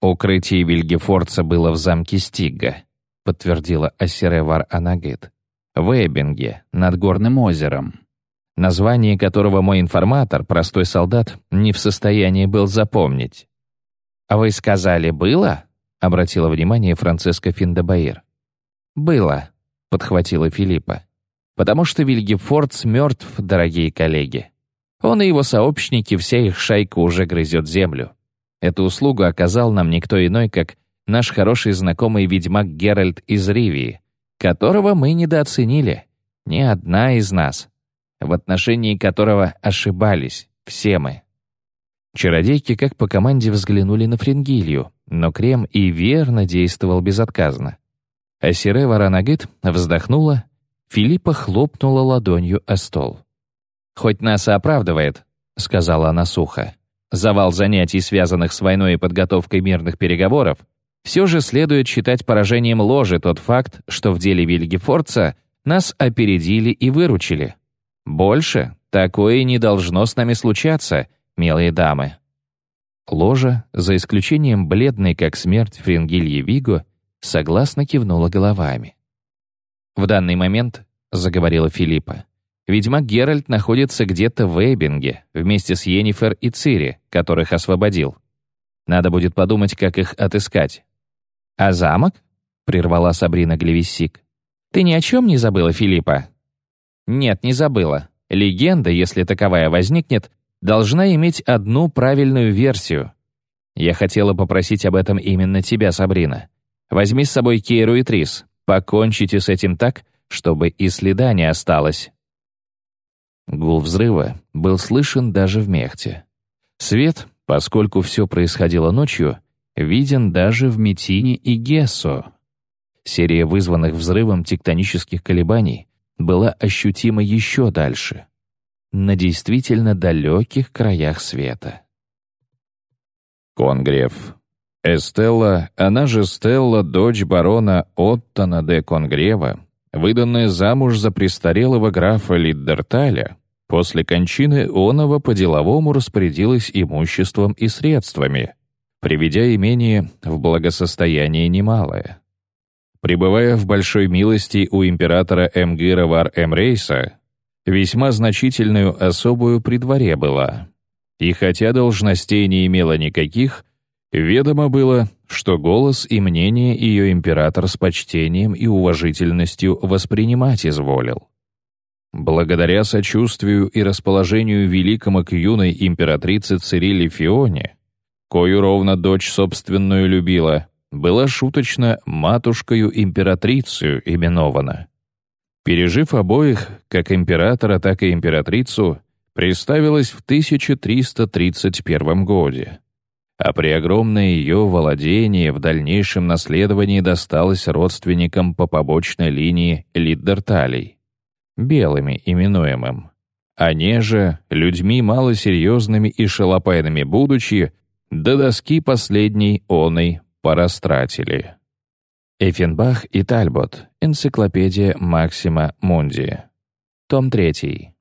«Укрытие Вильгефорца было в замке Стигга», подтвердила Ассеревар Анагит. «В Эббинге, над горным озером, название которого мой информатор, простой солдат, не в состоянии был запомнить». «А вы сказали, было?» — обратила внимание Франциска Финдебаир. «Было», — подхватила Филиппа. Потому что Вильгефордс мертв, дорогие коллеги. Он и его сообщники, вся их шайка уже грызет землю. Эту услугу оказал нам никто иной, как наш хороший знакомый ведьмак Геральт из Ривии, которого мы недооценили, ни одна из нас, в отношении которого ошибались все мы. Чародейки как по команде взглянули на Фрингилью, но Крем и верно действовал безотказно. А Сире Варанагит вздохнула Филиппа хлопнула ладонью о стол. «Хоть нас и оправдывает», — сказала она сухо. «Завал занятий, связанных с войной и подготовкой мирных переговоров, все же следует считать поражением ложи тот факт, что в деле Вильгефорца нас опередили и выручили. Больше такое не должно с нами случаться, милые дамы». Ложа, за исключением бледной, как смерть Фрингильи Виго, согласно кивнула головами. «В данный момент», — заговорила Филиппа, «ведьмак Геральт находится где-то в Эйбинге вместе с Йеннифер и Цири, которых освободил. Надо будет подумать, как их отыскать». «А замок?» — прервала Сабрина Глевиссик. «Ты ни о чем не забыла, Филиппа?» «Нет, не забыла. Легенда, если таковая возникнет, должна иметь одну правильную версию. Я хотела попросить об этом именно тебя, Сабрина. Возьми с собой Кейру и Трис, Покончите с этим так, чтобы и следа не осталось. Гул взрыва был слышен даже в мехте. Свет, поскольку все происходило ночью, виден даже в Метине и Гессо. Серия вызванных взрывом тектонических колебаний была ощутима еще дальше, на действительно далеких краях света. Конгрев Эстелла, она же Стелла, дочь барона Оттона де Конгрева, выданная замуж за престарелого графа Лиддерталя, после кончины Онова по-деловому распорядилась имуществом и средствами, приведя имение в благосостояние немалое. Пребывая в большой милости у императора Эмгира Вар Эмрейса, весьма значительную особую при дворе была. И хотя должностей не имела никаких, Ведомо было, что голос и мнение ее император с почтением и уважительностью воспринимать изволил. Благодаря сочувствию и расположению великому к юной императрице Цириле Фионе, кою ровно дочь собственную любила, была шуточно матушкою императрицею именована. Пережив обоих, как императора, так и императрицу, представилась в 1331 году, а при огромное ее владение в дальнейшем наследовании досталось родственникам по побочной линии Лиддерталей, белыми именуемым. Они же, людьми малосерьезными и шалопайными будучи, до доски последней оной порастратили. Эффенбах и Тальбот. Энциклопедия Максима Мунди. Том 3.